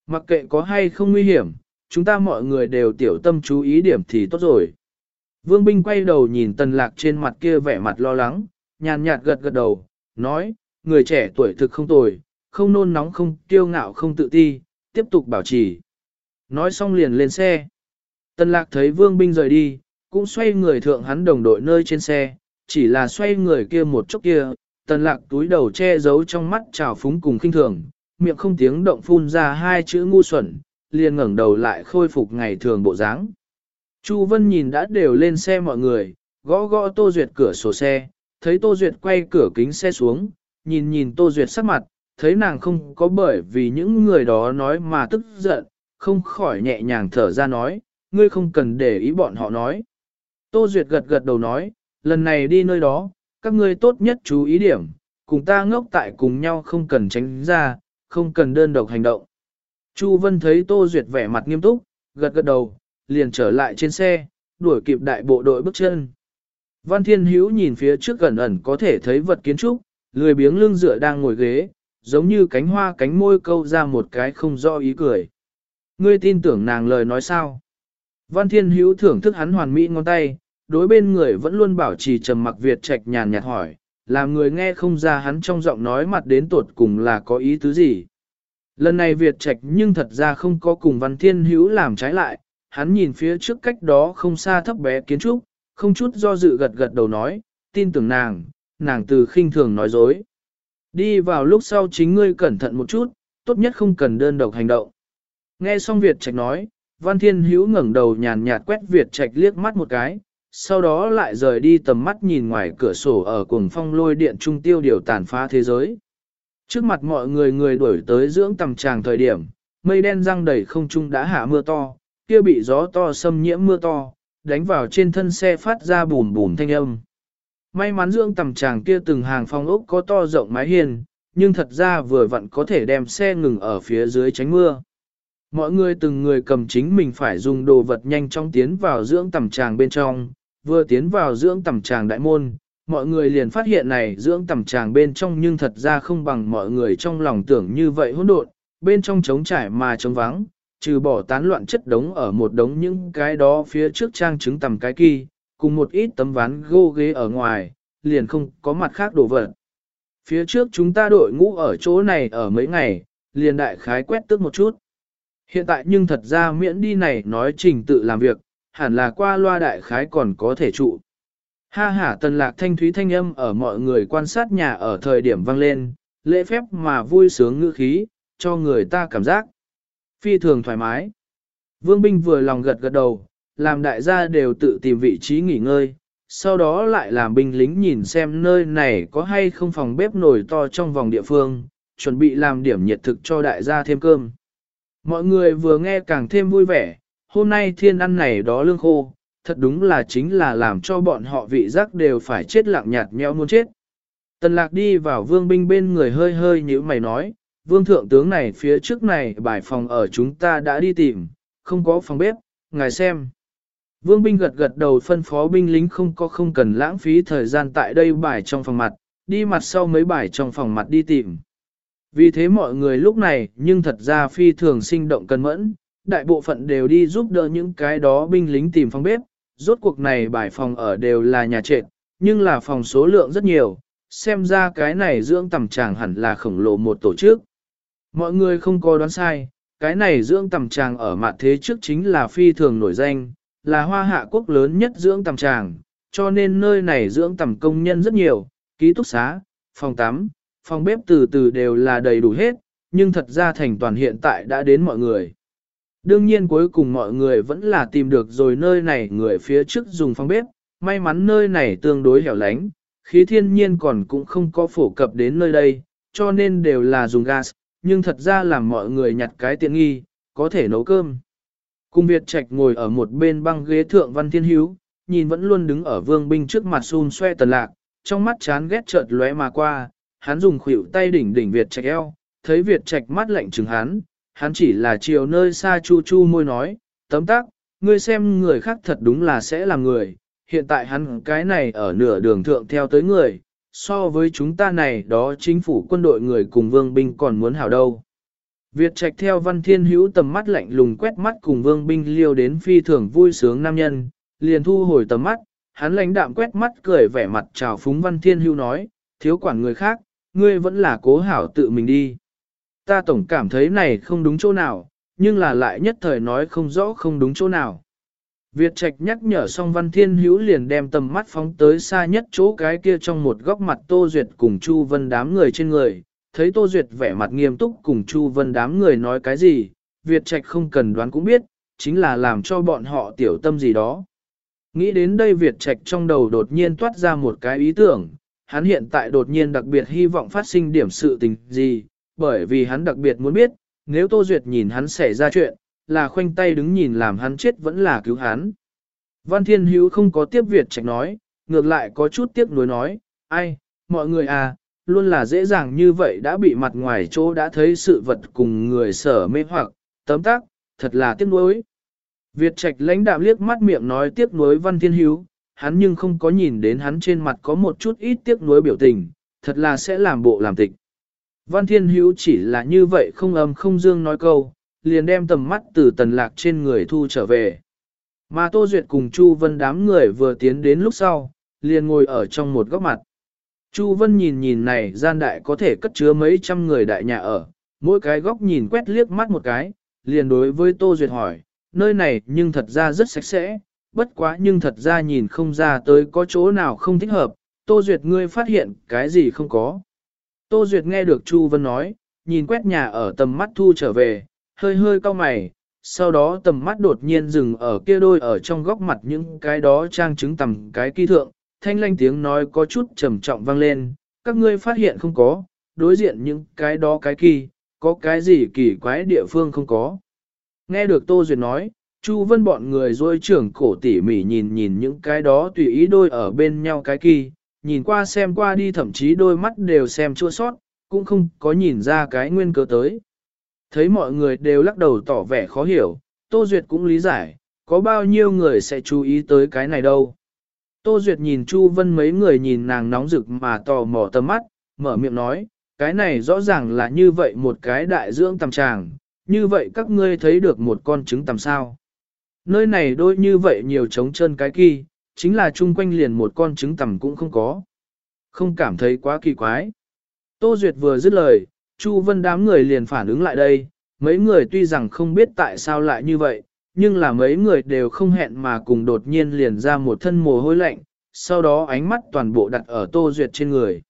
Mặc kệ có hay không nguy hiểm, chúng ta mọi người đều tiểu tâm chú ý điểm thì tốt rồi. Vương binh quay đầu nhìn tần lạc trên mặt kia vẻ mặt lo lắng, nhàn nhạt gật gật đầu, nói, người trẻ tuổi thực không tồi, không nôn nóng không kiêu ngạo không tự ti, tiếp tục bảo trì. Nói xong liền lên xe. Tần lạc thấy vương binh rời đi, cũng xoay người thượng hắn đồng đội nơi trên xe, chỉ là xoay người kia một chốc kia, tần lạc túi đầu che giấu trong mắt trào phúng cùng khinh thường, miệng không tiếng động phun ra hai chữ ngu xuẩn, liền ngẩng đầu lại khôi phục ngày thường bộ dáng. Chu Vân nhìn đã đều lên xe mọi người, gõ gõ Tô Duyệt cửa sổ xe, thấy Tô Duyệt quay cửa kính xe xuống, nhìn nhìn Tô Duyệt sắc mặt, thấy nàng không có bởi vì những người đó nói mà tức giận, không khỏi nhẹ nhàng thở ra nói, ngươi không cần để ý bọn họ nói. Tô Duyệt gật gật đầu nói, lần này đi nơi đó, các ngươi tốt nhất chú ý điểm, cùng ta ngốc tại cùng nhau không cần tránh ra, không cần đơn độc hành động. Chu Vân thấy Tô Duyệt vẻ mặt nghiêm túc, gật gật đầu, liền trở lại trên xe, đuổi kịp đại bộ đội bước chân. Văn Thiên Hữu nhìn phía trước gần ẩn có thể thấy vật kiến trúc, lười biếng lưng dựa đang ngồi ghế, giống như cánh hoa cánh môi câu ra một cái không do ý cười. Ngươi tin tưởng nàng lời nói sao? Văn Thiên Hữu thưởng thức hắn hoàn mỹ ngón tay, đối bên người vẫn luôn bảo trì trầm mặc Việt trạch nhàn nhạt hỏi, làm người nghe không ra hắn trong giọng nói mặt đến tột cùng là có ý tứ gì. Lần này Việt trạch nhưng thật ra không có cùng Văn Thiên Hữu làm trái lại, hắn nhìn phía trước cách đó không xa thấp bé kiến trúc, không chút do dự gật gật đầu nói, tin tưởng nàng, nàng từ khinh thường nói dối. Đi vào lúc sau chính ngươi cẩn thận một chút, tốt nhất không cần đơn độc hành động. Nghe xong Việt Trạch nói, Văn Thiên Hữu ngẩng đầu nhàn nhạt quét Việt Trạch liếc mắt một cái, sau đó lại rời đi tầm mắt nhìn ngoài cửa sổ ở cuồng phong lôi điện trung tiêu điều tàn phá thế giới. Trước mặt mọi người người đuổi tới dưỡng tầm tràng thời điểm, mây đen răng đầy không trung đã hạ mưa to, kia bị gió to xâm nhiễm mưa to, đánh vào trên thân xe phát ra bùn bùn thanh âm. May mắn dưỡng tầm tràng kia từng hàng phong ốc có to rộng mái hiên, nhưng thật ra vừa vặn có thể đem xe ngừng ở phía dưới tránh mưa. Mọi người từng người cầm chính mình phải dùng đồ vật nhanh chóng tiến vào dưỡng tầm tràng bên trong, vừa tiến vào dưỡng tầm tràng đại môn, mọi người liền phát hiện này dưỡng tầm tràng bên trong nhưng thật ra không bằng mọi người trong lòng tưởng như vậy hỗn độn, bên trong trống trải mà trống vắng, trừ bỏ tán loạn chất đống ở một đống những cái đó phía trước trang trứng tầm cái kỳ, cùng một ít tấm ván gô ghế ở ngoài, liền không có mặt khác đồ vật. Phía trước chúng ta đội ngũ ở chỗ này ở mấy ngày, liền đại khái quét tước một chút. Hiện tại nhưng thật ra miễn đi này nói trình tự làm việc, hẳn là qua loa đại khái còn có thể trụ. Ha ha tần lạc thanh thúy thanh âm ở mọi người quan sát nhà ở thời điểm vang lên, lễ phép mà vui sướng ngữ khí, cho người ta cảm giác phi thường thoải mái. Vương binh vừa lòng gật gật đầu, làm đại gia đều tự tìm vị trí nghỉ ngơi, sau đó lại làm binh lính nhìn xem nơi này có hay không phòng bếp nổi to trong vòng địa phương, chuẩn bị làm điểm nhiệt thực cho đại gia thêm cơm. Mọi người vừa nghe càng thêm vui vẻ, hôm nay thiên ăn này đó lương khô, thật đúng là chính là làm cho bọn họ vị giác đều phải chết lặng nhạt nhẽo muốn chết. Tần lạc đi vào vương binh bên người hơi hơi như mày nói, vương thượng tướng này phía trước này bài phòng ở chúng ta đã đi tìm, không có phòng bếp, ngài xem. Vương binh gật gật đầu phân phó binh lính không có không cần lãng phí thời gian tại đây bài trong phòng mặt, đi mặt sau mấy bài trong phòng mặt đi tìm. Vì thế mọi người lúc này nhưng thật ra phi thường sinh động cân mẫn, đại bộ phận đều đi giúp đỡ những cái đó binh lính tìm phòng bếp, rốt cuộc này bài phòng ở đều là nhà trệt, nhưng là phòng số lượng rất nhiều, xem ra cái này dưỡng tầm tràng hẳn là khổng lồ một tổ chức. Mọi người không có đoán sai, cái này dưỡng tầm tràng ở mặt thế trước chính là phi thường nổi danh, là hoa hạ quốc lớn nhất dưỡng tầm tràng, cho nên nơi này dưỡng tầm công nhân rất nhiều, ký túc xá, phòng tắm, phòng bếp từ từ đều là đầy đủ hết, nhưng thật ra thành toàn hiện tại đã đến mọi người. Đương nhiên cuối cùng mọi người vẫn là tìm được rồi nơi này người phía trước dùng phòng bếp, may mắn nơi này tương đối hẻo lánh, khí thiên nhiên còn cũng không có phổ cập đến nơi đây, cho nên đều là dùng gas, nhưng thật ra làm mọi người nhặt cái tiện nghi, có thể nấu cơm. Cung Việt Trạch ngồi ở một bên băng ghế thượng văn thiên hữu, nhìn vẫn luôn đứng ở vương binh trước mặt xun xoe tần lạc, trong mắt chán ghét chợt lóe mà qua, hắn dùng khuỷu tay đỉnh đỉnh Việt Trạch eo, thấy Việt Trạch mắt lạnh chừng hắn, hắn chỉ là chiều nơi xa chu chu môi nói, tấm tắc, ngươi xem người khác thật đúng là sẽ là người, hiện tại hắn cái này ở nửa đường thượng theo tới người, so với chúng ta này đó chính phủ quân đội người cùng vương binh còn muốn hảo đâu. Việt trạch theo văn thiên hữu tầm mắt lạnh lùng quét mắt cùng vương binh liêu đến phi thường vui sướng nam nhân, liền thu hồi tầm mắt, hắn lãnh đạm quét mắt cười vẻ mặt chào phúng văn thiên hữu nói, thiếu quản người khác, ngươi vẫn là cố hảo tự mình đi. Ta tổng cảm thấy này không đúng chỗ nào, nhưng là lại nhất thời nói không rõ không đúng chỗ nào. Việt Trạch nhắc nhở xong Văn Thiên Hữu liền đem tầm mắt phóng tới xa nhất chỗ cái kia trong một góc mặt Tô Duyệt cùng Chu Vân đám người trên người, thấy Tô Duyệt vẻ mặt nghiêm túc cùng Chu Vân đám người nói cái gì, Việt Trạch không cần đoán cũng biết, chính là làm cho bọn họ tiểu tâm gì đó. Nghĩ đến đây Việt Trạch trong đầu đột nhiên toát ra một cái ý tưởng, hắn hiện tại đột nhiên đặc biệt hy vọng phát sinh điểm sự tình gì, bởi vì hắn đặc biệt muốn biết, nếu Tô Duyệt nhìn hắn xảy ra chuyện, là khoanh tay đứng nhìn làm hắn chết vẫn là cứu hắn. Văn Thiên Hữu không có tiếp Việt Trạch nói, ngược lại có chút tiếc nuối nói, ai, mọi người à, luôn là dễ dàng như vậy đã bị mặt ngoài chỗ đã thấy sự vật cùng người sở mê hoặc, tấm tác, thật là tiếc nuối. Việt Trạch lãnh đạm liếc mắt miệng nói tiếc nuối Văn Thiên Hiếu, hắn nhưng không có nhìn đến hắn trên mặt có một chút ít tiếc nuối biểu tình, thật là sẽ làm bộ làm tịch. Văn Thiên Hiếu chỉ là như vậy không âm không dương nói câu, liền đem tầm mắt từ tần lạc trên người thu trở về. Mà Tô Duyệt cùng Chu Vân đám người vừa tiến đến lúc sau, liền ngồi ở trong một góc mặt. Chu Vân nhìn nhìn này gian đại có thể cất chứa mấy trăm người đại nhà ở, mỗi cái góc nhìn quét liếc mắt một cái, liền đối với Tô Duyệt hỏi, nơi này nhưng thật ra rất sạch sẽ, bất quá nhưng thật ra nhìn không ra tới có chỗ nào không thích hợp, Tô Duyệt ngươi phát hiện cái gì không có. Tô Duyệt nghe được Chu Vân nói, nhìn quét nhà ở tầm mắt thu trở về, hơi hơi cau mày, sau đó tầm mắt đột nhiên dừng ở kia đôi ở trong góc mặt những cái đó trang chứng tầm cái kỳ thượng, thanh lanh tiếng nói có chút trầm trọng vang lên, các ngươi phát hiện không có, đối diện những cái đó cái kỳ, có cái gì kỳ quái địa phương không có. Nghe được Tô Duyệt nói, Chu Vân bọn người dôi trưởng cổ tỉ mỉ nhìn nhìn những cái đó tùy ý đôi ở bên nhau cái kỳ, nhìn qua xem qua đi thậm chí đôi mắt đều xem chua sót, cũng không có nhìn ra cái nguyên cớ tới. Thấy mọi người đều lắc đầu tỏ vẻ khó hiểu, Tô Duyệt cũng lý giải, có bao nhiêu người sẽ chú ý tới cái này đâu. Tô Duyệt nhìn Chu Vân mấy người nhìn nàng nóng rực mà tò mò tầm mắt, mở miệng nói, cái này rõ ràng là như vậy một cái đại dưỡng tầm tràng, như vậy các ngươi thấy được một con trứng tầm sao. Nơi này đôi như vậy nhiều trống chân cái kỳ, chính là chung quanh liền một con trứng tầm cũng không có. Không cảm thấy quá kỳ quái. Tô Duyệt vừa dứt lời, Chu Vân đám người liền phản ứng lại đây, mấy người tuy rằng không biết tại sao lại như vậy, nhưng là mấy người đều không hẹn mà cùng đột nhiên liền ra một thân mồ hôi lạnh, sau đó ánh mắt toàn bộ đặt ở Tô Duyệt trên người.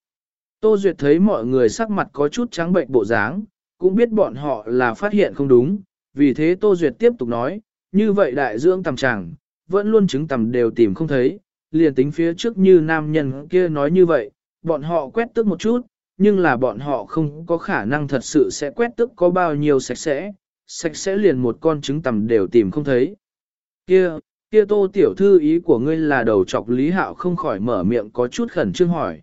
Tô Duyệt thấy mọi người sắc mặt có chút trắng bệnh bộ dáng, cũng biết bọn họ là phát hiện không đúng, vì thế Tô Duyệt tiếp tục nói, như vậy đại dưỡng tầm chẳng, vẫn luôn chứng tầm đều tìm không thấy, liền tính phía trước như nam nhân kia nói như vậy, bọn họ quét tức một chút, nhưng là bọn họ không có khả năng thật sự sẽ quét tức có bao nhiêu sạch sẽ, sạch sẽ liền một con trứng tầm đều tìm không thấy. Kia, Kia tô tiểu thư ý của ngươi là đầu chọc Lý Hạo không khỏi mở miệng có chút khẩn trương hỏi.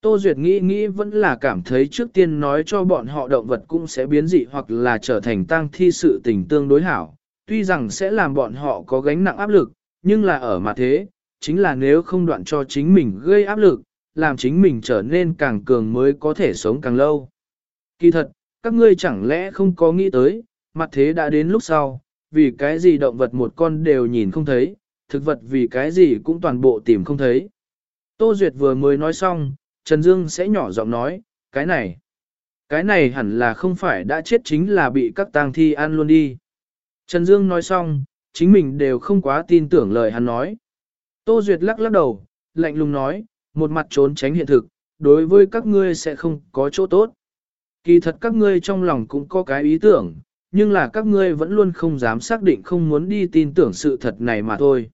Tô Duyệt nghĩ nghĩ vẫn là cảm thấy trước tiên nói cho bọn họ động vật cũng sẽ biến dị hoặc là trở thành tang thi sự tình tương đối hảo. Tuy rằng sẽ làm bọn họ có gánh nặng áp lực, nhưng là ở mặt thế, chính là nếu không đoạn cho chính mình gây áp lực, làm chính mình trở nên càng cường mới có thể sống càng lâu. Kỳ thật, các ngươi chẳng lẽ không có nghĩ tới, mặt thế đã đến lúc sau, vì cái gì động vật một con đều nhìn không thấy, thực vật vì cái gì cũng toàn bộ tìm không thấy. Tô Duyệt vừa mới nói xong, Trần Dương sẽ nhỏ giọng nói, cái này, cái này hẳn là không phải đã chết chính là bị các tang thi ăn luôn đi. Trần Dương nói xong, chính mình đều không quá tin tưởng lời hắn nói. Tô Duyệt lắc lắc đầu, lạnh lùng nói, một mặt trốn tránh hiện thực, đối với các ngươi sẽ không có chỗ tốt. Kỳ thật các ngươi trong lòng cũng có cái ý tưởng, nhưng là các ngươi vẫn luôn không dám xác định không muốn đi tin tưởng sự thật này mà thôi.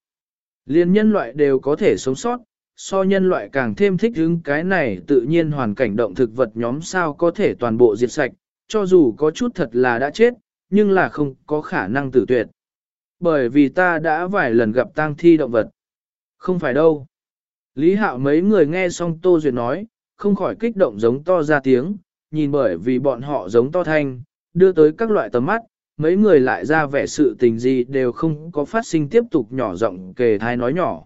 Liên nhân loại đều có thể sống sót, so nhân loại càng thêm thích ứng cái này tự nhiên hoàn cảnh động thực vật nhóm sao có thể toàn bộ diệt sạch, cho dù có chút thật là đã chết, nhưng là không có khả năng tử tuyệt. Bởi vì ta đã vài lần gặp tang thi động vật. Không phải đâu. Lý Hạo mấy người nghe xong Tô Duyệt nói, không khỏi kích động giống to ra tiếng, nhìn bởi vì bọn họ giống to thanh, đưa tới các loại tầm mắt, mấy người lại ra vẻ sự tình gì đều không có phát sinh tiếp tục nhỏ giọng kề thai nói nhỏ.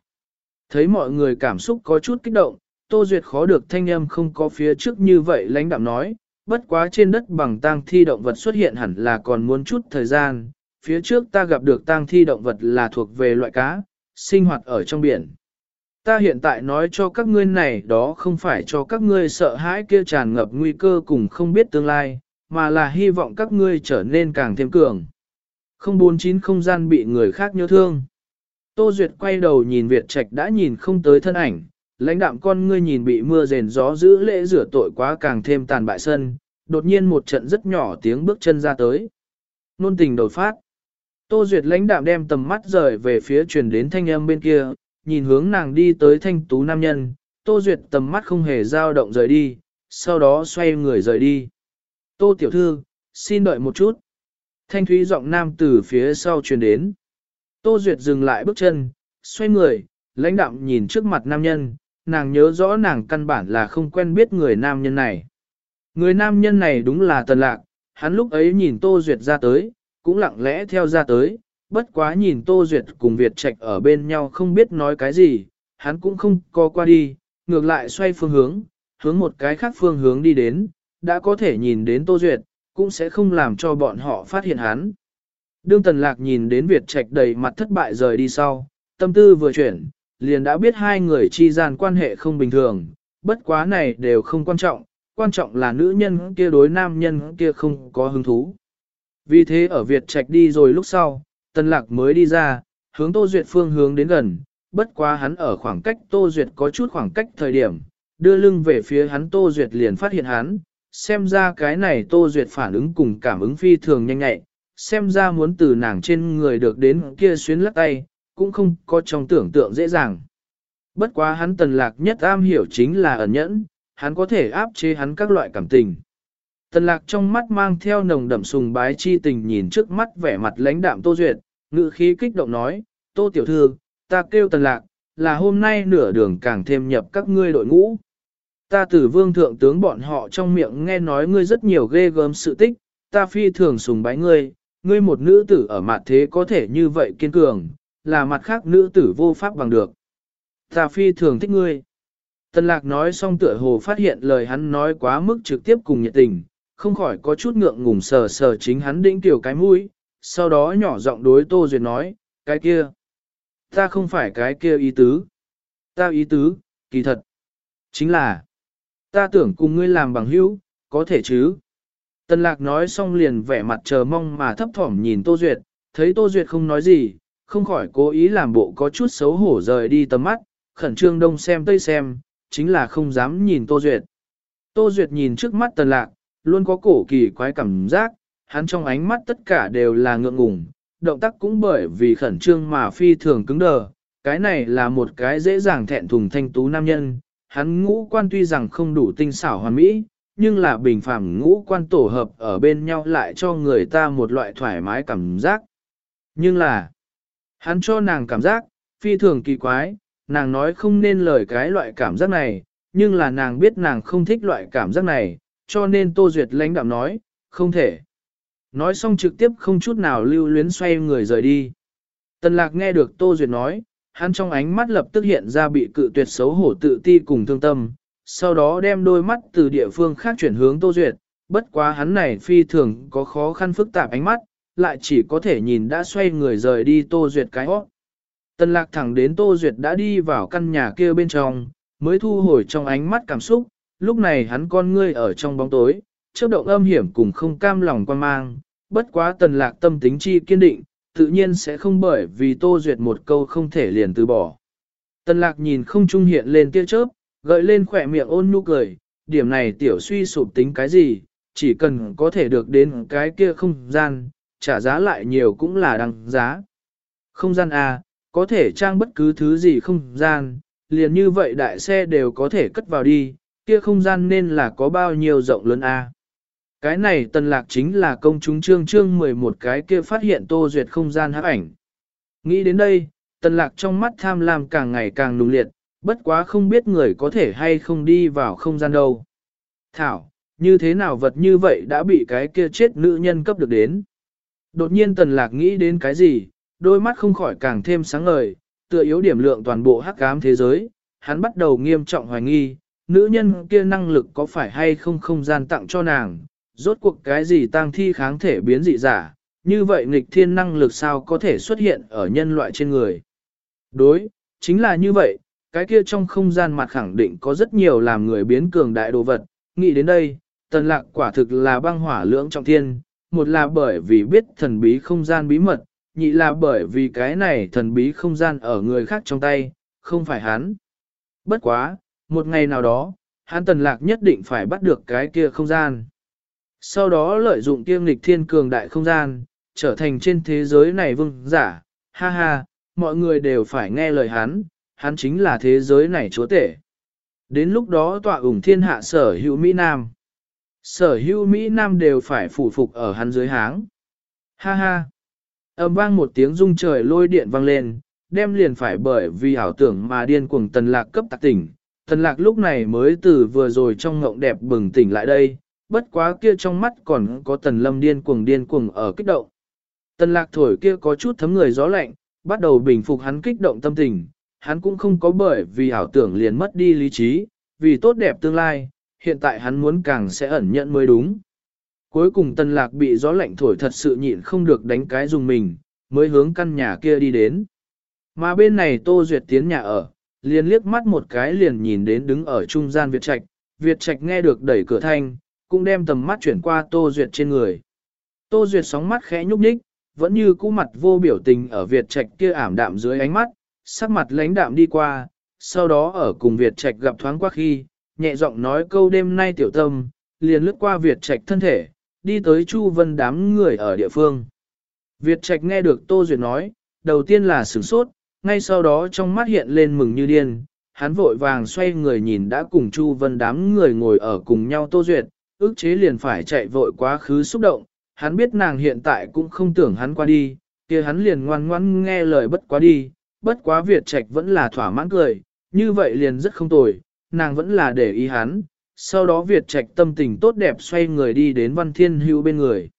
Thấy mọi người cảm xúc có chút kích động, Tô Duyệt khó được thanh âm không có phía trước như vậy lãnh đạm nói, bất quá trên đất bằng tang thi động vật xuất hiện hẳn là còn muốn chút thời gian, phía trước ta gặp được tang thi động vật là thuộc về loại cá, sinh hoạt ở trong biển. Ta hiện tại nói cho các ngươi này đó không phải cho các ngươi sợ hãi kia tràn ngập nguy cơ cùng không biết tương lai, mà là hy vọng các ngươi trở nên càng thêm cường. Không bốn chín không gian bị người khác nhớ thương. Tô Duyệt quay đầu nhìn Việt Trạch đã nhìn không tới thân ảnh, lãnh đạm con ngươi nhìn bị mưa rền gió giữ lễ rửa tội quá càng thêm tàn bại sân, đột nhiên một trận rất nhỏ tiếng bước chân ra tới. Nôn tình đột phát. Tô Duyệt lãnh đạm đem tầm mắt rời về phía truyền đến thanh âm bên kia, nhìn hướng nàng đi tới thanh tú nam nhân, Tô Duyệt tầm mắt không hề dao động rời đi, sau đó xoay người rời đi. Tô Tiểu Thư, xin đợi một chút. Thanh thúy giọng nam từ phía sau truyền đến. Tô Duyệt dừng lại bước chân, xoay người, lãnh đạm nhìn trước mặt nam nhân, nàng nhớ rõ nàng căn bản là không quen biết người nam nhân này. Người nam nhân này đúng là tần lạc, hắn lúc ấy nhìn Tô Duyệt ra tới, cũng lặng lẽ theo ra tới, bất quá nhìn Tô Duyệt cùng Việt Trạch ở bên nhau không biết nói cái gì, hắn cũng không co qua đi, ngược lại xoay phương hướng, hướng một cái khác phương hướng đi đến, đã có thể nhìn đến Tô Duyệt, cũng sẽ không làm cho bọn họ phát hiện hắn. Đương Tần Lạc nhìn đến Việt Trạch đầy mặt thất bại rời đi sau, tâm tư vừa chuyển, liền đã biết hai người chi gian quan hệ không bình thường, bất quá này đều không quan trọng, quan trọng là nữ nhân kia đối nam nhân kia không có hứng thú. Vì thế ở Việt Trạch đi rồi lúc sau, Tần Lạc mới đi ra, hướng Tô Duyệt phương hướng đến gần, bất quá hắn ở khoảng cách Tô Duyệt có chút khoảng cách thời điểm, đưa lưng về phía hắn Tô Duyệt liền phát hiện hắn, xem ra cái này Tô Duyệt phản ứng cùng cảm ứng phi thường nhanh nhạy, xem ra muốn từ nàng trên người được đến kia xuyến lắc tay, cũng không có trong tưởng tượng dễ dàng. Bất quá hắn tần lạc nhất am hiểu chính là ẩn nhẫn, hắn có thể áp chế hắn các loại cảm tình. Tần lạc trong mắt mang theo nồng đậm sùng bái chi tình nhìn trước mắt vẻ mặt lãnh đạm Tô Duyệt, ngự khí kích động nói, Tô Tiểu Thư, ta kêu tần lạc, là hôm nay nửa đường càng thêm nhập các ngươi đội ngũ. Ta từ vương thượng tướng bọn họ trong miệng nghe nói ngươi rất nhiều ghê gớm sự tích, ta phi thường sùng bái ngươi, ngươi một nữ tử ở mặt thế có thể như vậy kiên cường, là mặt khác nữ tử vô pháp bằng được. Ta phi thường thích ngươi. Tần lạc nói xong tựa hồ phát hiện lời hắn nói quá mức trực tiếp cùng nhiệt tình, không khỏi có chút ngượng ngùng sờ sờ chính hắn đĩnh tiểu cái mũi, sau đó nhỏ giọng đối Tô Duyệt nói, cái kia. Ta không phải cái kia ý tứ. Ta ý tứ, kỳ thật. Chính là, ta tưởng cùng ngươi làm bằng hữu, có thể chứ. Tần lạc nói xong liền vẻ mặt chờ mong mà thấp thỏm nhìn Tô Duyệt, thấy Tô Duyệt không nói gì, không khỏi cố ý làm bộ có chút xấu hổ rời đi tầm mắt, khẩn trương đông xem tây xem, chính là không dám nhìn Tô Duyệt. Tô Duyệt nhìn trước mắt tần lạc, luôn có cổ kỳ quái cảm giác, hắn trong ánh mắt tất cả đều là ngượng ngùng, động tác cũng bởi vì khẩn trương mà phi thường cứng đờ, cái này là một cái dễ dàng thẹn thùng thanh tú nam nhân, hắn ngũ quan tuy rằng không đủ tinh xảo hoàn mỹ, nhưng là bình phàm ngũ quan tổ hợp ở bên nhau lại cho người ta một loại thoải mái cảm giác. Nhưng là, Hắn cho nàng cảm giác, phi thường kỳ quái, nàng nói không nên lời cái loại cảm giác này, nhưng là nàng biết nàng không thích loại cảm giác này, cho nên Tô Duyệt lãnh đạm nói, không thể. Nói xong trực tiếp không chút nào lưu luyến xoay người rời đi. Tần lạc nghe được Tô Duyệt nói, hắn trong ánh mắt lập tức hiện ra bị cự tuyệt xấu hổ tự ti cùng thương tâm, sau đó đem đôi mắt từ địa phương khác chuyển hướng Tô Duyệt, bất quá hắn này phi thường có khó khăn phức tạp ánh mắt, lại chỉ có thể nhìn đã xoay người rời đi Tô Duyệt cái hót. Tần lạc thẳng đến Tô Duyệt đã đi vào căn nhà kia bên trong, mới thu hồi trong ánh mắt cảm xúc, lúc này hắn con ngươi ở trong bóng tối, chớp động âm hiểm cùng không cam lòng quan mang, bất quá tần lạc tâm tính chi kiên định, tự nhiên sẽ không bởi vì Tô Duyệt một câu không thể liền từ bỏ. Tần lạc nhìn không trung hiện lên tia chớp, gợi lên khỏe miệng ôn nhu cười, điểm này tiểu suy sụp tính cái gì, chỉ cần có thể được đến cái kia không gian, trả giá lại nhiều cũng là đăng giá. Không gian à? có thể trang bất cứ thứ gì không gian, liền như vậy đại xe đều có thể cất vào đi, kia không gian nên là có bao nhiêu rộng lớn A. Cái này tần lạc chính là công chúng trương trương 11 cái kia phát hiện tô duyệt không gian hắc ảnh. Nghĩ đến đây, tần lạc trong mắt tham lam càng ngày càng nung liệt, bất quá không biết người có thể hay không đi vào không gian đâu. Thảo, như thế nào vật như vậy đã bị cái kia chết nữ nhân cấp được đến. Đột nhiên tần lạc nghĩ đến cái gì, đôi mắt không khỏi càng thêm sáng ngời, tựa yếu điểm lượng toàn bộ hắc ám thế giới, hắn bắt đầu nghiêm trọng hoài nghi, nữ nhân kia năng lực có phải hay không không gian tặng cho nàng, rốt cuộc cái gì tang thi kháng thể biến dị giả, như vậy nghịch thiên năng lực sao có thể xuất hiện ở nhân loại trên người. Đối, chính là như vậy, cái kia trong không gian mặt khẳng định có rất nhiều làm người biến cường đại đồ vật, nghĩ đến đây, tần lạc quả thực là băng hỏa lưỡng trọng thiên, một là bởi vì biết thần bí không gian bí mật, nhị là bởi vì cái này thần bí không gian ở người khác trong tay, không phải hắn. Bất quá, một ngày nào đó, hắn tần lạc nhất định phải bắt được cái kia không gian. Sau đó lợi dụng kiêm lịch thiên cường đại không gian, trở thành trên thế giới này vương giả, ha ha, mọi người đều phải nghe lời hắn, hắn chính là thế giới này chúa tể. Đến lúc đó tọa ủng thiên hạ sở hữu Mỹ Nam. Sở hữu Mỹ Nam đều phải phủ phục ở hắn dưới háng. Ha ha. Âm vang một tiếng rung trời lôi điện vang lên, đem liền phải bởi vì ảo tưởng mà điên cuồng tần lạc cấp tạc tỉnh. Tần lạc lúc này mới từ vừa rồi trong ngộng đẹp bừng tỉnh lại đây, bất quá kia trong mắt còn có tần lâm điên cuồng điên cuồng ở kích động. Tần lạc thổi kia có chút thấm người gió lạnh, bắt đầu bình phục hắn kích động tâm tình, hắn cũng không có bởi vì ảo tưởng liền mất đi lý trí, vì tốt đẹp tương lai, hiện tại hắn muốn càng sẽ ẩn nhận mới đúng. Cuối cùng tần lạc bị gió lạnh thổi thật sự nhịn không được đánh cái dùng mình, mới hướng căn nhà kia đi đến. Mà bên này Tô Duyệt tiến nhà ở, liền liếc mắt một cái liền nhìn đến đứng ở trung gian Việt Trạch, Việt Trạch nghe được đẩy cửa thanh, cũng đem tầm mắt chuyển qua Tô Duyệt trên người. Tô Duyệt sóng mắt khẽ nhúc nhích, vẫn như cũ mặt vô biểu tình ở Việt Trạch kia ảm đạm dưới ánh mắt, sắc mặt lãnh đạm đi qua, sau đó ở cùng Việt Trạch gặp thoáng qua khi, nhẹ giọng nói câu đêm nay tiểu tâm, liền lướt qua Việt Trạch thân thể, đi tới Chu Vân đám người ở địa phương. Việt Trạch nghe được Tô Duyệt nói, đầu tiên là sửng sốt, ngay sau đó trong mắt hiện lên mừng như điên, hắn vội vàng xoay người nhìn đã cùng Chu Vân đám người ngồi ở cùng nhau Tô Duyệt, ước chế liền phải chạy vội quá khứ xúc động, hắn biết nàng hiện tại cũng không tưởng hắn qua đi, kia hắn liền ngoan ngoãn nghe lời bất quá đi, bất quá Việt Trạch vẫn là thỏa mãn cười, như vậy liền rất không tồi, nàng vẫn là để ý hắn, sau đó Việt Trạch tâm tình tốt đẹp xoay người đi đến Văn Thiên Hữu bên người.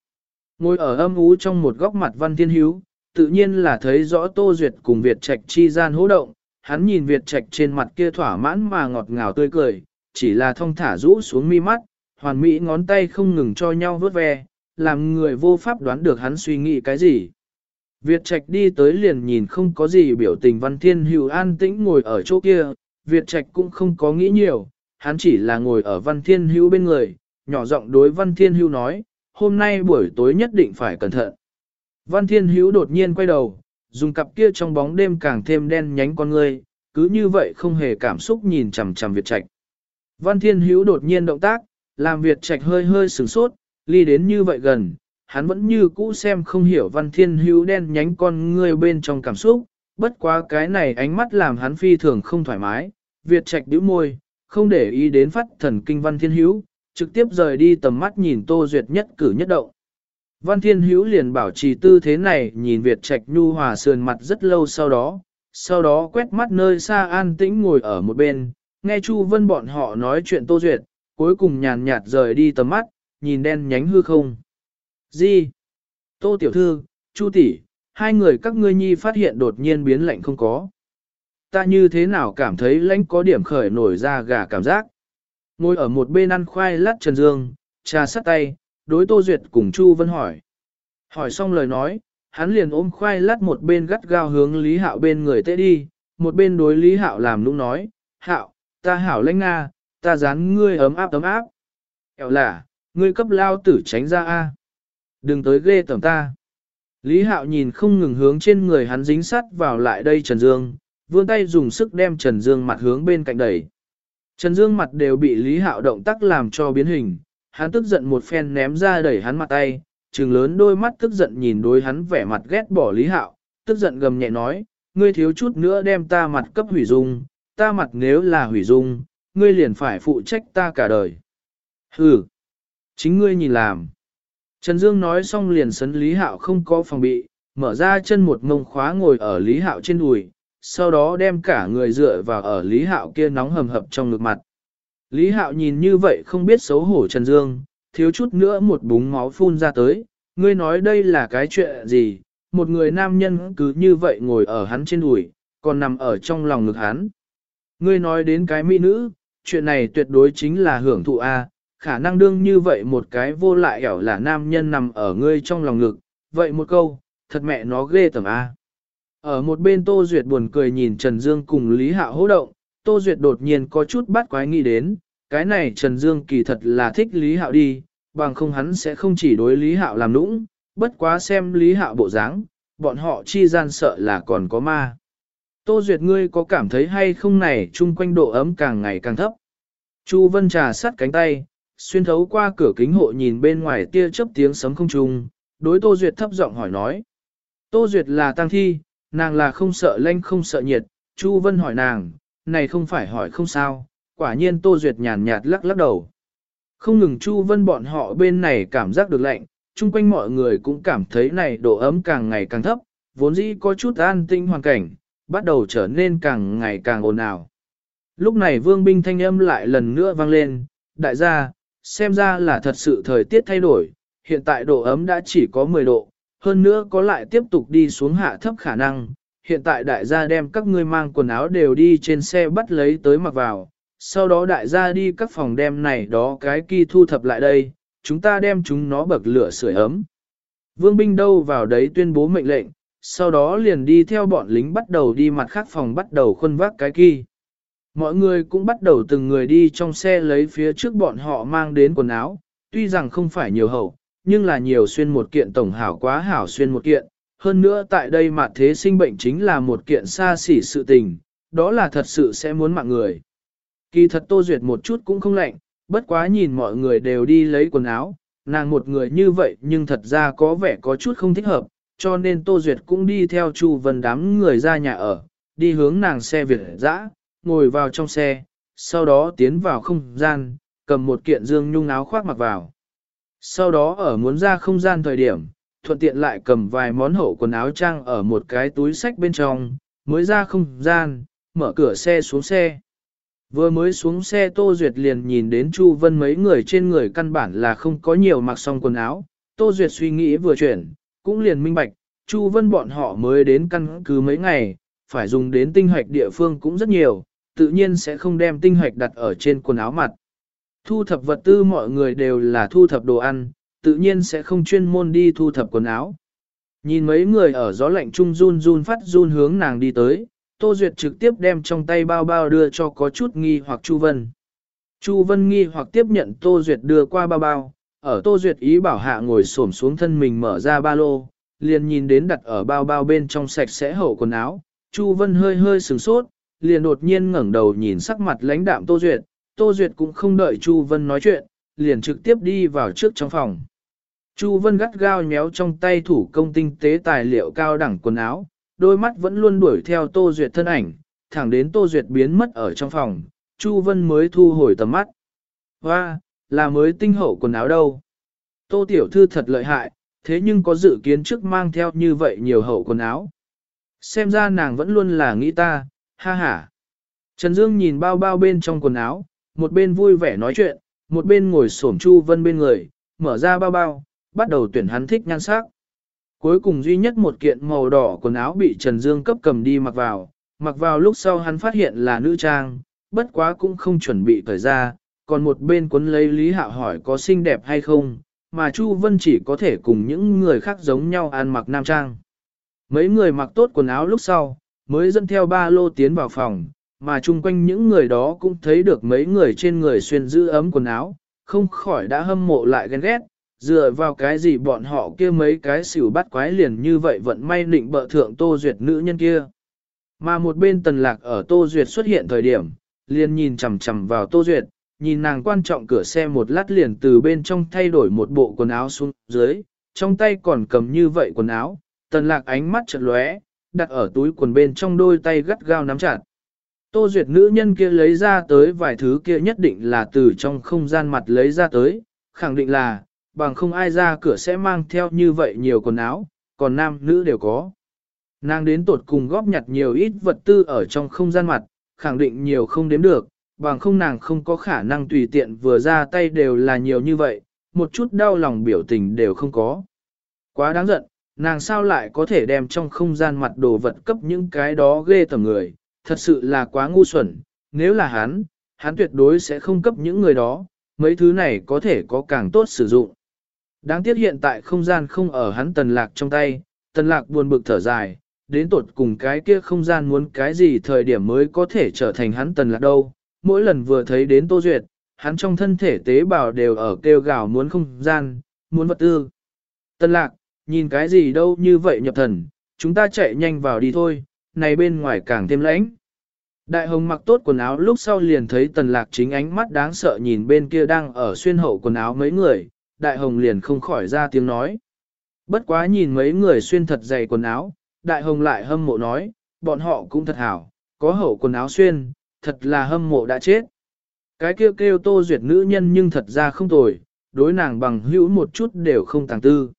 Ngồi ở âm ú trong một góc mặt Văn Thiên Hữu, tự nhiên là thấy rõ Tô Duyệt cùng Việt Trạch chi gian hỗ động, hắn nhìn Việt Trạch trên mặt kia thỏa mãn mà ngọt ngào tươi cười, chỉ là thong thả rũ xuống mi mắt, hoàn mỹ ngón tay không ngừng cho nhau vớt ve, làm người vô pháp đoán được hắn suy nghĩ cái gì. Việt Trạch đi tới liền nhìn không có gì biểu tình Văn Thiên Hữu an tĩnh ngồi ở chỗ kia, Việt Trạch cũng không có nghĩ nhiều, hắn chỉ là ngồi ở Văn Thiên Hữu bên người, nhỏ giọng đối Văn Thiên Hữu nói, hôm nay buổi tối nhất định phải cẩn thận. Văn Thiên Hữu đột nhiên quay đầu, dùng cặp kia trong bóng đêm càng thêm đen nhánh con người, cứ như vậy không hề cảm xúc nhìn chằm chằm Việt Trạch. Văn Thiên Hữu đột nhiên động tác, làm Việt Trạch hơi hơi sửng sốt, ly đến như vậy gần, hắn vẫn như cũ xem không hiểu Văn Thiên Hữu đen nhánh con người bên trong cảm xúc, bất quá cái này ánh mắt làm hắn phi thường không thoải mái, Việt Trạch nhíu môi, không để ý đến phát thần kinh Văn Thiên Hữu, trực tiếp rời đi tầm mắt nhìn Tô Duyệt nhất cử nhất động. Văn Thiên Hữu liền bảo trì tư thế này nhìn Việt Trạch Nhu hòa sườn mặt rất lâu sau đó, sau đó quét mắt nơi xa an tĩnh ngồi ở một bên, nghe Chu Vân bọn họ nói chuyện Tô Duyệt, cuối cùng nhàn nhạt rời đi tầm mắt, nhìn đen nhánh hư không. Gì? Tô Tiểu Thư, Chu Tỷ, hai người các ngươi nhi phát hiện đột nhiên biến lạnh không có. Ta như thế nào cảm thấy lãnh có điểm khởi nổi ra gà cảm giác. Ngồi ở một bên ăn khoai lát Trần Dương, trà sắt tay, đối Tô Duyệt cùng Chu Vân hỏi. Hỏi xong lời nói, hắn liền ôm khoai lát một bên gắt gao hướng Lý Hạo bên người tê đi, một bên đối Lý Hạo làm nũng nói, Hạo, ta hảo lãnh nga, ta dán ngươi ấm áp ấm áp. Kẹo là, ngươi cấp lao tử tránh ra a, Đừng tới ghê tầm ta. Lý Hạo nhìn không ngừng hướng trên người hắn dính sắt vào lại đây Trần Dương, vươn tay dùng sức đem Trần Dương mặt hướng bên cạnh đẩy. Trần Dương mặt đều bị Lý Hạo động tác làm cho biến hình, hắn tức giận một phen ném ra đẩy hắn mặt tay, trừng lớn đôi mắt tức giận nhìn đối hắn vẻ mặt ghét bỏ Lý Hạo, tức giận gầm nhẹ nói, ngươi thiếu chút nữa đem ta mặt cấp hủy dung, ta mặt nếu là hủy dung, ngươi liền phải phụ trách ta cả đời. Hừ, chính ngươi nhìn làm. Trần Dương nói xong liền sấn Lý Hạo không có phòng bị, mở ra chân một ngông khóa ngồi ở Lý Hạo trên đùi, sau đó đem cả người dựa vào ở Lý Hạo kia nóng hầm hập trong ngực mặt. Lý Hạo nhìn như vậy không biết xấu hổ Trần Dương, thiếu chút nữa một búng máu phun ra tới, ngươi nói đây là cái chuyện gì, một người nam nhân cứ như vậy ngồi ở hắn trên đùi, còn nằm ở trong lòng ngực hắn. Ngươi nói đến cái mỹ nữ, chuyện này tuyệt đối chính là hưởng thụ A, khả năng đương như vậy một cái vô lại ẻo là nam nhân nằm ở ngươi trong lòng ngực, vậy một câu, thật mẹ nó ghê tởm A. Ở một bên Tô Duyệt buồn cười nhìn Trần Dương cùng Lý Hạo hỗ động, Tô Duyệt đột nhiên có chút bắt quái nghĩ đến, cái này Trần Dương kỳ thật là thích Lý Hạo đi, bằng không hắn sẽ không chỉ đối Lý Hạo làm nũng, bất quá xem Lý Hạo bộ dáng, bọn họ chi gian sợ là còn có ma. Tô Duyệt ngươi có cảm thấy hay không này chung quanh độ ấm càng ngày càng thấp. Chu Vân trà sắt cánh tay, xuyên thấu qua cửa kính hộ nhìn bên ngoài tia chớp tiếng sấm không trung, đối Tô Duyệt thấp giọng hỏi nói. Tô Duyệt là tăng thi, nàng là không sợ lanh không sợ nhiệt, Chu Vân hỏi nàng, này không phải hỏi không sao, quả nhiên Tô Duyệt nhàn nhạt lắc lắc đầu. Không ngừng Chu Vân bọn họ bên này cảm giác được lạnh, chung quanh mọi người cũng cảm thấy này độ ấm càng ngày càng thấp, vốn dĩ có chút an tinh hoàn cảnh, bắt đầu trở nên càng ngày càng ồn ào. Lúc này vương binh thanh âm lại lần nữa vang lên, đại gia, xem ra là thật sự thời tiết thay đổi, hiện tại độ ấm đã chỉ có 10 độ, hơn nữa có lại tiếp tục đi xuống hạ thấp khả năng. Hiện tại đại gia đem các ngươi mang quần áo đều đi trên xe bắt lấy tới mặc vào, sau đó đại gia đi các phòng đem này đó cái kỳ thu thập lại đây, chúng ta đem chúng nó bậc lửa sưởi ấm. Vương binh đâu vào đấy tuyên bố mệnh lệnh, sau đó liền đi theo bọn lính bắt đầu đi mặt khác phòng bắt đầu khuân vác cái kỳ. Mọi người cũng bắt đầu từng người đi trong xe lấy phía trước bọn họ mang đến quần áo, tuy rằng không phải nhiều hậu, nhưng là nhiều xuyên một kiện tổng hảo quá hảo xuyên một kiện. Hơn nữa tại đây mặt thế sinh bệnh chính là một kiện xa xỉ sự tình, đó là thật sự sẽ muốn mạng người. Kỳ thật Tô Duyệt một chút cũng không lạnh, bất quá nhìn mọi người đều đi lấy quần áo, nàng một người như vậy nhưng thật ra có vẻ có chút không thích hợp, cho nên Tô Duyệt cũng đi theo Chu Vân đám người ra nhà ở, đi hướng nàng xe Việt dã, ngồi vào trong xe, sau đó tiến vào không gian, cầm một kiện dương nhung áo khoác mặc vào. Sau đó ở muốn ra không gian thời điểm, thuận tiện lại cầm vài món hậu quần áo trang ở một cái túi sách bên trong, mới ra không gian, mở cửa xe xuống xe. Vừa mới xuống xe Tô Duyệt liền nhìn đến Chu Vân mấy người trên người căn bản là không có nhiều mặc xong quần áo. Tô Duyệt suy nghĩ vừa chuyển, cũng liền minh bạch, Chu Vân bọn họ mới đến căn cứ mấy ngày, phải dùng đến tinh hoạch địa phương cũng rất nhiều, tự nhiên sẽ không đem tinh hoạch đặt ở trên quần áo mặt. Thu thập vật tư mọi người đều là thu thập đồ ăn, tự nhiên sẽ không chuyên môn đi thu thập quần áo. Nhìn mấy người ở gió lạnh trung run run phát run hướng nàng đi tới, Tô Duyệt trực tiếp đem trong tay bao bao đưa cho có chút nghi hoặc Chu Vân. Chu Vân nghi hoặc tiếp nhận Tô Duyệt đưa qua bao bao, ở Tô Duyệt ý bảo hạ ngồi xổm xuống thân mình mở ra ba lô, liền nhìn đến đặt ở bao bao bên trong sạch sẽ hậu quần áo. Chu Vân hơi hơi sửng sốt, liền đột nhiên ngẩng đầu nhìn sắc mặt lãnh đạm Tô Duyệt, Tô Duyệt cũng không đợi Chu Vân nói chuyện, liền trực tiếp đi vào trước trong phòng. Chu Vân gắt gao nhéo trong tay thủ công tinh tế tài liệu cao đẳng quần áo, đôi mắt vẫn luôn đuổi theo Tô Duyệt thân ảnh, thẳng đến Tô Duyệt biến mất ở trong phòng, Chu Vân mới thu hồi tầm mắt. Hoa, là mới tinh hậu quần áo đâu. Tô Tiểu Thư thật lợi hại, Thế nhưng có dự kiến trước mang theo như vậy nhiều hậu quần áo. Xem ra nàng vẫn luôn là nghĩ ta, ha ha. Trần Dương nhìn bao bao bên trong quần áo, một bên vui vẻ nói chuyện, một bên ngồi xổm Chu Vân bên người, mở ra bao bao, bắt đầu tuyển hắn thích nhan sắc. Cuối cùng duy nhất một kiện màu đỏ quần áo bị Trần Dương cấp cầm đi mặc vào, mặc vào lúc sau hắn phát hiện là nữ trang, bất quá cũng không chuẩn bị thời ra, còn một bên cuốn lấy Lý Hạo hỏi có xinh đẹp hay không, mà Chu Vân chỉ có thể cùng những người khác giống nhau ăn mặc nam trang. Mấy người mặc tốt quần áo lúc sau, mới dẫn theo ba lô tiến vào phòng, mà chung quanh những người đó cũng thấy được mấy người trên người xuyên giữ ấm quần áo, không khỏi đã hâm mộ lại ghen ghét, dựa vào cái gì bọn họ kia mấy cái xỉu bắt quái liền như vậy vận may định bợ thượng Tô Duyệt nữ nhân kia. Mà một bên tần lạc ở Tô Duyệt xuất hiện thời điểm, liền nhìn chằm chằm vào Tô Duyệt, nhìn nàng quan trọng cửa xe một lát liền từ bên trong thay đổi một bộ quần áo xuống dưới, trong tay còn cầm như vậy quần áo, tần lạc ánh mắt chợt lóe, đặt ở túi quần bên trong đôi tay gắt gao nắm chặt. Tô Duyệt nữ nhân kia lấy ra tới vài thứ kia nhất định là từ trong không gian mặt lấy ra tới, khẳng định là, bằng không ai ra cửa sẽ mang theo như vậy nhiều quần áo, còn nam nữ đều có. Nàng đến tột cùng góp nhặt nhiều ít vật tư ở trong không gian mặt, khẳng định nhiều không đếm được, bằng không nàng không có khả năng tùy tiện vừa ra tay đều là nhiều như vậy, một chút đau lòng biểu tình đều không có. Quá đáng giận, nàng sao lại có thể đem trong không gian mặt đồ vật cấp những cái đó ghê tầm người, thật sự là quá ngu xuẩn, nếu là hắn, hắn tuyệt đối sẽ không cấp những người đó, mấy thứ này có thể có càng tốt sử dụng. Đáng tiếc hiện tại không gian không ở hắn tần lạc trong tay, tần lạc buồn bực thở dài, đến tột cùng cái kia không gian muốn cái gì thời điểm mới có thể trở thành hắn tần lạc đâu. Mỗi lần vừa thấy đến Tô Duyệt, hắn trong thân thể tế bào đều ở kêu gào muốn không gian, muốn vật tư. Tần lạc, nhìn cái gì đâu như vậy nhập thần, chúng ta chạy nhanh vào đi thôi, này bên ngoài càng thêm lãnh. Đại hồng mặc tốt quần áo lúc sau liền thấy tần lạc chính ánh mắt đáng sợ nhìn bên kia đang ở xuyên hậu quần áo mấy người, đại hồng liền không khỏi ra tiếng nói. Bất quá nhìn mấy người xuyên thật dày quần áo, đại hồng lại hâm mộ nói, bọn họ cũng thật hảo, có hậu quần áo xuyên, thật là hâm mộ đã chết. Cái kêu kêu tô duyệt nữ nhân nhưng thật ra không tồi, đối nàng bằng hữu một chút đều không tàng tư.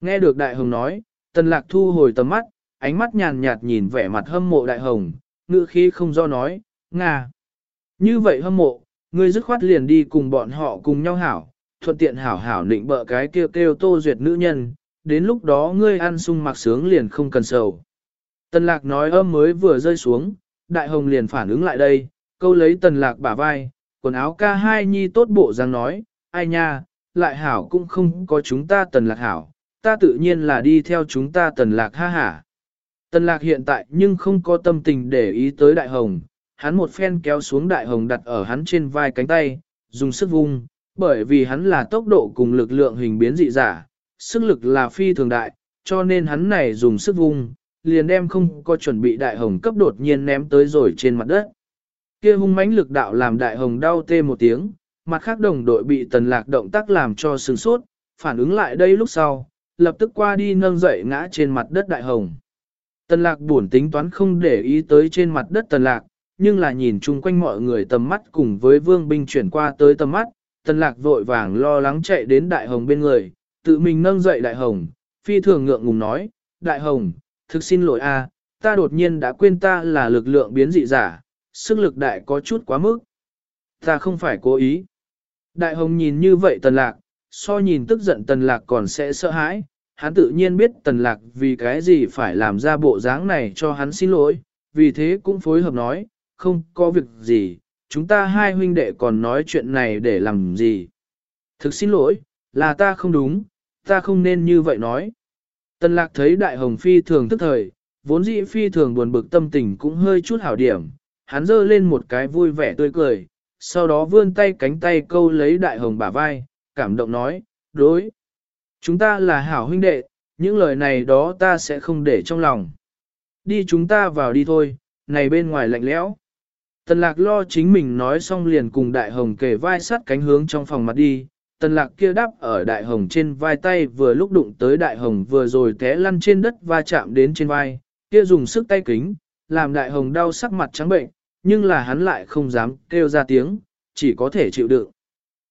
Nghe được đại hồng nói, tần lạc thu hồi tầm mắt, ánh mắt nhàn nhạt nhìn vẻ mặt hâm mộ đại hồng, ngữ khí không do nói, Nga. Như vậy hâm mộ, ngươi dứt khoát liền đi cùng bọn họ cùng nhau hảo, thuận tiện hảo hảo định bợ cái kêu kêu tô duyệt nữ nhân, đến lúc đó ngươi ăn sung mặc sướng liền không cần sầu. Tần lạc nói âm mới vừa rơi xuống, đại hồng liền phản ứng lại đây, câu lấy tần lạc bả vai, quần áo ca hai nhi tốt bộ răng nói, ai nha, lại hảo cũng không có chúng ta tần lạc hảo, ta tự nhiên là đi theo chúng ta tần lạc ha hả. Tần lạc hiện tại nhưng không có tâm tình để ý tới đại hồng, hắn một phen kéo xuống đại hồng đặt ở hắn trên vai cánh tay, dùng sức vung, bởi vì hắn là tốc độ cùng lực lượng hình biến dị giả, sức lực là phi thường đại, cho nên hắn này dùng sức vung, liền đem không có chuẩn bị đại hồng cấp đột nhiên ném tới rồi trên mặt đất. Kia hung mãnh lực đạo làm đại hồng đau tê một tiếng, mặt khác đồng đội bị tần lạc động tác làm cho sừng sốt, phản ứng lại đây lúc sau, lập tức qua đi nâng dậy ngã trên mặt đất đại hồng. Tần lạc buồn tính toán không để ý tới trên mặt đất tần lạc, nhưng là nhìn chung quanh mọi người tầm mắt cùng với vương binh chuyển qua tới tầm mắt, tần lạc vội vàng lo lắng chạy đến đại hồng bên người, tự mình nâng dậy đại hồng, phi thường ngượng ngùng nói, đại hồng, thực xin lỗi a, ta đột nhiên đã quên ta là lực lượng biến dị giả, sức lực đại có chút quá mức. Ta không phải cố ý. Đại hồng nhìn như vậy tần lạc, so nhìn tức giận tần lạc còn sẽ sợ hãi, hắn tự nhiên biết tần lạc vì cái gì phải làm ra bộ dáng này cho hắn xin lỗi, vì thế cũng phối hợp nói, không có việc gì, chúng ta hai huynh đệ còn nói chuyện này để làm gì. Thực xin lỗi, là ta không đúng, ta không nên như vậy nói. Tần lạc thấy đại hồng phi thường tức thời, vốn dĩ phi thường buồn bực tâm tình cũng hơi chút hảo điểm, hắn dơ lên một cái vui vẻ tươi cười, sau đó vươn tay cánh tay câu lấy đại hồng bả vai, cảm động nói, đối. Chúng ta là hảo huynh đệ, những lời này đó ta sẽ không để trong lòng. Đi chúng ta vào đi thôi, này bên ngoài lạnh lẽo. Tần lạc lo chính mình nói xong liền cùng đại hồng kề vai sát cánh hướng trong phòng mặt đi. Tần lạc kia đáp ở đại hồng trên vai tay vừa lúc đụng tới đại hồng vừa rồi té lăn trên đất va chạm đến trên vai, kia dùng sức tay kính, làm đại hồng đau sắc mặt trắng bệnh, nhưng là hắn lại không dám kêu ra tiếng, chỉ có thể chịu đựng.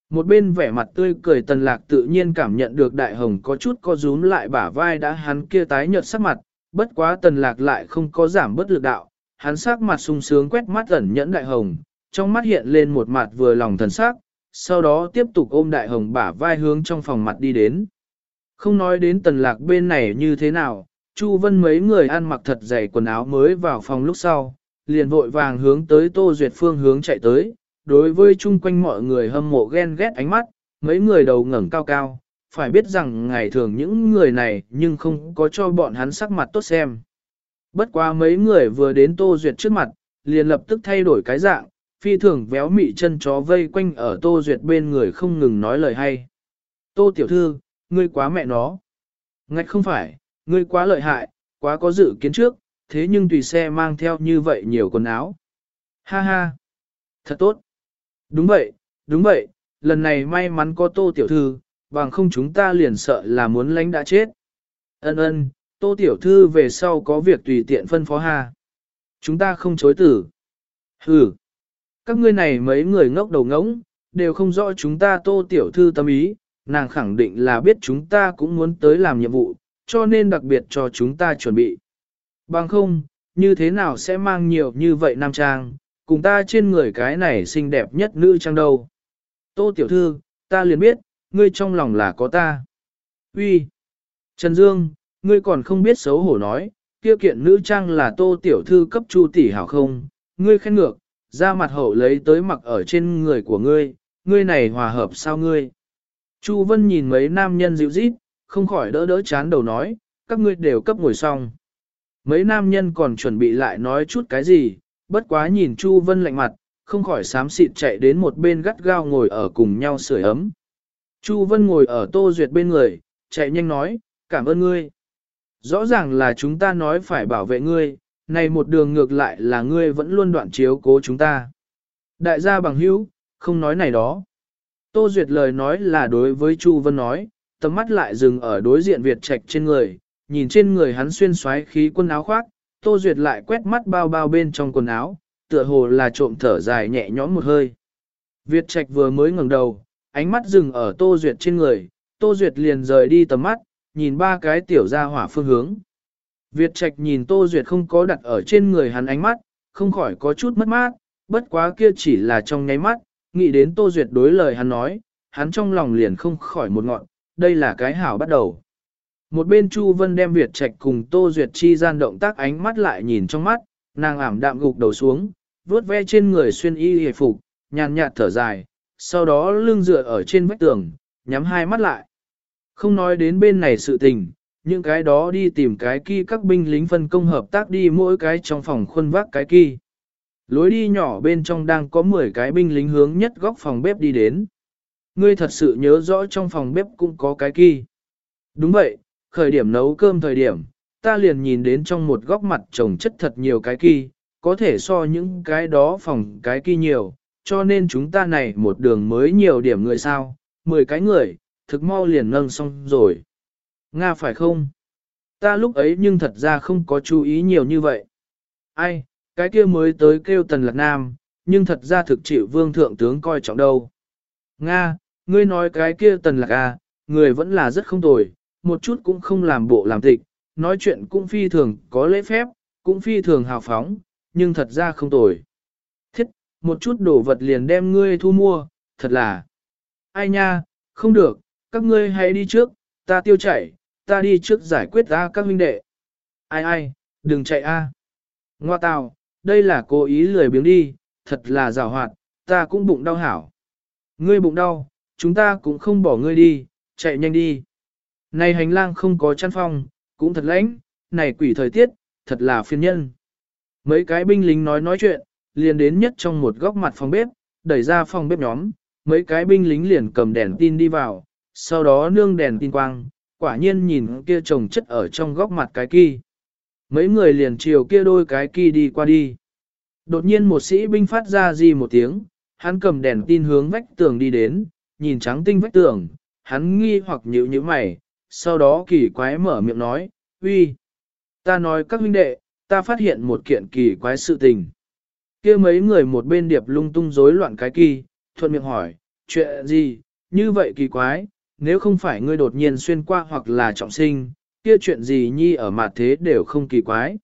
Một bên vẻ mặt tươi cười tần lạc tự nhiên cảm nhận được đại hồng có chút co rúm lại bả vai đã hắn kia tái nhợt sắc mặt, bất quá tần lạc lại không có giảm bất lực đạo, hắn sắc mặt sung sướng quét mắt ẩn nhẫn đại hồng, trong mắt hiện lên một mặt vừa lòng thần sắc, sau đó tiếp tục ôm đại hồng bả vai hướng trong phòng mặt đi đến. Không nói đến tần lạc bên này như thế nào, Chu Vân mấy người ăn mặc thật dày quần áo mới vào phòng lúc sau, liền vội vàng hướng tới Tô Duyệt phương hướng chạy tới, đối với chung quanh mọi người hâm mộ ghen ghét ánh mắt, mấy người đầu ngẩng cao cao, phải biết rằng ngày thường những người này nhưng không có cho bọn hắn sắc mặt tốt xem. Bất quá mấy người vừa đến Tô Duyệt trước mặt, liền lập tức thay đổi cái dạng, phi thường véo mị chân chó vây quanh ở Tô Duyệt bên người không ngừng nói lời hay. Tô tiểu thư, ngươi quá mẹ nó. Ngạch không phải, ngươi quá lợi hại, quá có dự kiến trước, thế nhưng tùy xe mang theo như vậy nhiều quần áo. Ha ha, thật tốt. Đúng vậy, đúng vậy, lần này may mắn có tô tiểu thư, bằng không chúng ta liền sợ là muốn lánh đã chết. Ân ân, tô tiểu thư về sau có việc tùy tiện phân phó ha. Chúng ta không chối tử. Hừ, các ngươi này mấy người ngốc đầu ngỗng, đều không rõ chúng ta tô tiểu thư tâm ý, nàng khẳng định là biết chúng ta cũng muốn tới làm nhiệm vụ, cho nên đặc biệt cho chúng ta chuẩn bị. Bằng không, như thế nào sẽ mang nhiều như vậy nam trang, cùng ta trên người cái này xinh đẹp nhất nữ trang đâu. Tô tiểu thư, ta liền biết, ngươi trong lòng là có ta. Uy, Trần Dương, ngươi còn không biết xấu hổ nói, kia kiện nữ trang là tô tiểu thư cấp chu tỷ hảo không, ngươi khen ngược, ra mặt hậu lấy tới mặc ở trên người của ngươi, ngươi này hòa hợp sao ngươi. Chu Vân nhìn mấy nam nhân dịu rít, không khỏi đỡ đỡ chán đầu nói, các ngươi đều cấp ngồi xong. Mấy nam nhân còn chuẩn bị lại nói chút cái gì, bất quá nhìn Chu Vân lạnh mặt, không khỏi sám xịt chạy đến một bên gắt gao ngồi ở cùng nhau sưởi ấm. Chu Vân ngồi ở Tô Duyệt bên người, chạy nhanh nói, cảm ơn ngươi. Rõ ràng là chúng ta nói phải bảo vệ ngươi, này một đường ngược lại là ngươi vẫn luôn đoạn chiếu cố chúng ta. Đại gia bằng hữu, không nói này đó. Tô Duyệt lời nói là đối với Chu Vân nói, tầm mắt lại dừng ở đối diện Việt Trạch trên người, nhìn trên người hắn xuyên xoáy khí quân áo khoác, Tô Duyệt lại quét mắt bao bao bên trong quần áo, tựa hồ là trộm thở dài nhẹ nhõm một hơi. Việt Trạch vừa mới ngẩng đầu, ánh mắt dừng ở Tô Duyệt trên người, Tô Duyệt liền rời đi tầm mắt, nhìn ba cái tiểu gia hỏa phương hướng. Việt Trạch nhìn Tô Duyệt không có đặt ở trên người hắn ánh mắt, không khỏi có chút mất mát, bất quá kia chỉ là trong nháy mắt, nghĩ đến Tô Duyệt đối lời hắn nói, hắn trong lòng liền không khỏi một ngọn, đây là cái hảo bắt đầu. Một bên Chu Vân đem Việt Trạch cùng Tô Duyệt chi gian động tác ánh mắt lại nhìn trong mắt, nàng ảm đạm gục đầu xuống, vuốt ve trên người xuyên y hề phục, nhàn nhạt thở dài, sau đó lưng dựa ở trên vách tường, nhắm hai mắt lại. Không nói đến bên này sự tình, những cái đó đi tìm cái kia các binh lính phân công hợp tác đi mỗi cái trong phòng khuôn vác cái kia. Lối đi nhỏ bên trong đang có 10 cái binh lính hướng nhất góc phòng bếp đi đến. Ngươi thật sự nhớ rõ trong phòng bếp cũng có cái kia. Đúng vậy, khởi điểm nấu cơm thời điểm, ta liền nhìn đến trong một góc mặt trồng chất thật nhiều cái kia, có thể so những cái đó phòng cái kia nhiều, cho nên chúng ta này một đường mới nhiều điểm người sao, 10 cái người, thực mau liền nâng xong rồi. Nga phải không? Ta lúc ấy nhưng thật ra không có chú ý nhiều như vậy. Ai, cái kia mới tới kêu tần lạc nam, nhưng thật ra thực chịu vương thượng tướng coi trọng đâu. Nga, ngươi nói cái kia tần lạc à, người vẫn là rất không tồi, một chút cũng không làm bộ làm tịch, nói chuyện cũng phi thường có lễ phép, cũng phi thường hào phóng, nhưng thật ra không tồi. Thiết, một chút đồ vật liền đem ngươi thu mua, thật là. Ai nha, không được, các ngươi hãy đi trước, ta tiêu chảy, ta đi trước giải quyết ra các huynh đệ. Ai ai, đừng chạy a. Ngoa tào, đây là cố ý lười biếng đi, thật là rào hoạt, ta cũng bụng đau hảo. Ngươi bụng đau, chúng ta cũng không bỏ ngươi đi, chạy nhanh đi. Này hành lang không có chăn phong, cũng thật lãnh, này quỷ thời tiết, thật là phiền nhân. Mấy cái binh lính nói nói chuyện, liền đến nhất trong một góc mặt phòng bếp, đẩy ra phòng bếp nhóm, mấy cái binh lính liền cầm đèn tin đi vào, sau đó nương đèn tin quang, quả nhiên nhìn kia trồng chất ở trong góc mặt cái kia. Mấy người liền chiều kia đôi cái kia đi qua đi. Đột nhiên một sĩ binh phát ra gì một tiếng, hắn cầm đèn tin hướng vách tường đi đến, nhìn trắng tinh vách tường, hắn nghi hoặc nhíu nhíu mày, sau đó kỳ quái mở miệng nói, uy, ta nói các huynh đệ, ta phát hiện một kiện kỳ quái sự tình. kia mấy người một bên điệp lung tung rối loạn cái kỳ, thuận miệng hỏi, chuyện gì, như vậy kỳ quái, nếu không phải ngươi đột nhiên xuyên qua hoặc là trọng sinh, kia chuyện gì nhi ở mặt thế đều không kỳ quái.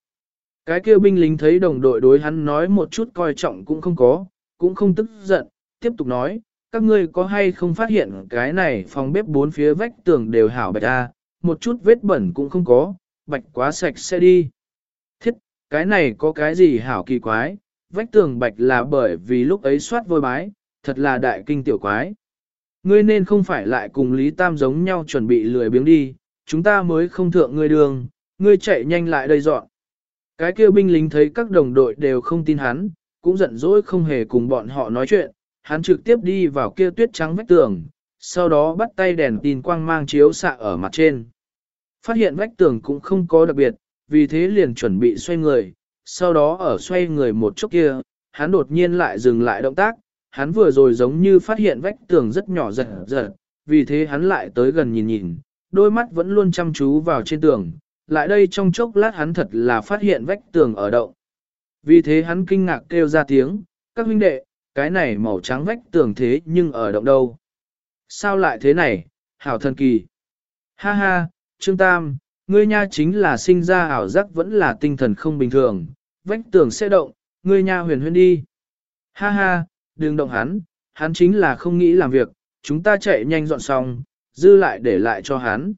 Cái kia binh lính thấy đồng đội đối hắn nói một chút coi trọng cũng không có, cũng không tức giận, tiếp tục nói, các ngươi có hay không phát hiện cái này phòng bếp bốn phía vách tường đều hảo bạch a, một chút vết bẩn cũng không có, bạch quá sạch sẽ đi. Thiết, cái này có cái gì hảo kỳ quái, vách tường bạch là bởi vì lúc ấy soát vôi bái, thật là đại kinh tiểu quái. Ngươi nên không phải lại cùng Lý Tam giống nhau chuẩn bị lười biếng đi, chúng ta mới không thượng ngươi đường, ngươi chạy nhanh lại đây dọn. Cái kia binh lính thấy các đồng đội đều không tin hắn, cũng giận dỗi không hề cùng bọn họ nói chuyện, hắn trực tiếp đi vào kia tuyết trắng vách tường, sau đó bắt tay đèn tin quang mang chiếu xạ ở mặt trên. Phát hiện vách tường cũng không có đặc biệt, vì thế liền chuẩn bị xoay người, sau đó ở xoay người một chút kia, hắn đột nhiên lại dừng lại động tác, hắn vừa rồi giống như phát hiện vách tường rất nhỏ giật giật, vì thế hắn lại tới gần nhìn nhìn, đôi mắt vẫn luôn chăm chú vào trên tường, lại đây trong chốc lát hắn thật là phát hiện vách tường ở động. Vì thế hắn kinh ngạc kêu ra tiếng, các huynh đệ, cái này màu trắng vách tường thế nhưng ở động đâu. Sao lại thế này, hảo thần kỳ. Ha ha, Trương Tam, ngươi nha chính là sinh ra ảo giác vẫn là tinh thần không bình thường, vách tường sẽ động, ngươi nha huyền huyền đi. Ha ha, đừng động hắn, hắn chính là không nghĩ làm việc, chúng ta chạy nhanh dọn xong, dư lại để lại cho hắn.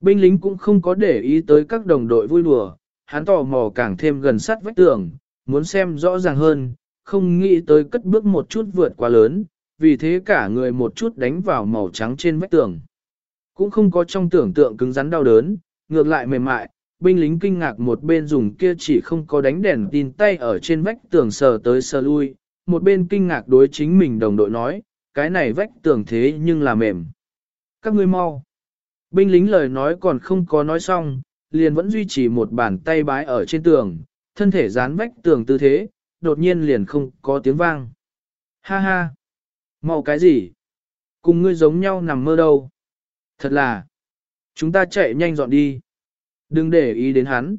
Binh lính cũng không có để ý tới các đồng đội vui đùa, hắn tò mò càng thêm gần sát vách tường, muốn xem rõ ràng hơn, không nghĩ tới cất bước một chút vượt quá lớn, vì thế cả người một chút đánh vào màu trắng trên vách tường. Cũng không có trong tưởng tượng cứng rắn đau đớn, ngược lại mềm mại, binh lính kinh ngạc một bên dùng kia chỉ không có đánh đèn tin tay ở trên vách tường sờ tới sờ lui, một bên kinh ngạc đối chính mình đồng đội nói, cái này vách tường thế nhưng là mềm. Các ngươi mau. Binh lính lời nói còn không có nói xong, liền vẫn duy trì một bàn tay bái ở trên tường, thân thể dán vách tường tư thế, đột nhiên liền không có tiếng vang. Ha ha! Mau cái gì? Cùng ngươi giống nhau nằm mơ đâu? Thật là! Chúng ta chạy nhanh dọn đi. Đừng để ý đến hắn.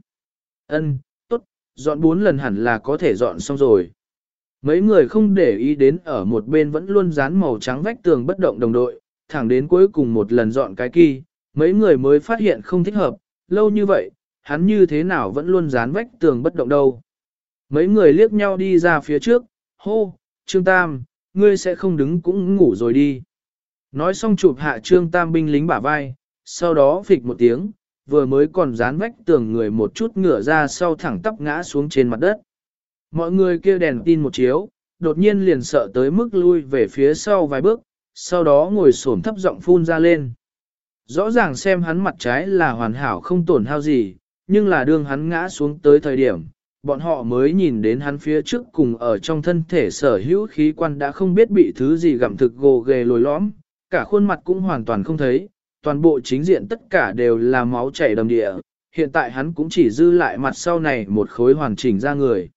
Ân, tốt, dọn bốn lần hẳn là có thể dọn xong rồi. Mấy người không để ý đến ở một bên vẫn luôn dán màu trắng vách tường bất động đồng đội, thẳng đến cuối cùng một lần dọn cái kỳ, mấy người mới phát hiện không thích hợp, lâu như vậy, hắn như thế nào vẫn luôn dán vách tường bất động đâu. Mấy người liếc nhau đi ra phía trước, hô, Trương Tam, ngươi sẽ không đứng cũng ngủ rồi đi. Nói xong chụp hạ Trương Tam binh lính bả vai, sau đó phịch một tiếng, vừa mới còn dán vách tường người một chút ngửa ra sau thẳng tắp ngã xuống trên mặt đất. Mọi người kia đèn tin một chiếu, đột nhiên liền sợ tới mức lui về phía sau vài bước, sau đó ngồi xổm thấp giọng phun ra lên. Rõ ràng xem hắn mặt trái là hoàn hảo không tổn hao gì, nhưng là đương hắn ngã xuống tới thời điểm, bọn họ mới nhìn đến hắn phía trước cùng ở trong thân thể sở hữu khí quan đã không biết bị thứ gì gặm thực gồ ghề lồi lõm, cả khuôn mặt cũng hoàn toàn không thấy, toàn bộ chính diện tất cả đều là máu chảy đầm địa, hiện tại hắn cũng chỉ dư lại mặt sau này một khối hoàn chỉnh ra người.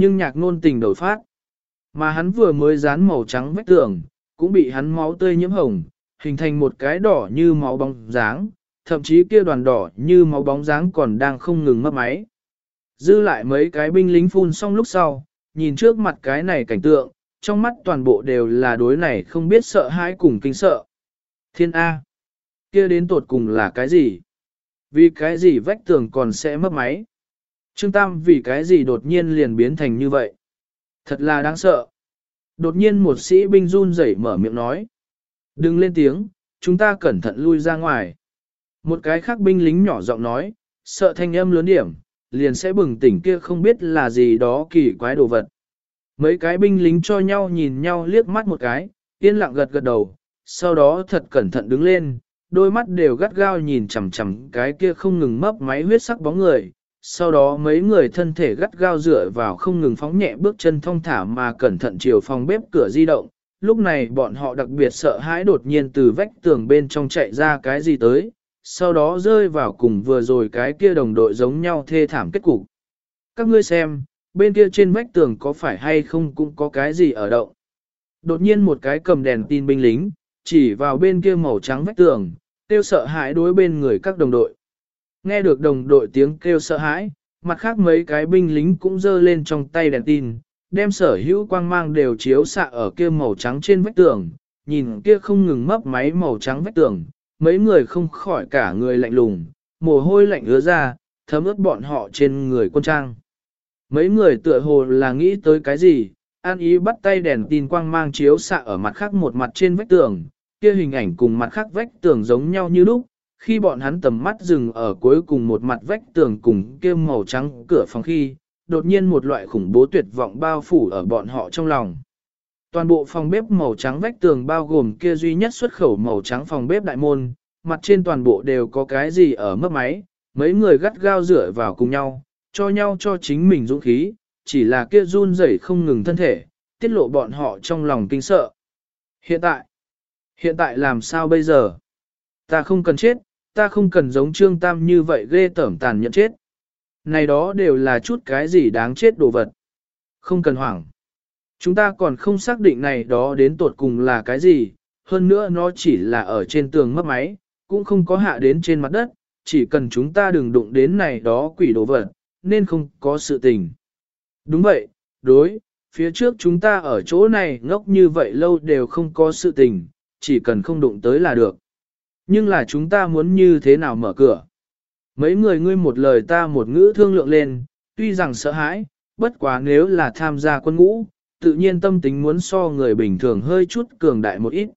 Nhưng nhạc nôn tình đổi phát, mà hắn vừa mới dán màu trắng vách tường, cũng bị hắn máu tươi nhiễm hồng, hình thành một cái đỏ như máu bóng dáng, thậm chí kia đoàn đỏ như máu bóng dáng còn đang không ngừng mất máy. Dư lại mấy cái binh lính phun xong lúc sau, nhìn trước mặt cái này cảnh tượng, trong mắt toàn bộ đều là đối này không biết sợ hãi cùng kinh sợ. Thiên A. kia đến tột cùng là cái gì? Vì cái gì vách tường còn sẽ mất máy? Trương Tam vì cái gì đột nhiên liền biến thành như vậy? Thật là đáng sợ. Đột nhiên một sĩ binh run rẩy mở miệng nói. Đừng lên tiếng, chúng ta cẩn thận lui ra ngoài. Một cái khác binh lính nhỏ giọng nói, sợ thanh âm lớn điểm, liền sẽ bừng tỉnh kia không biết là gì đó kỳ quái đồ vật. Mấy cái binh lính cho nhau nhìn nhau liếc mắt một cái, yên lặng gật gật đầu, sau đó thật cẩn thận đứng lên, đôi mắt đều gắt gao nhìn chằm chằm cái kia không ngừng mấp máy huyết sắc bóng người. Sau đó mấy người thân thể gắt gao dựa vào không ngừng phóng nhẹ bước chân thong thả mà cẩn thận chiều phòng bếp cửa di động. Lúc này bọn họ đặc biệt sợ hãi đột nhiên từ vách tường bên trong chạy ra cái gì tới, sau đó rơi vào cùng vừa rồi cái kia đồng đội giống nhau thê thảm kết cục. Các ngươi xem, bên kia trên vách tường có phải hay không cũng có cái gì ở động. Đột nhiên một cái cầm đèn tin binh lính, chỉ vào bên kia màu trắng vách tường, tiêu sợ hãi đối bên người các đồng đội. Nghe được đồng đội tiếng kêu sợ hãi, mặt khác mấy cái binh lính cũng giơ lên trong tay đèn tin, đem sở hữu quang mang đều chiếu xạ ở kia màu trắng trên vách tường, nhìn kia không ngừng mấp máy màu trắng vách tường, mấy người không khỏi cả người lạnh lùng, mồ hôi lạnh ứa ra, thấm ướt bọn họ trên người quân trang. Mấy người tựa hồ là nghĩ tới cái gì, an ý bắt tay đèn tin quang mang chiếu xạ ở mặt khác một mặt trên vách tường, kia hình ảnh cùng mặt khác vách tường giống nhau như lúc, khi bọn hắn tầm mắt dừng ở cuối cùng một mặt vách tường cùng kia màu trắng cửa phòng khi, đột nhiên một loại khủng bố tuyệt vọng bao phủ ở bọn họ trong lòng. Toàn bộ phòng bếp màu trắng vách tường bao gồm kia duy nhất xuất khẩu màu trắng phòng bếp đại môn, mặt trên toàn bộ đều có cái gì ở mất máy, mấy người gắt gao rửa vào cùng nhau, cho nhau cho chính mình dũng khí, chỉ là kia run rẩy không ngừng thân thể, tiết lộ bọn họ trong lòng kinh sợ. Hiện tại, hiện tại làm sao bây giờ? Ta không cần chết, ta không cần giống Trương Tam như vậy ghê tởm tàn nhẫn chết. Này đó đều là chút cái gì đáng chết đồ vật. Không cần hoảng. Chúng ta còn không xác định này đó đến tột cùng là cái gì, hơn nữa nó chỉ là ở trên tường mất máy, cũng không có hạ đến trên mặt đất, chỉ cần chúng ta đừng đụng đến này đó quỷ đồ vật, nên không có sự tình. Đúng vậy, đối, phía trước chúng ta ở chỗ này ngốc như vậy lâu đều không có sự tình, chỉ cần không đụng tới là được. Nhưng là chúng ta muốn như thế nào mở cửa? Mấy người ngươi một lời ta một ngữ thương lượng lên, tuy rằng sợ hãi, bất quá nếu là tham gia quân ngũ, tự nhiên tâm tính muốn so người bình thường hơi chút cường đại một ít.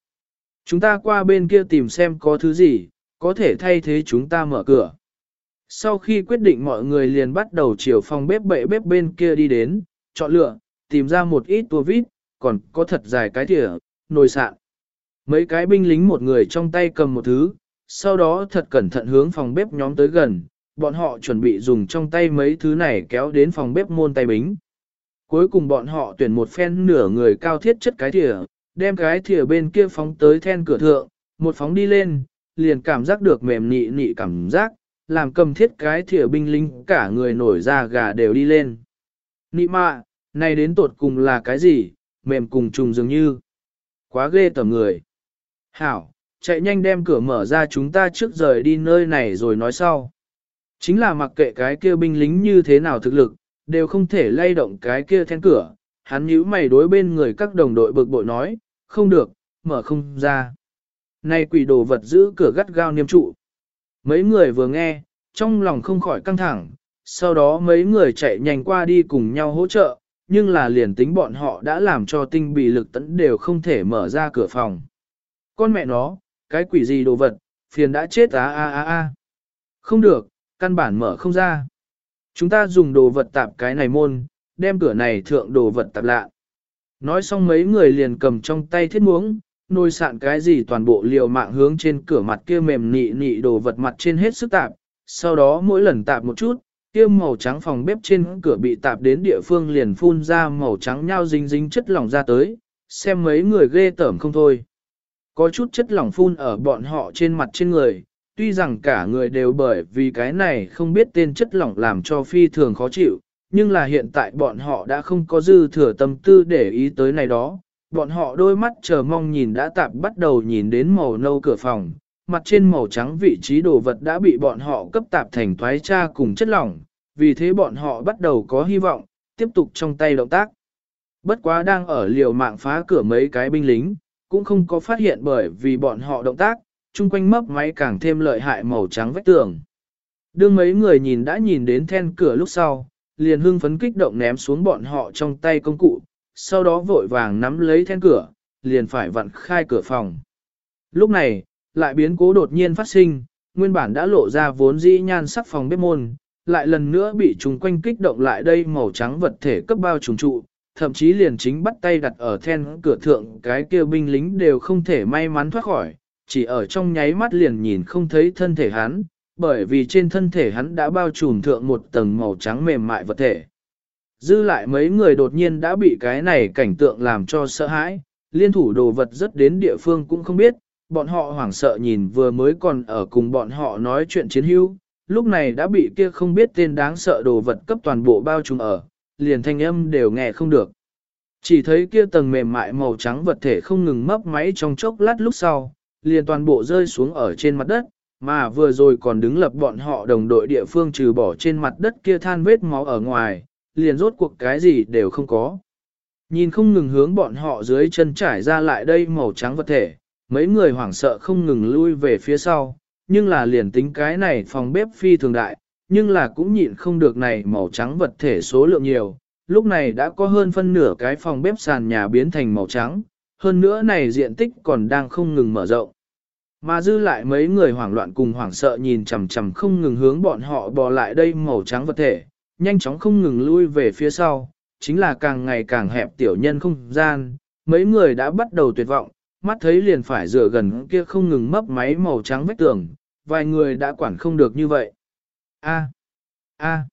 Chúng ta qua bên kia tìm xem có thứ gì, có thể thay thế chúng ta mở cửa. Sau khi quyết định mọi người liền bắt đầu chiều phòng bếp bệ bếp bên kia đi đến, chọn lựa, tìm ra một ít tua vít, còn có thật dài cái thìa, nồi sạn. Mấy cái binh lính một người trong tay cầm một thứ, sau đó thật cẩn thận hướng phòng bếp nhóm tới gần, bọn họ chuẩn bị dùng trong tay mấy thứ này kéo đến phòng bếp môn tay bính. Cuối cùng bọn họ tuyển một phen nửa người cao thiết chất cái thìa, đem cái thìa bên kia phóng tới then cửa thượng, một phóng đi lên, liền cảm giác được mềm nị nị cảm giác, làm cầm thiết cái thìa binh lính cả người nổi ra gà đều đi lên. Nị mạ, này đến tột cùng là cái gì, mềm cùng trùng dường như. Quá ghê tởm người. Hảo, chạy nhanh đem cửa mở ra chúng ta trước rời đi nơi này rồi nói sau. Chính là mặc kệ cái kia binh lính như thế nào thực lực, đều không thể lay động cái kia then cửa. Hắn nhíu mày đối bên người các đồng đội bực bội nói, không được, mở không ra. Này quỷ đồ vật giữ cửa gắt gao niêm trụ. Mấy người vừa nghe, trong lòng không khỏi căng thẳng, sau đó mấy người chạy nhanh qua đi cùng nhau hỗ trợ, nhưng là liền tính bọn họ đã làm cho tinh bị lực tấn đều không thể mở ra cửa phòng. Con mẹ nó, cái quỷ gì đồ vật, phiền đã chết á a a a. Không được, căn bản mở không ra. Chúng ta dùng đồ vật tạp cái này môn, đem cửa này thượng đồ vật tạp lạ. Nói xong mấy người liền cầm trong tay thiết muống, nôi sạn cái gì toàn bộ liều mạng hướng trên cửa mặt kia mềm nị nị đồ vật mặt trên hết sức tạp. Sau đó mỗi lần tạp một chút, kia màu trắng phòng bếp trên cửa bị tạp đến địa phương liền phun ra màu trắng nhau dính dính chất lỏng ra tới, xem mấy người ghê tởm không thôi. Có chút chất lỏng phun ở bọn họ trên mặt trên người, tuy rằng cả người đều bởi vì cái này không biết tên chất lỏng làm cho phi thường khó chịu, nhưng là hiện tại bọn họ đã không có dư thừa tâm tư để ý tới này đó. Bọn họ đôi mắt chờ mong nhìn đã tạp bắt đầu nhìn đến màu nâu cửa phòng, mặt trên màu trắng vị trí đồ vật đã bị bọn họ cấp tạp thành thoái cha cùng chất lỏng, vì thế bọn họ bắt đầu có hy vọng, tiếp tục trong tay động tác. Bất quá đang ở liều mạng phá cửa mấy cái binh lính, cũng không có phát hiện bởi vì bọn họ động tác, chung quanh mấp máy càng thêm lợi hại màu trắng vách tường. Đương mấy người nhìn đã nhìn đến then cửa lúc sau, liền hưng phấn kích động ném xuống bọn họ trong tay công cụ, sau đó vội vàng nắm lấy then cửa, liền phải vặn khai cửa phòng. Lúc này, lại biến cố đột nhiên phát sinh, nguyên bản đã lộ ra vốn dĩ nhan sắc phòng bếp môn, lại lần nữa bị chúng quanh kích động lại đây màu trắng vật thể cấp bao trùng trụ, thậm chí liền chính bắt tay đặt ở then cửa thượng cái kia binh lính đều không thể may mắn thoát khỏi, chỉ ở trong nháy mắt liền nhìn không thấy thân thể hắn, bởi vì trên thân thể hắn đã bao trùm thượng một tầng màu trắng mềm mại vật thể. Dư lại mấy người đột nhiên đã bị cái này cảnh tượng làm cho sợ hãi, liên thủ đồ vật rất đến địa phương cũng không biết, bọn họ hoảng sợ nhìn vừa mới còn ở cùng bọn họ nói chuyện chiến hữu, lúc này đã bị kia không biết tên đáng sợ đồ vật cấp toàn bộ bao trùm ở, liền thanh âm đều nghe không được. Chỉ thấy kia tầng mềm mại màu trắng vật thể không ngừng mấp máy trong chốc lát lúc sau, liền toàn bộ rơi xuống ở trên mặt đất, mà vừa rồi còn đứng lập bọn họ đồng đội địa phương trừ bỏ trên mặt đất kia than vết máu ở ngoài, liền rốt cuộc cái gì đều không có. Nhìn không ngừng hướng bọn họ dưới chân trải ra lại đây màu trắng vật thể, mấy người hoảng sợ không ngừng lui về phía sau, nhưng là liền tính cái này phòng bếp phi thường đại, nhưng là cũng nhịn không được này màu trắng vật thể số lượng nhiều, lúc này đã có hơn phân nửa cái phòng bếp sàn nhà biến thành màu trắng, hơn nữa này diện tích còn đang không ngừng mở rộng. Mà dư lại mấy người hoảng loạn cùng hoảng sợ nhìn chằm chằm không ngừng hướng bọn họ bò lại đây màu trắng vật thể, nhanh chóng không ngừng lui về phía sau, chính là càng ngày càng hẹp tiểu nhân không gian, mấy người đã bắt đầu tuyệt vọng, mắt thấy liền phải dựa gần kia không ngừng mấp máy màu trắng vách tường, vài người đã quản không được như vậy. A. A.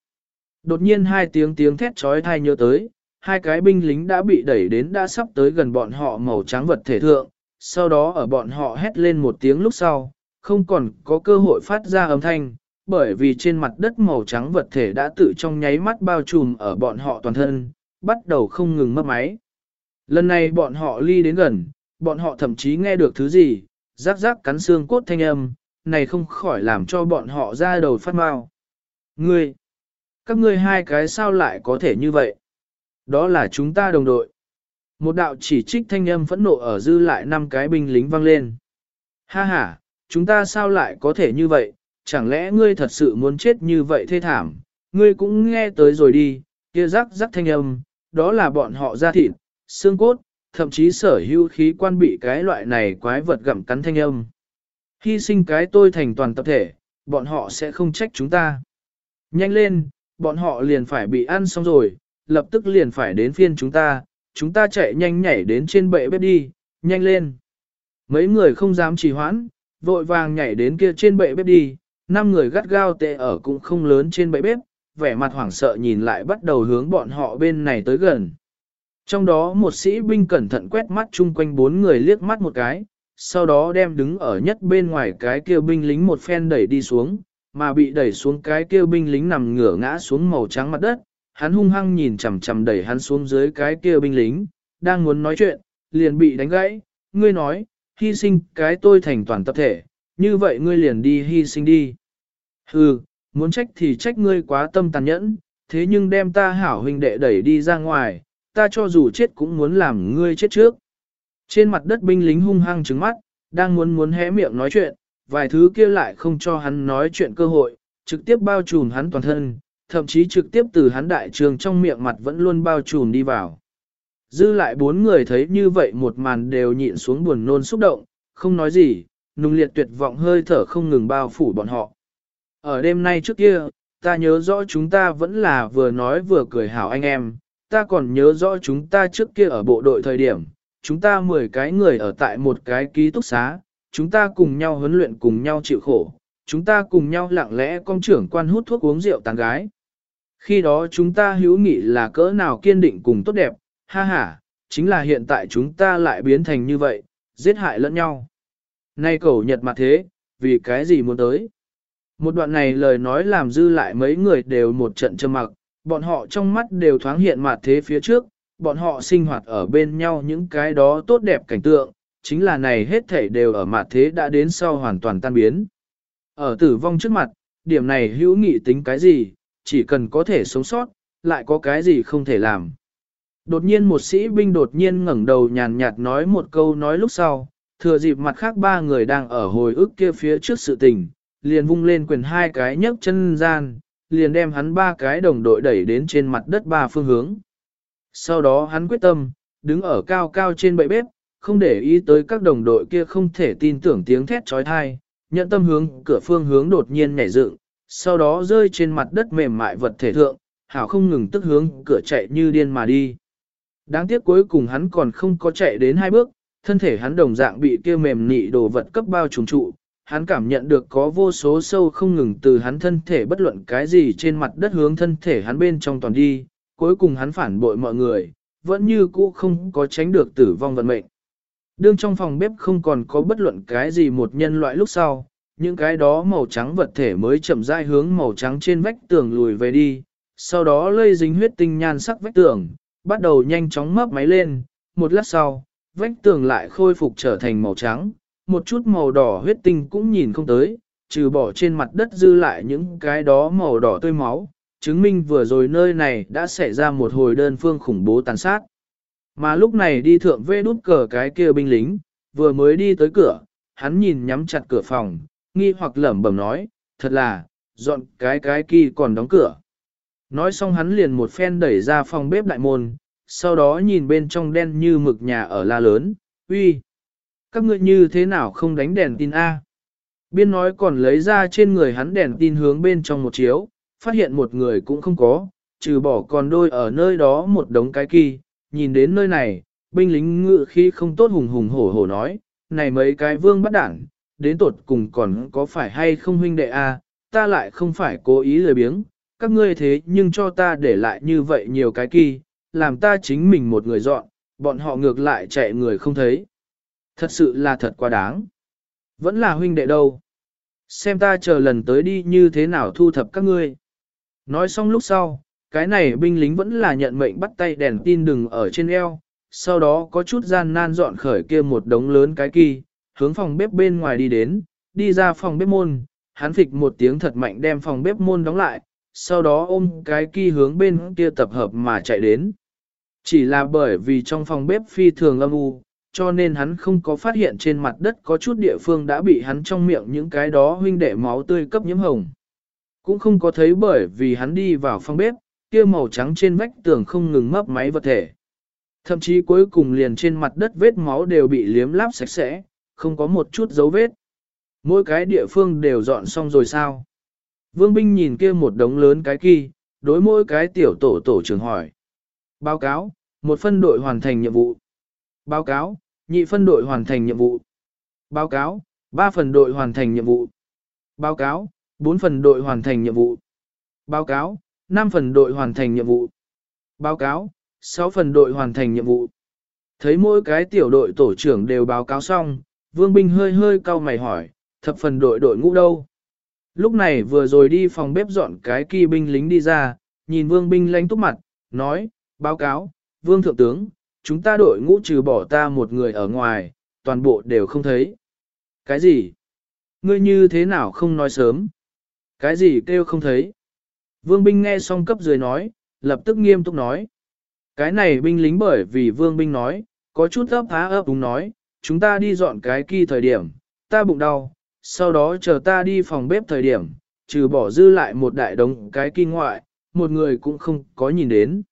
Đột nhiên hai tiếng tiếng thét trói thai nhớ tới, hai cái binh lính đã bị đẩy đến đã sắp tới gần bọn họ màu trắng vật thể thượng, sau đó ở bọn họ hét lên một tiếng lúc sau, không còn có cơ hội phát ra âm thanh, bởi vì trên mặt đất màu trắng vật thể đã tự trong nháy mắt bao trùm ở bọn họ toàn thân, bắt đầu không ngừng mất máy. Lần này bọn họ ly đến gần, bọn họ thậm chí nghe được thứ gì, rác rác cắn xương cốt thanh âm, này không khỏi làm cho bọn họ ra đầu phát mau. Ngươi, các ngươi hai cái sao lại có thể như vậy? Đó là chúng ta đồng đội. Một đạo chỉ trích thanh âm phẫn nộ ở dư lại năm cái binh lính vang lên. Ha ha, chúng ta sao lại có thể như vậy, chẳng lẽ ngươi thật sự muốn chết như vậy thê thảm, ngươi cũng nghe tới rồi đi, kia rắc rắc thanh âm, đó là bọn họ ra thịt, xương cốt, thậm chí sở hữu khí quan bị cái loại này quái vật gặm cắn thanh âm. Hy sinh cái tôi thành toàn tập thể, bọn họ sẽ không trách chúng ta. Nhanh lên, bọn họ liền phải bị ăn xong rồi, lập tức liền phải đến phiên chúng ta, chúng ta chạy nhanh nhảy đến trên bệ bếp đi, nhanh lên. Mấy người không dám trì hoãn, vội vàng nhảy đến kia trên bệ bếp đi, năm người gắt gao tệ ở cũng không lớn trên bệ bếp, vẻ mặt hoảng sợ nhìn lại bắt đầu hướng bọn họ bên này tới gần. Trong đó một sĩ binh cẩn thận quét mắt chung quanh bốn người liếc mắt một cái, sau đó đem đứng ở nhất bên ngoài cái kia binh lính một phen đẩy đi xuống, mà bị đẩy xuống cái kia binh lính nằm ngửa ngã xuống màu trắng mặt đất, hắn hung hăng nhìn chằm chằm đẩy hắn xuống dưới cái kia binh lính, đang muốn nói chuyện, liền bị đánh gãy, ngươi nói, hy sinh cái tôi thành toàn tập thể, như vậy ngươi liền đi hy sinh đi. Hừ, muốn trách thì trách ngươi quá tâm tàn nhẫn, thế nhưng đem ta hảo huynh đệ đẩy đi ra ngoài, ta cho dù chết cũng muốn làm ngươi chết trước. Trên mặt đất binh lính hung hăng trứng mắt, đang muốn muốn hé miệng nói chuyện, vài thứ kia lại không cho hắn nói chuyện cơ hội, trực tiếp bao trùm hắn toàn thân, thậm chí trực tiếp từ hắn đại trường trong miệng mặt vẫn luôn bao trùm đi vào. Dư lại bốn người thấy như vậy một màn đều nhịn xuống buồn nôn xúc động, không nói gì, nung liệt tuyệt vọng hơi thở không ngừng bao phủ bọn họ. Ở đêm nay trước kia, ta nhớ rõ chúng ta vẫn là vừa nói vừa cười hảo anh em, ta còn nhớ rõ chúng ta trước kia ở bộ đội thời điểm, chúng ta 10 cái người ở tại một cái ký túc xá, chúng ta cùng nhau huấn luyện cùng nhau chịu khổ, chúng ta cùng nhau lặng lẽ công trưởng quan hút thuốc uống rượu tán gái. Khi đó chúng ta hữu nghị là cỡ nào kiên định cùng tốt đẹp, ha ha, chính là hiện tại chúng ta lại biến thành như vậy, giết hại lẫn nhau. Nay cầu nhật mặt thế, vì cái gì muốn tới? Một đoạn này lời nói làm dư lại mấy người đều một trận trầm mặc, bọn họ trong mắt đều thoáng hiện mặt thế phía trước, bọn họ sinh hoạt ở bên nhau những cái đó tốt đẹp cảnh tượng, chính là này hết thảy đều ở mặt thế đã đến sau hoàn toàn tan biến. Ở tử vong trước mặt, điểm này hữu nghị tính cái gì, chỉ cần có thể sống sót, lại có cái gì không thể làm. Đột nhiên một sĩ binh đột nhiên ngẩng đầu nhàn nhạt nói một câu nói lúc sau, thừa dịp mặt khác ba người đang ở hồi ức kia phía trước sự tình, liền vung lên quyền hai cái nhấc chân gian, liền đem hắn ba cái đồng đội đẩy đến trên mặt đất ba phương hướng. Sau đó hắn quyết tâm, đứng ở cao cao trên bệ bếp, không để ý tới các đồng đội kia không thể tin tưởng tiếng thét trói thai, nhận tâm hướng cửa phương hướng đột nhiên nhảy dựng, sau đó rơi trên mặt đất mềm mại vật thể thượng, hảo không ngừng tức hướng cửa chạy như điên mà đi. Đáng tiếc cuối cùng hắn còn không có chạy đến hai bước, thân thể hắn đồng dạng bị kia mềm nị đồ vật cấp bao trùng trụ, hắn cảm nhận được có vô số sâu không ngừng từ hắn thân thể bất luận cái gì trên mặt đất hướng thân thể hắn bên trong toàn đi, cuối cùng hắn phản bội mọi người, vẫn như cũ không có tránh được tử vong vận mệnh. Đương trong phòng bếp không còn có bất luận cái gì một nhân loại lúc sau, những cái đó màu trắng vật thể mới chậm rãi hướng màu trắng trên vách tường lùi về đi, sau đó lây dính huyết tinh nhan sắc vách tường, bắt đầu nhanh chóng mấp máy lên, một lát sau, vách tường lại khôi phục trở thành màu trắng, một chút màu đỏ huyết tinh cũng nhìn không tới, trừ bỏ trên mặt đất dư lại những cái đó màu đỏ tươi máu, chứng minh vừa rồi nơi này đã xảy ra một hồi đơn phương khủng bố tàn sát. Mà lúc này đi thượng vê đút cờ cái kia binh lính, vừa mới đi tới cửa, hắn nhìn nhắm chặt cửa phòng, nghi hoặc lẩm bẩm nói, thật là, dọn cái cái kia còn đóng cửa. Nói xong hắn liền một phen đẩy ra phòng bếp đại môn, sau đó nhìn bên trong đen như mực nhà ở la lớn, uy, các ngươi như thế nào không đánh đèn tin A. Biên nói còn lấy ra trên người hắn đèn tin hướng bên trong một chiếu, phát hiện một người cũng không có, trừ bỏ còn đôi ở nơi đó một đống cái kỳ, nhìn đến nơi này, binh lính ngự khi không tốt hùng hùng hổ hổ nói, này mấy cái vương bắt đảng, đến tột cùng còn có phải hay không huynh đệ a? ta lại không phải cố ý lười biếng, các ngươi thế nhưng cho ta để lại như vậy nhiều cái kỳ, làm ta chính mình một người dọn, bọn họ ngược lại chạy người không thấy. Thật sự là thật quá đáng. Vẫn là huynh đệ đâu. Xem ta chờ lần tới đi như thế nào thu thập các ngươi. Nói xong lúc sau, cái này binh lính vẫn là nhận mệnh bắt tay đèn tin đừng ở trên eo, sau đó có chút gian nan dọn khởi kia một đống lớn cái kỳ, hướng phòng bếp bên ngoài đi đến, đi ra phòng bếp môn, hắn phịch một tiếng thật mạnh đem phòng bếp môn đóng lại, sau đó ôm cái kỳ hướng bên kia tập hợp mà chạy đến. Chỉ là bởi vì trong phòng bếp phi thường âm u, cho nên hắn không có phát hiện trên mặt đất có chút địa phương đã bị hắn trong miệng những cái đó huynh đệ máu tươi cấp nhiễm hồng. Cũng không có thấy bởi vì hắn đi vào phòng bếp, kia màu trắng trên vách tường không ngừng mấp máy vật thể. Thậm chí cuối cùng liền trên mặt đất vết máu đều bị liếm láp sạch sẽ, không có một chút dấu vết. Mỗi cái địa phương đều dọn xong rồi sao? Vương binh nhìn kia một đống lớn cái kỳ, đối mỗi cái tiểu tổ tổ trưởng hỏi. Báo cáo, một phân đội hoàn thành nhiệm vụ. Báo cáo, nhị phân đội hoàn thành nhiệm vụ. Báo cáo, ba phần đội hoàn thành nhiệm vụ. Báo cáo, bốn phần đội hoàn thành nhiệm vụ. Báo cáo, năm phần đội hoàn thành nhiệm vụ. Báo cáo, sáu phần đội hoàn thành nhiệm vụ. Thấy mỗi cái tiểu đội tổ trưởng đều báo cáo xong, Vương Binh hơi hơi cau mày hỏi, thập phần đội đội ngũ đâu? Lúc này vừa rồi đi phòng bếp dọn cái kỳ binh lính đi ra, nhìn Vương Binh lanh túc mặt, nói, báo cáo, Vương Thượng Tướng, chúng ta đội ngũ trừ bỏ ta một người ở ngoài, toàn bộ đều không thấy. Cái gì? Ngươi như thế nào không nói sớm? Cái gì kêu không thấy? Vương binh nghe xong cấp dưới nói, lập tức nghiêm túc nói. Cái này binh lính bởi vì vương binh nói, có chút ấp há ấp đúng nói, chúng ta đi dọn cái kỳ thời điểm, ta bụng đau, sau đó chờ ta đi phòng bếp thời điểm, trừ bỏ dư lại một đại đống cái kỳ ngoại, một người cũng không có nhìn đến.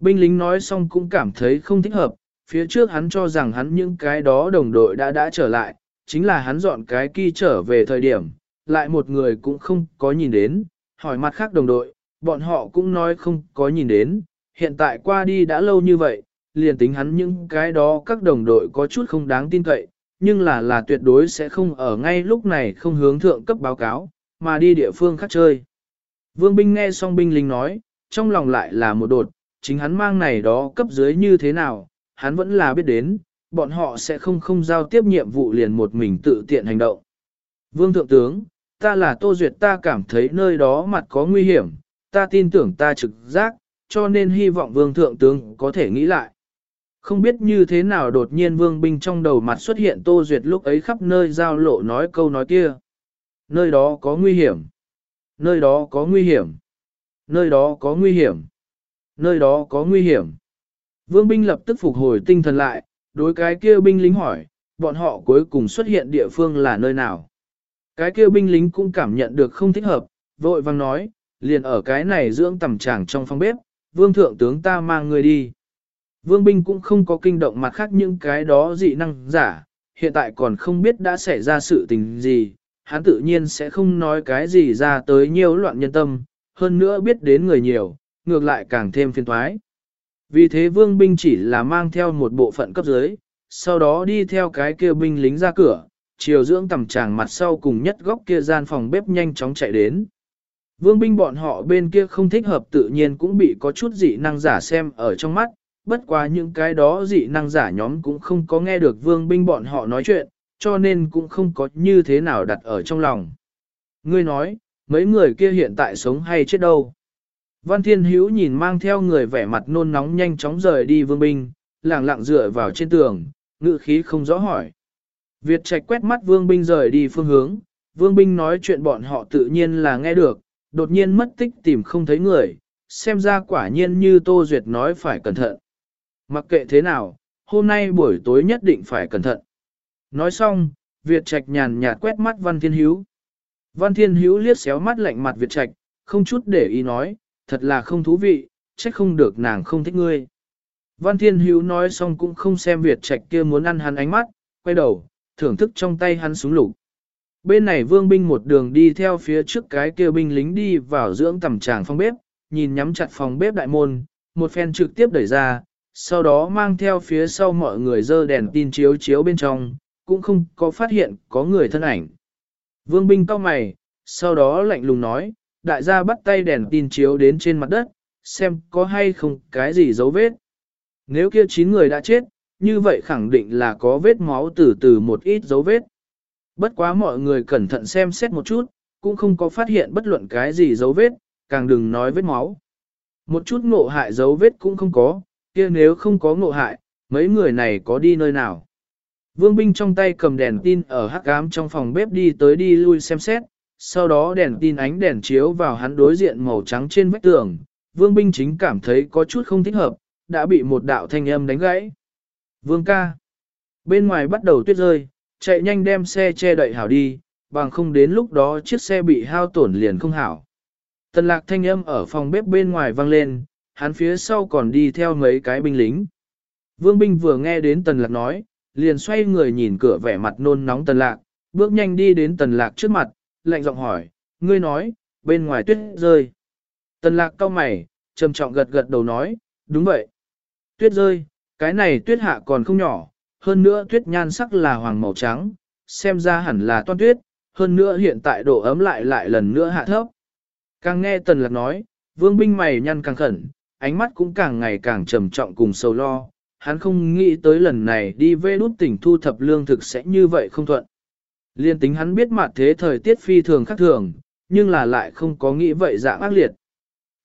Binh lính nói xong cũng cảm thấy không thích hợp, phía trước hắn cho rằng hắn những cái đó đồng đội đã đã trở lại, chính là hắn dọn cái kỳ trở về thời điểm, lại một người cũng không có nhìn đến, hỏi mặt khác đồng đội, bọn họ cũng nói không có nhìn đến, hiện tại qua đi đã lâu như vậy, liền tính hắn những cái đó các đồng đội có chút không đáng tin cậy, nhưng là là tuyệt đối sẽ không ở ngay lúc này không hướng thượng cấp báo cáo, mà đi địa phương khác chơi. Vương binh nghe xong binh lính nói, trong lòng lại là một đột, chính hắn mang này đó cấp dưới như thế nào, hắn vẫn là biết đến, bọn họ sẽ không không giao tiếp nhiệm vụ liền một mình tự tiện hành động. Vương Thượng Tướng, ta là Tô Duyệt ta cảm thấy nơi đó mặt có nguy hiểm, ta tin tưởng ta trực giác, cho nên hy vọng Vương Thượng Tướng có thể nghĩ lại. Không biết như thế nào đột nhiên Vương Binh trong đầu mặt xuất hiện Tô Duyệt lúc ấy khắp nơi giao lộ nói câu nói kia. Nơi đó có nguy hiểm. Nơi đó có nguy hiểm. Nơi đó có nguy hiểm. Nơi đó có nguy hiểm. Vương binh lập tức phục hồi tinh thần lại, đối cái kia binh lính hỏi, bọn họ cuối cùng xuất hiện địa phương là nơi nào. Cái kia binh lính cũng cảm nhận được không thích hợp, vội vang nói, liền ở cái này dưỡng tầm tràng trong phòng bếp, vương thượng tướng ta mang người đi. Vương binh cũng không có kinh động mặt khác những cái đó dị năng giả, hiện tại còn không biết đã xảy ra sự tình gì, hắn tự nhiên sẽ không nói cái gì ra tới nhiều loạn nhân tâm, hơn nữa biết đến người nhiều, ngược lại càng thêm phiền thoái. Vì thế vương binh chỉ là mang theo một bộ phận cấp dưới, sau đó đi theo cái kia binh lính ra cửa, chiều dưỡng tầm tràng mặt sau cùng nhất góc kia gian phòng bếp nhanh chóng chạy đến. Vương binh bọn họ bên kia không thích hợp tự nhiên cũng bị có chút dị năng giả xem ở trong mắt, bất quá những cái đó dị năng giả nhóm cũng không có nghe được vương binh bọn họ nói chuyện, cho nên cũng không có như thế nào đặt ở trong lòng. Ngươi nói, mấy người kia hiện tại sống hay chết đâu? Văn Thiên Hữu nhìn mang theo người vẻ mặt nôn nóng nhanh chóng rời đi vương binh, lẳng lặng dựa vào trên tường, ngự khí không rõ hỏi. Việt Trạch quét mắt vương binh rời đi phương hướng, vương binh nói chuyện bọn họ tự nhiên là nghe được, đột nhiên mất tích tìm không thấy người, xem ra quả nhiên như Tô Duyệt nói phải cẩn thận. Mặc kệ thế nào, hôm nay buổi tối nhất định phải cẩn thận. Nói xong, Việt Trạch nhàn nhạt quét mắt Văn Thiên Hiếu. Văn Thiên Hiếu liếc xéo mắt lạnh mặt Việt Trạch, không chút để ý nói, thật là không thú vị, trách không được nàng không thích ngươi. Văn Thiên Hiếu nói xong cũng không xem Việt Trạch kia muốn ăn hắn ánh mắt, quay đầu, thưởng thức trong tay hắn súng lục. Bên này vương binh một đường đi theo phía trước cái kia binh lính đi vào dưỡng tầm tràng phòng bếp, nhìn nhắm chặt phòng bếp đại môn, một phen trực tiếp đẩy ra, sau đó mang theo phía sau mọi người dơ đèn tin chiếu chiếu bên trong, cũng không có phát hiện có người thân ảnh. Vương binh cau mày, sau đó lạnh lùng nói, đại gia bắt tay đèn tin chiếu đến trên mặt đất, xem có hay không cái gì dấu vết. Nếu kia 9 người đã chết, như vậy khẳng định là có vết máu từ từ một ít dấu vết. Bất quá mọi người cẩn thận xem xét một chút, cũng không có phát hiện bất luận cái gì dấu vết, càng đừng nói vết máu. Một chút ngộ hại dấu vết cũng không có, kia nếu không có ngộ hại, mấy người này có đi nơi nào. Vương binh trong tay cầm đèn tin ở hắc ám trong phòng bếp đi tới đi lui xem xét, sau đó đèn tin ánh đèn chiếu vào hắn đối diện màu trắng trên vách tường. Vương binh chính cảm thấy có chút không thích hợp, đã bị một đạo thanh âm đánh gãy. Vương ca. Bên ngoài bắt đầu tuyết rơi, chạy nhanh đem xe che đậy hảo đi, bằng không đến lúc đó chiếc xe bị hao tổn liền không hảo. Tần lạc thanh âm ở phòng bếp bên ngoài vang lên, hắn phía sau còn đi theo mấy cái binh lính. Vương binh vừa nghe đến tần lạc nói, liền xoay người nhìn cửa vẻ mặt nôn nóng tần lạc, bước nhanh đi đến tần lạc trước mặt, lạnh giọng hỏi, ngươi nói, bên ngoài tuyết rơi. Tần lạc cau mày, trầm trọng gật gật đầu nói, đúng vậy. Tuyết rơi, cái này tuyết hạ còn không nhỏ, hơn nữa tuyết nhan sắc là hoàng màu trắng, xem ra hẳn là toan tuyết, hơn nữa hiện tại độ ấm lại lại lần nữa hạ thấp. Càng nghe tần lạc nói, vương binh mày nhăn càng khẩn, ánh mắt cũng càng ngày càng trầm trọng cùng sâu lo, hắn không nghĩ tới lần này đi về đút tỉnh thu thập lương thực sẽ như vậy không thuận. Liên tính hắn biết mặt thế thời tiết phi thường khác thường, nhưng là lại không có nghĩ vậy dạng ác liệt.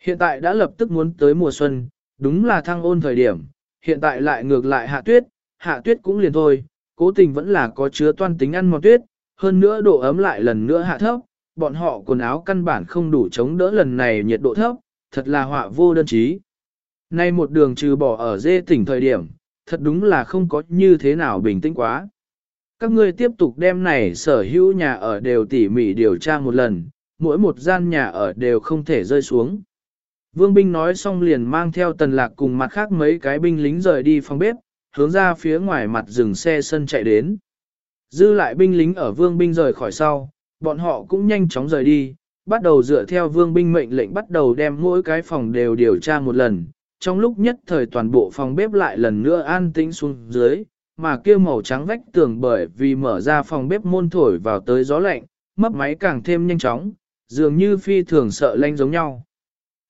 Hiện tại đã lập tức muốn tới mùa xuân, đúng là thăng ôn thời điểm, hiện tại lại ngược lại hạ tuyết, hạ tuyết cũng liền thôi, cố tình vẫn là có chứa toan tính ăn mòn tuyết, hơn nữa độ ấm lại lần nữa hạ thấp, bọn họ quần áo căn bản không đủ chống đỡ lần này nhiệt độ thấp, thật là họa vô đơn chí. Nay một đường trừ bỏ ở dê tỉnh thời điểm, thật đúng là không có như thế nào bình tĩnh quá. Các ngươi tiếp tục đem này sở hữu nhà ở đều tỉ mỉ điều tra một lần, mỗi một gian nhà ở đều không thể rơi xuống. Vương binh nói xong liền mang theo tần lạc cùng mặt khác mấy cái binh lính rời đi phòng bếp, hướng ra phía ngoài mặt dừng xe sân chạy đến. Dư lại binh lính ở vương binh rời khỏi sau, bọn họ cũng nhanh chóng rời đi, bắt đầu dựa theo vương binh mệnh lệnh bắt đầu đem mỗi cái phòng đều điều tra một lần. Trong lúc nhất thời toàn bộ phòng bếp lại lần nữa an tĩnh xuống dưới, mà kia màu trắng vách tường bởi vì mở ra phòng bếp môn thổi vào tới gió lạnh, mấp máy càng thêm nhanh chóng, dường như phi thường sợ lanh giống nhau.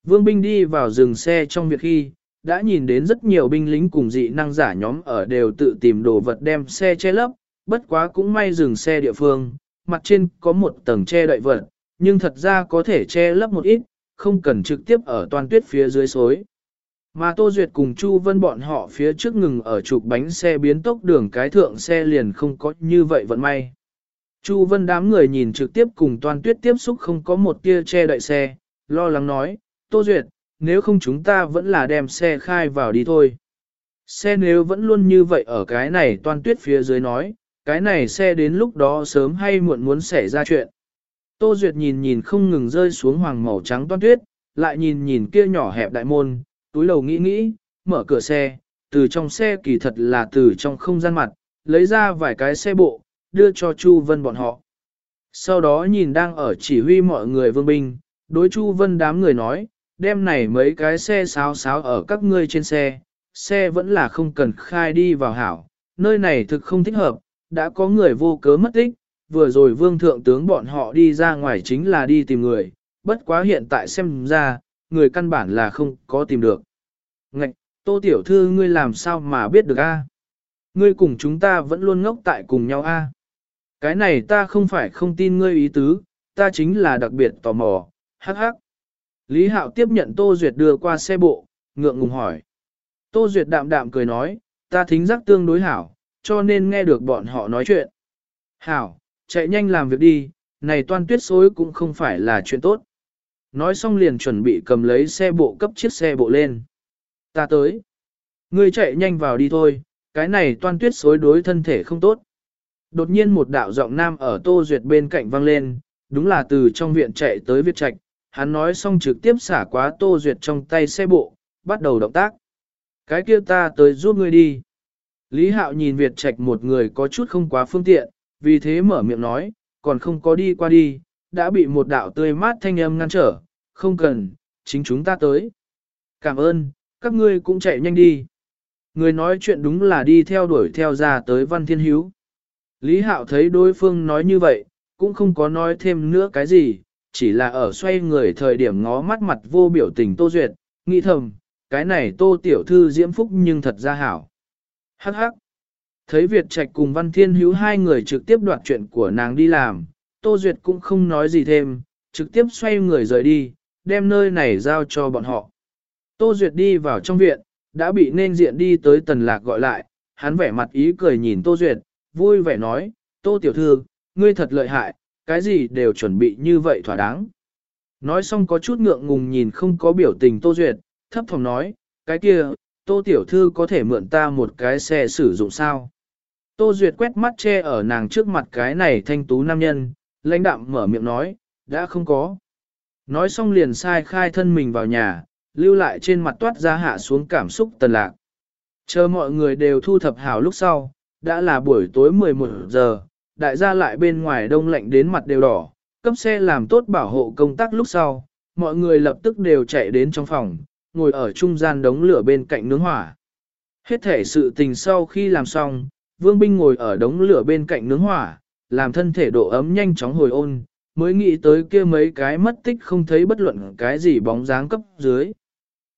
Vương binh đi vào dừng xe trong việc khi, đã nhìn đến rất nhiều binh lính cùng dị năng giả nhóm ở đều tự tìm đồ vật đem xe che lấp, bất quá cũng may dừng xe địa phương, mặt trên có một tầng che đậy vật, nhưng thật ra có thể che lấp một ít, không cần trực tiếp ở toàn tuyết phía dưới xối. Mà Tô Duyệt cùng Chu Vân bọn họ phía trước ngừng ở trục bánh xe biến tốc đường cái thượng xe liền không có như vậy vận may. Chu Vân đám người nhìn trực tiếp cùng toàn tuyết tiếp xúc không có một tia che đậy xe, lo lắng nói, Tô Duyệt, nếu không chúng ta vẫn là đem xe khai vào đi thôi. Xe nếu vẫn luôn như vậy ở cái này toàn tuyết phía dưới nói, cái này xe đến lúc đó sớm hay muộn muốn xảy ra chuyện. Tô Duyệt nhìn nhìn không ngừng rơi xuống hoàng màu trắng toan tuyết, lại nhìn nhìn kia nhỏ hẹp đại môn, túi đầu nghĩ nghĩ, mở cửa xe, từ trong xe kỳ thật là từ trong không gian mặt, lấy ra vài cái xe bộ, đưa cho Chu Vân bọn họ. Sau đó nhìn đang ở chỉ huy mọi người vương binh, đối Chu Vân đám người nói, đem này mấy cái xe sáo sáo ở các ngươi trên xe, xe vẫn là không cần khai đi vào hảo, nơi này thực không thích hợp, đã có người vô cớ mất tích, vừa rồi vương thượng tướng bọn họ đi ra ngoài chính là đi tìm người, bất quá hiện tại xem ra, người căn bản là không có tìm được. Ngạch, tô tiểu thư ngươi làm sao mà biết được a? Ngươi cùng chúng ta vẫn luôn ngốc tại cùng nhau a. Cái này ta không phải không tin ngươi ý tứ, ta chính là đặc biệt tò mò, hắc hắc. Lý Hạo tiếp nhận Tô Duyệt đưa qua xe bộ, ngượng ngùng hỏi. Tô Duyệt đạm đạm cười nói, ta thính giác tương đối hảo, cho nên nghe được bọn họ nói chuyện. Hảo, chạy nhanh làm việc đi, này toan tuyết xối cũng không phải là chuyện tốt. Nói xong liền chuẩn bị cầm lấy xe bộ cấp chiếc xe bộ lên. Ta tới. Ngươi chạy nhanh vào đi thôi, cái này toan tuyết xối đối thân thể không tốt. Đột nhiên một đạo giọng nam ở Tô Duyệt bên cạnh vang lên, đúng là từ trong viện chạy tới Việt Trạch, hắn nói xong trực tiếp xả quá Tô Duyệt trong tay xe bộ, bắt đầu động tác. Cái kia ta tới giúp ngươi đi. Lý Hạo nhìn Việt Trạch một người có chút không quá phương tiện, vì thế mở miệng nói, còn không có đi qua đi, đã bị một đạo tươi mát thanh âm ngăn trở, không cần, chính chúng ta tới. Cảm ơn, các ngươi cũng chạy nhanh đi. Người nói chuyện đúng là đi theo đuổi theo ra tới Văn Thiên Hiếu. Lý Hạo thấy đối phương nói như vậy, cũng không có nói thêm nữa cái gì, chỉ là ở xoay người thời điểm ngó mắt mặt vô biểu tình Tô Duyệt, nghĩ thầm, cái này Tô Tiểu Thư diễm phúc nhưng thật ra hảo. Hắc hắc. Thấy Việt Trạch cùng Văn Thiên Hữu hai người trực tiếp đoạt chuyện của nàng đi làm, Tô Duyệt cũng không nói gì thêm, trực tiếp xoay người rời đi, đem nơi này giao cho bọn họ. Tô Duyệt đi vào trong viện, đã bị nên diện đi tới Tần Lạc gọi lại, hắn vẻ mặt ý cười nhìn Tô Duyệt, vui vẻ nói, Tô Tiểu Thư, ngươi thật lợi hại, cái gì đều chuẩn bị như vậy thỏa đáng. Nói xong có chút ngượng ngùng nhìn không có biểu tình Tô Duyệt, thấp phòng nói, cái kia, Tô Tiểu Thư có thể mượn ta một cái xe sử dụng sao? Tô Duyệt quét mắt che ở nàng trước mặt cái này thanh tú nam nhân, lãnh đạm mở miệng nói, đã không có. Nói xong liền sai khai thân mình vào nhà, lưu lại trên mặt toát ra hạ xuống cảm xúc tần lạc. Chờ mọi người đều thu thập hảo lúc sau, đã là buổi tối 11 giờ, đại gia lại bên ngoài đông lạnh đến mặt đều đỏ, cấp xe làm tốt bảo hộ công tác lúc sau, mọi người lập tức đều chạy đến trong phòng, ngồi ở trung gian đống lửa bên cạnh nướng hỏa. Hết thể sự tình sau khi làm xong, Vương Binh ngồi ở đống lửa bên cạnh nướng hỏa, làm thân thể độ ấm nhanh chóng hồi ôn, mới nghĩ tới kia mấy cái mất tích không thấy bất luận cái gì bóng dáng cấp dưới.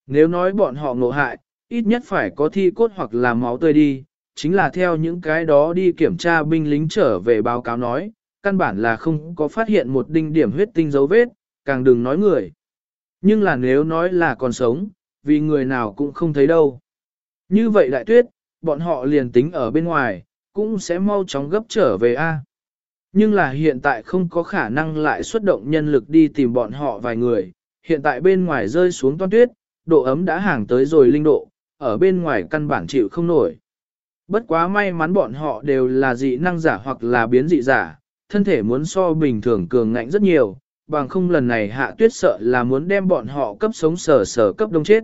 Nếu nói bọn họ ngộ hại, ít nhất phải có thi cốt hoặc là máu tươi đi, chính là theo những cái đó đi kiểm tra binh lính trở về báo cáo nói, căn bản là không có phát hiện một đinh điểm huyết tinh dấu vết, càng đừng nói người. Nhưng là nếu nói là còn sống, vì người nào cũng không thấy đâu. Như vậy đại tuyết, bọn họ liền tính ở bên ngoài, cũng sẽ mau chóng gấp trở về A. Nhưng là hiện tại không có khả năng lại xuất động nhân lực đi tìm bọn họ vài người, hiện tại bên ngoài rơi xuống toan tuyết, độ ấm đã hàng tới rồi linh độ, ở bên ngoài căn bản chịu không nổi. Bất quá may mắn bọn họ đều là dị năng giả hoặc là biến dị giả, thân thể muốn so bình thường cường ngạnh rất nhiều, bằng không lần này hạ tuyết sợ là muốn đem bọn họ cấp sống sở sở cấp đông chết.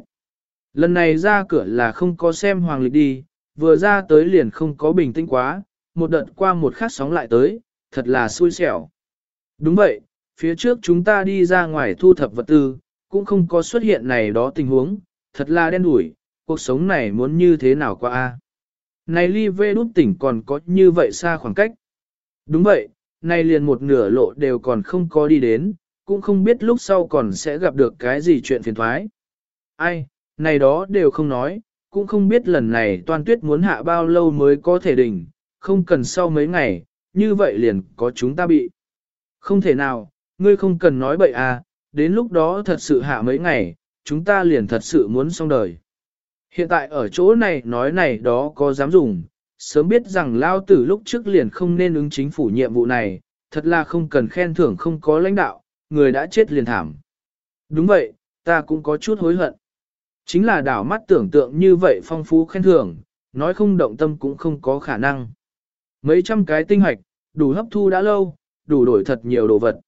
Lần này ra cửa là không có xem hoàng lịch đi, vừa ra tới liền không có bình tĩnh quá, một đợt qua một khát sóng lại tới, thật là xui xẻo. Đúng vậy, phía trước chúng ta đi ra ngoài thu thập vật tư, cũng không có xuất hiện này đó tình huống, thật là đen đủi, cuộc sống này muốn như thế nào qua a? Này ly vê đút tỉnh còn có như vậy xa khoảng cách. Đúng vậy, này liền một nửa lộ đều còn không có đi đến, cũng không biết lúc sau còn sẽ gặp được cái gì chuyện phiền thoái. Ai, này đó đều không nói, cũng không biết lần này toàn tuyết muốn hạ bao lâu mới có thể đỉnh, không cần sau mấy ngày, như vậy liền có chúng ta bị. Không thể nào, ngươi không cần nói bậy à, đến lúc đó thật sự hạ mấy ngày, chúng ta liền thật sự muốn xong đời. Hiện tại ở chỗ này nói này đó có dám dùng, sớm biết rằng lao tử lúc trước liền không nên ứng chính phủ nhiệm vụ này, thật là không cần khen thưởng không có lãnh đạo, người đã chết liền thảm. Đúng vậy, ta cũng có chút hối hận. Chính là đảo mắt tưởng tượng như vậy phong phú khen thưởng, nói không động tâm cũng không có khả năng. Mấy trăm cái tinh hoạch, đủ hấp thu đã lâu, đủ đổi thật nhiều đồ vật.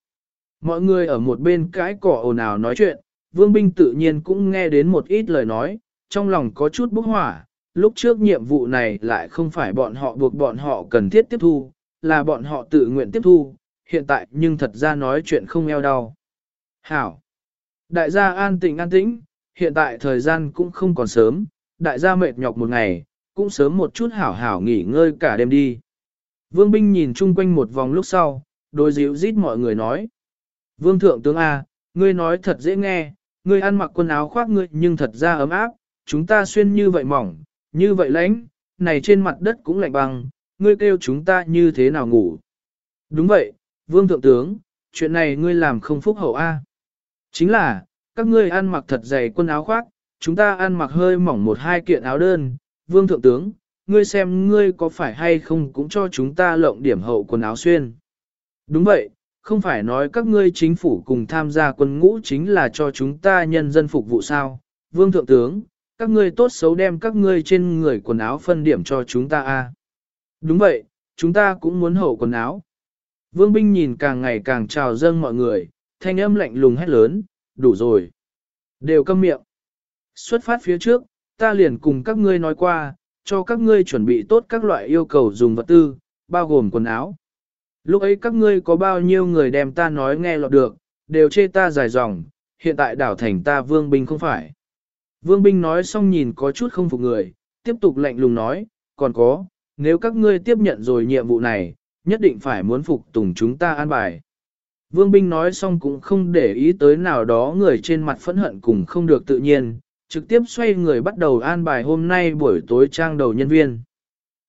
Mọi người ở một bên cái cỏ ồn ào nói chuyện, vương binh tự nhiên cũng nghe đến một ít lời nói, trong lòng có chút bốc hỏa, lúc trước nhiệm vụ này lại không phải bọn họ buộc bọn họ cần thiết tiếp thu, là bọn họ tự nguyện tiếp thu, hiện tại nhưng thật ra nói chuyện không eo đau. Hảo! Đại gia an tĩnh an tĩnh, hiện tại thời gian cũng không còn sớm, đại gia mệt nhọc một ngày, cũng sớm một chút hảo hảo nghỉ ngơi cả đêm đi. Vương binh nhìn chung quanh một vòng lúc sau, đôi dịu rít mọi người nói. Vương thượng tướng A, ngươi nói thật dễ nghe, ngươi ăn mặc quần áo khoác ngươi nhưng thật ra ấm áp, chúng ta xuyên như vậy mỏng, như vậy lạnh, này trên mặt đất cũng lạnh băng, ngươi kêu chúng ta như thế nào ngủ. Đúng vậy, vương thượng tướng, chuyện này ngươi làm không phúc hậu A. Chính là, các ngươi ăn mặc thật dày quần áo khoác, chúng ta ăn mặc hơi mỏng một hai kiện áo đơn, vương thượng tướng, ngươi xem ngươi có phải hay không cũng cho chúng ta lộng điểm hậu quần áo xuyên. Đúng vậy, không phải nói các ngươi chính phủ cùng tham gia quân ngũ chính là cho chúng ta nhân dân phục vụ sao, vương thượng tướng, các ngươi tốt xấu đem các ngươi trên người quần áo phân điểm cho chúng ta a. Đúng vậy, chúng ta cũng muốn hậu quần áo. Vương binh nhìn càng ngày càng trào dâng mọi người, thanh âm lạnh lùng hét lớn, đủ rồi. Đều câm miệng. Xuất phát phía trước, ta liền cùng các ngươi nói qua, cho các ngươi chuẩn bị tốt các loại yêu cầu dùng vật tư, bao gồm quần áo. Lúc ấy các ngươi có bao nhiêu người đem ta nói nghe lọt được, đều chê ta dài dòng, hiện tại đảo thành ta vương binh không phải. Vương binh nói xong nhìn có chút không phục người, tiếp tục lạnh lùng nói, còn có, nếu các ngươi tiếp nhận rồi nhiệm vụ này, nhất định phải muốn phục tùng chúng ta an bài. Vương binh nói xong cũng không để ý tới nào đó người trên mặt phẫn hận cùng không được tự nhiên, trực tiếp xoay người bắt đầu an bài hôm nay buổi tối trang đầu nhân viên.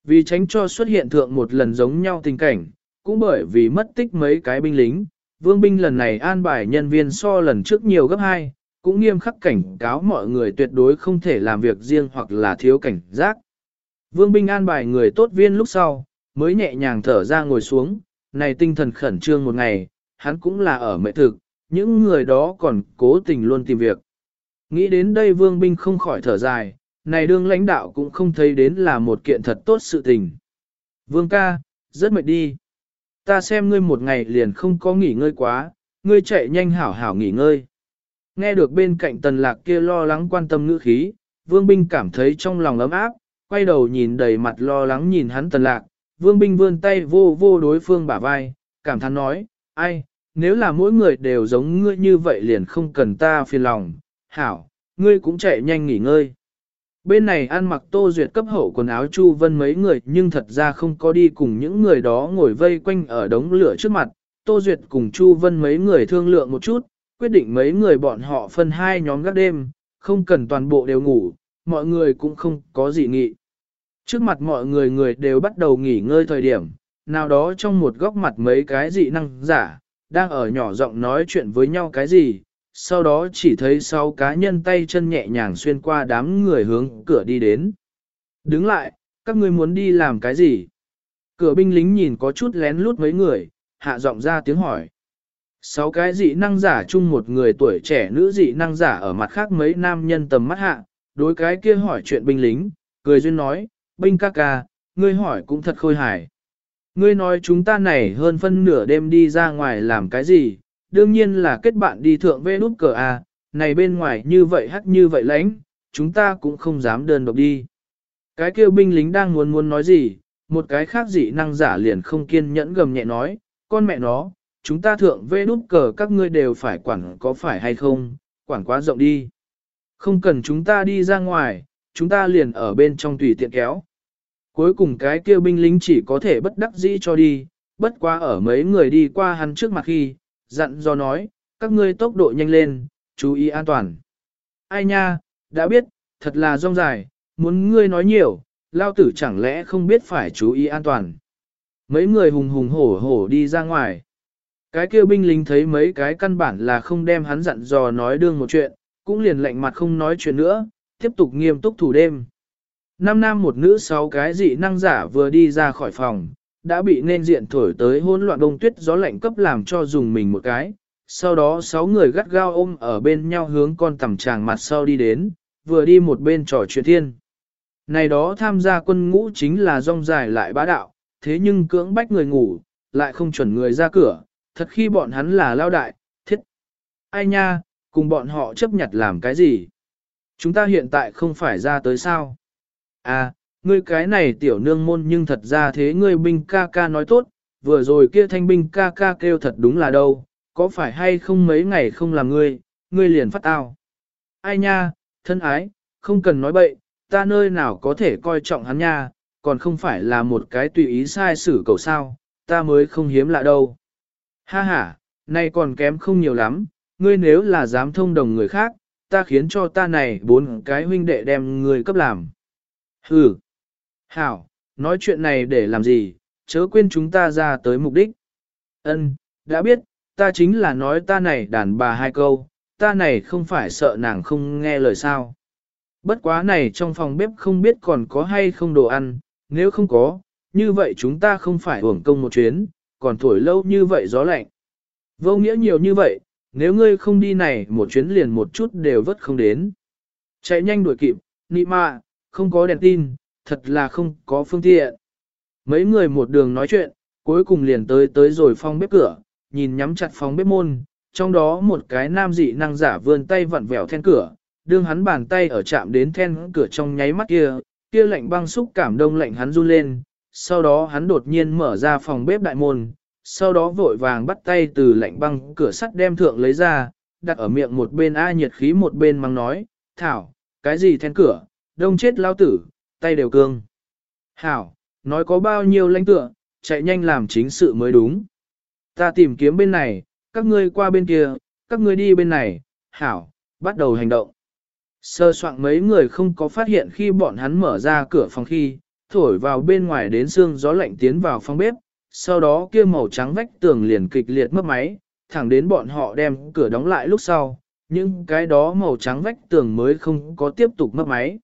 Vì tránh cho xuất hiện thượng một lần giống nhau tình cảnh, cũng bởi vì mất tích mấy cái binh lính, vương binh lần này an bài nhân viên so lần trước nhiều gấp hai, cũng nghiêm khắc cảnh cáo mọi người tuyệt đối không thể làm việc riêng hoặc là thiếu cảnh giác. Vương binh an bài người tốt viên lúc sau, mới nhẹ nhàng thở ra ngồi xuống, này tinh thần khẩn trương một ngày, hắn cũng là ở mệ thực, những người đó còn cố tình luôn tìm việc. Nghĩ đến đây vương binh không khỏi thở dài, này đương lãnh đạo cũng không thấy đến là một kiện thật tốt sự tình. Vương ca, rất mệt đi. Ta xem ngươi một ngày liền không có nghỉ ngơi quá, ngươi chạy nhanh hảo hảo nghỉ ngơi. Nghe được bên cạnh tần lạc kia lo lắng quan tâm ngữ khí, vương binh cảm thấy trong lòng ấm áp, quay đầu nhìn đầy mặt lo lắng nhìn hắn tần lạc, vương binh vươn tay vô vô đối phương bả vai, cảm thán nói, ai, nếu là mỗi người đều giống ngươi như vậy liền không cần ta phiền lòng, hảo, ngươi cũng chạy nhanh nghỉ ngơi. Bên này ăn mặc tô duyệt cấp hậu quần áo Chu Vân mấy người nhưng thật ra không có đi cùng những người đó ngồi vây quanh ở đống lửa trước mặt. Tô Duyệt cùng Chu Vân mấy người thương lượng một chút, quyết định mấy người bọn họ phân hai nhóm gác đêm, không cần toàn bộ đều ngủ, mọi người cũng không có gì nghị. Trước mặt mọi người người đều bắt đầu nghỉ ngơi thời điểm, nào đó trong một góc mặt mấy cái dị năng giả, đang ở nhỏ giọng nói chuyện với nhau cái gì, sau đó chỉ thấy sáu cá nhân tay chân nhẹ nhàng xuyên qua đám người hướng cửa đi đến. Đứng lại, các ngươi muốn đi làm cái gì? Cửa binh lính nhìn có chút lén lút mấy người, hạ giọng ra tiếng hỏi. Sáu cái dị năng giả chung một người tuổi trẻ nữ dị năng giả ở mặt khác mấy nam nhân tầm mắt hạ, đối cái kia hỏi chuyện binh lính, cười duyên nói, binh ca ca, ngươi hỏi cũng thật khôi hài. Ngươi nói chúng ta này hơn phân nửa đêm đi ra ngoài làm cái gì, đương nhiên là kết bạn đi thượng vê nút cờ à này bên ngoài như vậy hắc như vậy lãnh chúng ta cũng không dám đơn độc đi. Cái kia binh lính đang muốn muốn nói gì, một cái khác dị năng giả liền không kiên nhẫn gầm nhẹ nói, con mẹ nó, chúng ta thượng vê nút cờ các ngươi đều phải quản có phải hay không, quản quá rộng đi. Không cần chúng ta đi ra ngoài, chúng ta liền ở bên trong tùy tiện kéo. Cuối cùng cái kêu binh lính chỉ có thể bất đắc dĩ cho đi, bất quá ở mấy người đi qua hắn trước mặt khi, dặn do nói, các ngươi tốc độ nhanh lên, chú ý an toàn. Ai nha, đã biết, thật là rong dài, muốn ngươi nói nhiều, lao tử chẳng lẽ không biết phải chú ý an toàn. Mấy người hùng hùng hổ hổ đi ra ngoài. Cái kia binh lính thấy mấy cái căn bản là không đem hắn dặn dò nói đương một chuyện, cũng liền lạnh mặt không nói chuyện nữa, tiếp tục nghiêm túc thủ đêm. Năm nam một nữ sáu cái dị năng giả vừa đi ra khỏi phòng, đã bị nên diện thổi tới hỗn loạn đông tuyết gió lạnh cấp làm cho dùng mình một cái. Sau đó sáu người gắt gao ôm ở bên nhau hướng con tầm tràng mặt sau đi đến, vừa đi một bên trò chuyện thiên. Này đó tham gia quân ngũ chính là rong dài lại bá đạo, thế nhưng cưỡng bách người ngủ, lại không chuẩn người ra cửa, thật khi bọn hắn là lao đại, thiết. Ai nha, cùng bọn họ chấp nhặt làm cái gì? Chúng ta hiện tại không phải ra tới sao? À, Ngươi cái này tiểu nương môn nhưng thật ra thế ngươi binh ca ca nói tốt, vừa rồi kia thanh binh ca ca kêu thật đúng là đâu, có phải hay không mấy ngày không làm ngươi, ngươi liền phát tao. Ai nha, thân ái, không cần nói bậy, ta nơi nào có thể coi trọng hắn nha, còn không phải là một cái tùy ý sai xử cầu sao, ta mới không hiếm lạ đâu. Ha ha, nay còn kém không nhiều lắm, ngươi nếu là dám thông đồng người khác, ta khiến cho ta này bốn cái huynh đệ đem người cấp làm. Hừ. Hảo, nói chuyện này để làm gì, chớ quên chúng ta ra tới mục đích. Ân, đã biết, ta chính là nói ta này đàn bà hai câu, ta này không phải sợ nàng không nghe lời sao. Bất quá này trong phòng bếp không biết còn có hay không đồ ăn, nếu không có, như vậy chúng ta không phải hưởng công một chuyến, còn thổi lâu như vậy gió lạnh. Vô nghĩa nhiều như vậy, nếu ngươi không đi này một chuyến liền một chút đều vất không đến. Chạy nhanh đuổi kịp, Nị mạ, không có đèn tin, thật là không có phương tiện. Mấy người một đường nói chuyện, cuối cùng liền tới tới rồi phong bếp cửa, nhìn nhắm chặt phong bếp môn, trong đó một cái nam dị năng giả vươn tay vặn vẹo then cửa, đương hắn bàn tay ở chạm đến then cửa trong nháy mắt kia, kia lạnh băng xúc cảm đông lạnh hắn run lên, sau đó hắn đột nhiên mở ra phòng bếp đại môn, sau đó vội vàng bắt tay từ lạnh băng cửa sắt đem thượng lấy ra, đặt ở miệng một bên a nhiệt khí một bên mắng nói, thảo, cái gì then cửa, đông chết lao tử, tay đều cương. Hảo, nói có bao nhiêu lãnh tựa, chạy nhanh làm chính sự mới đúng. Ta tìm kiếm bên này, các ngươi qua bên kia, các ngươi đi bên này, hảo, bắt đầu hành động. Sơ soạn mấy người không có phát hiện khi bọn hắn mở ra cửa phòng khi, thổi vào bên ngoài đến xương gió lạnh tiến vào phòng bếp, sau đó kia màu trắng vách tường liền kịch liệt mất máy, thẳng đến bọn họ đem cửa đóng lại lúc sau, nhưng cái đó màu trắng vách tường mới không có tiếp tục mất máy.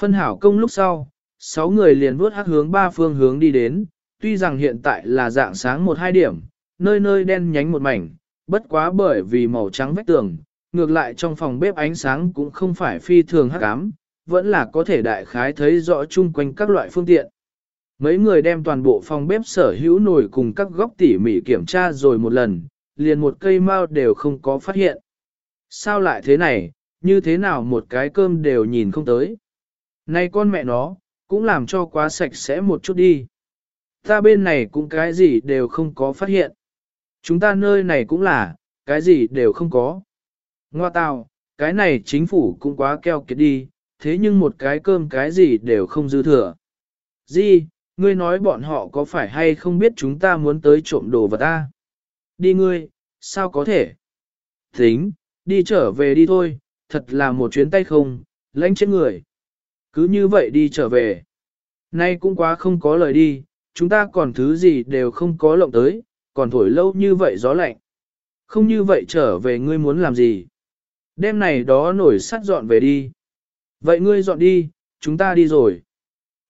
Phân hảo công lúc sau, sáu người liền vuốt hắc hướng ba phương hướng đi đến, tuy rằng hiện tại là dạng sáng một hai điểm, nơi nơi đen nhánh một mảnh, bất quá bởi vì màu trắng vách tường, ngược lại trong phòng bếp ánh sáng cũng không phải phi thường hắc ám, vẫn là có thể đại khái thấy rõ chung quanh các loại phương tiện. Mấy người đem toàn bộ phòng bếp sở hữu nồi cùng các góc tỉ mỉ kiểm tra rồi một lần, liền một cây mao đều không có phát hiện. Sao lại thế này, như thế nào một cái cơm đều nhìn không tới. Này con mẹ nó, cũng làm cho quá sạch sẽ một chút đi. Ta bên này cũng cái gì đều không có phát hiện. Chúng ta nơi này cũng là, cái gì đều không có. Ngoa tào, cái này chính phủ cũng quá keo kiệt đi, thế nhưng một cái cơm cái gì đều không dư thừa. Di, ngươi nói bọn họ có phải hay không biết chúng ta muốn tới trộm đồ vật ta? Đi ngươi, sao có thể? Tính, đi trở về đi thôi, thật là một chuyến tay không, lãnh chết người. Cứ như vậy đi trở về. Nay cũng quá không có lời đi, chúng ta còn thứ gì đều không có lộng tới, còn thổi lâu như vậy gió lạnh. Không như vậy trở về ngươi muốn làm gì? Đêm này đó nổi sắt dọn về đi. Vậy ngươi dọn đi, chúng ta đi rồi.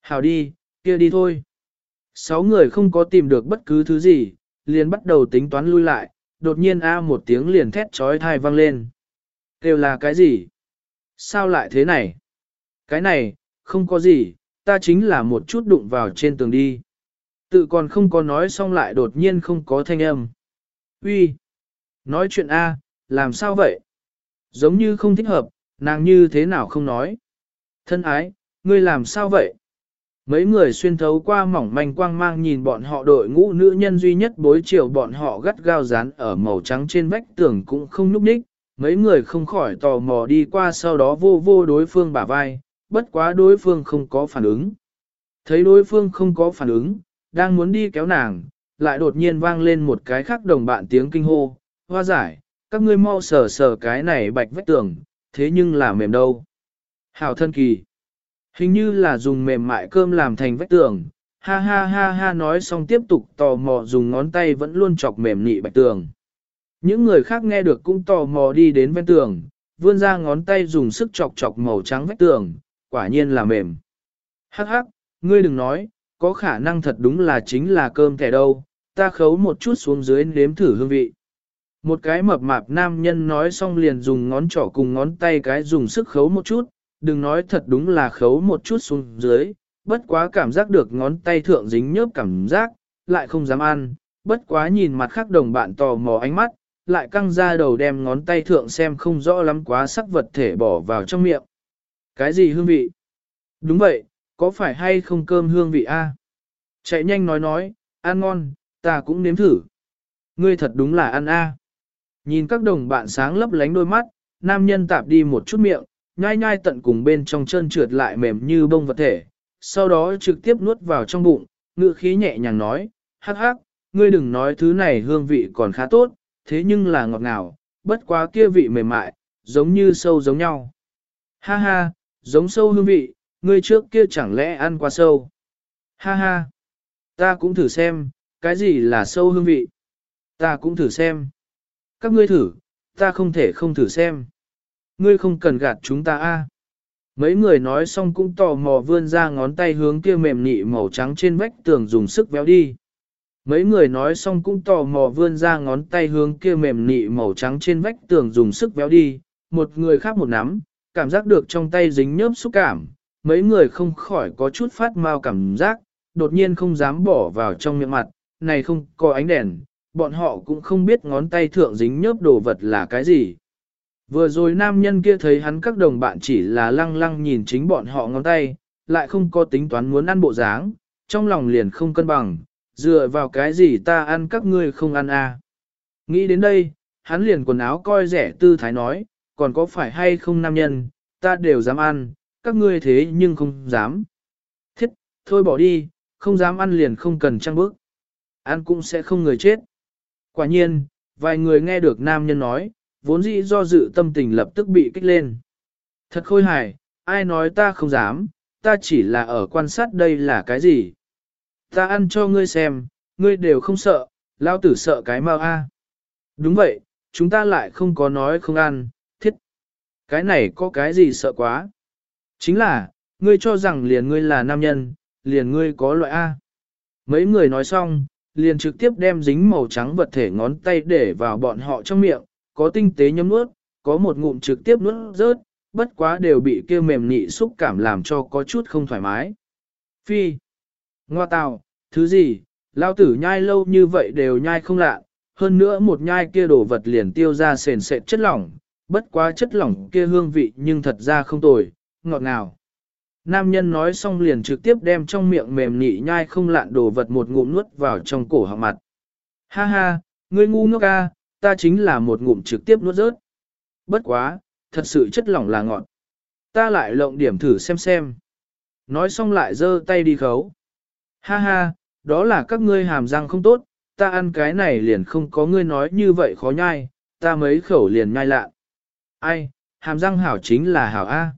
Hảo đi, kia đi thôi. Sáu người không có tìm được bất cứ thứ gì, liền bắt đầu tính toán lui lại, đột nhiên a một tiếng liền thét trói thai vang lên. Kêu là cái gì? Sao lại thế này? Cái này, không có gì, ta chính là một chút đụng vào trên tường đi. Tự còn không có nói xong lại đột nhiên không có thanh âm. Uy, Nói chuyện A, làm sao vậy? Giống như không thích hợp, nàng như thế nào không nói? Thân ái, ngươi làm sao vậy? Mấy người xuyên thấu qua mỏng manh quang mang nhìn bọn họ đội ngũ nữ nhân duy nhất bối chiều bọn họ gắt gao dán ở màu trắng trên vách tường cũng không núp ních. Mấy người không khỏi tò mò đi qua sau đó vô vô đối phương bả vai, bất quá đối phương không có phản ứng. Thấy đối phương không có phản ứng, đang muốn đi kéo nàng, lại đột nhiên vang lên một cái khác đồng bạn tiếng kinh hô, hoa giải, các ngươi mau sờ sờ cái này bạch vách tường, thế nhưng là mềm đâu. Hảo thân kỳ. Hình như là dùng mềm mại cơm làm thành vách tường, ha ha ha ha nói xong tiếp tục tò mò dùng ngón tay vẫn luôn chọc mềm nị bạch tường. Những người khác nghe được cũng tò mò đi đến bên tường, vươn ra ngón tay dùng sức chọc chọc màu trắng vách tường, quả nhiên là mềm. Hắc hắc, ngươi đừng nói, có khả năng thật đúng là chính là cơm thẻ đâu, ta khấu một chút xuống dưới nếm thử hương vị. Một cái mập mạp nam nhân nói xong liền dùng ngón trỏ cùng ngón tay cái dùng sức khấu một chút, đừng nói thật đúng là khấu một chút xuống dưới, bất quá cảm giác được ngón tay thượng dính nhớp cảm giác, lại không dám ăn, bất quá nhìn mặt khác đồng bạn tò mò ánh mắt, lại căng ra đầu đem ngón tay thượng xem không rõ lắm quá sắc vật thể bỏ vào trong miệng. Cái gì hương vị? Đúng vậy, có phải hay không cơm hương vị a? Chạy nhanh nói nói, ăn ngon, ta cũng nếm thử. Ngươi thật đúng là ăn a. Nhìn các đồng bạn sáng lấp lánh đôi mắt, nam nhân tạp đi một chút miệng, nhai nhai tận cùng bên trong chân trượt lại mềm như bông vật thể, sau đó trực tiếp nuốt vào trong bụng, ngựa khí nhẹ nhàng nói, hắc hắc, ngươi đừng nói thứ này hương vị còn khá tốt, thế nhưng là ngọt ngào, bất quá kia vị mềm mại, giống như sâu giống nhau. Ha ha, giống sâu hương vị, ngươi trước kia chẳng lẽ ăn quá sâu. Ha ha, ta cũng thử xem, cái gì là sâu hương vị. Ta cũng thử xem. Các ngươi thử, ta không thể không thử xem. Ngươi không cần gạt chúng ta a. Mấy người nói xong cũng tò mò vươn ra ngón tay hướng kia mềm nị màu trắng trên vách tường dùng sức véo đi. Mấy người nói xong cũng tò mò vươn ra ngón tay hướng kia mềm nị màu trắng trên vách tường dùng sức véo đi, một người khác một nắm, cảm giác được trong tay dính nhớp xúc cảm, mấy người không khỏi có chút phát mau cảm giác, đột nhiên không dám bỏ vào trong miệng mặt, này không có ánh đèn, bọn họ cũng không biết ngón tay thượng dính nhớp đồ vật là cái gì. Vừa rồi nam nhân kia thấy hắn các đồng bạn chỉ là lăng lăng nhìn chính bọn họ ngón tay, lại không có tính toán muốn ăn bộ dáng, trong lòng liền không cân bằng, dựa vào cái gì ta ăn các ngươi không ăn à. Nghĩ đến đây, hắn liền quần áo coi rẻ tư thái nói, còn có phải hay không nam nhân, ta đều dám ăn, các ngươi thế nhưng không dám. Thiết, thôi bỏ đi, không dám ăn liền không cần trăng bước. Ăn cũng sẽ không người chết. Quả nhiên, vài người nghe được nam nhân nói, vốn dĩ do dự tâm tình lập tức bị kích lên. Thật khôi hài, ai nói ta không dám, ta chỉ là ở quan sát đây là cái gì. Ta ăn cho ngươi xem, ngươi đều không sợ, lao tử sợ cái mau a. Đúng vậy, chúng ta lại không có nói không ăn, thiết. Cái này có cái gì sợ quá. Chính là, ngươi cho rằng liền ngươi là nam nhân, liền ngươi có loại A. Mấy người nói xong, liền trực tiếp đem dính màu trắng vật thể ngón tay để vào bọn họ trong miệng, có tinh tế nhấm nuốt, có một ngụm trực tiếp nuốt rớt, bất quá đều bị kia mềm nị xúc cảm làm cho có chút không thoải mái. Phi, ngoa tào, thứ gì, lao tử nhai lâu như vậy đều nhai không lạ, hơn nữa một nhai kia đổ vật liền tiêu ra sền sệt chất lỏng, bất quá chất lỏng kia hương vị nhưng thật ra không tồi, ngọt ngào. Nam nhân nói xong liền trực tiếp đem trong miệng mềm nị nhai không lạn đồ vật một ngụm nuốt vào trong cổ họng mặt. Ha ha, ngươi ngu ngốc ca, ta chính là một ngụm trực tiếp nuốt rớt. Bất quá, thật sự chất lỏng là ngọt. Ta lại lộng điểm thử xem xem. Nói xong lại giơ tay đi khấu. Ha ha, đó là các ngươi hàm răng không tốt, ta ăn cái này liền không có ngươi nói như vậy khó nhai, ta mấy khẩu liền nhai lạ. Ai, hàm răng hảo chính là hảo A.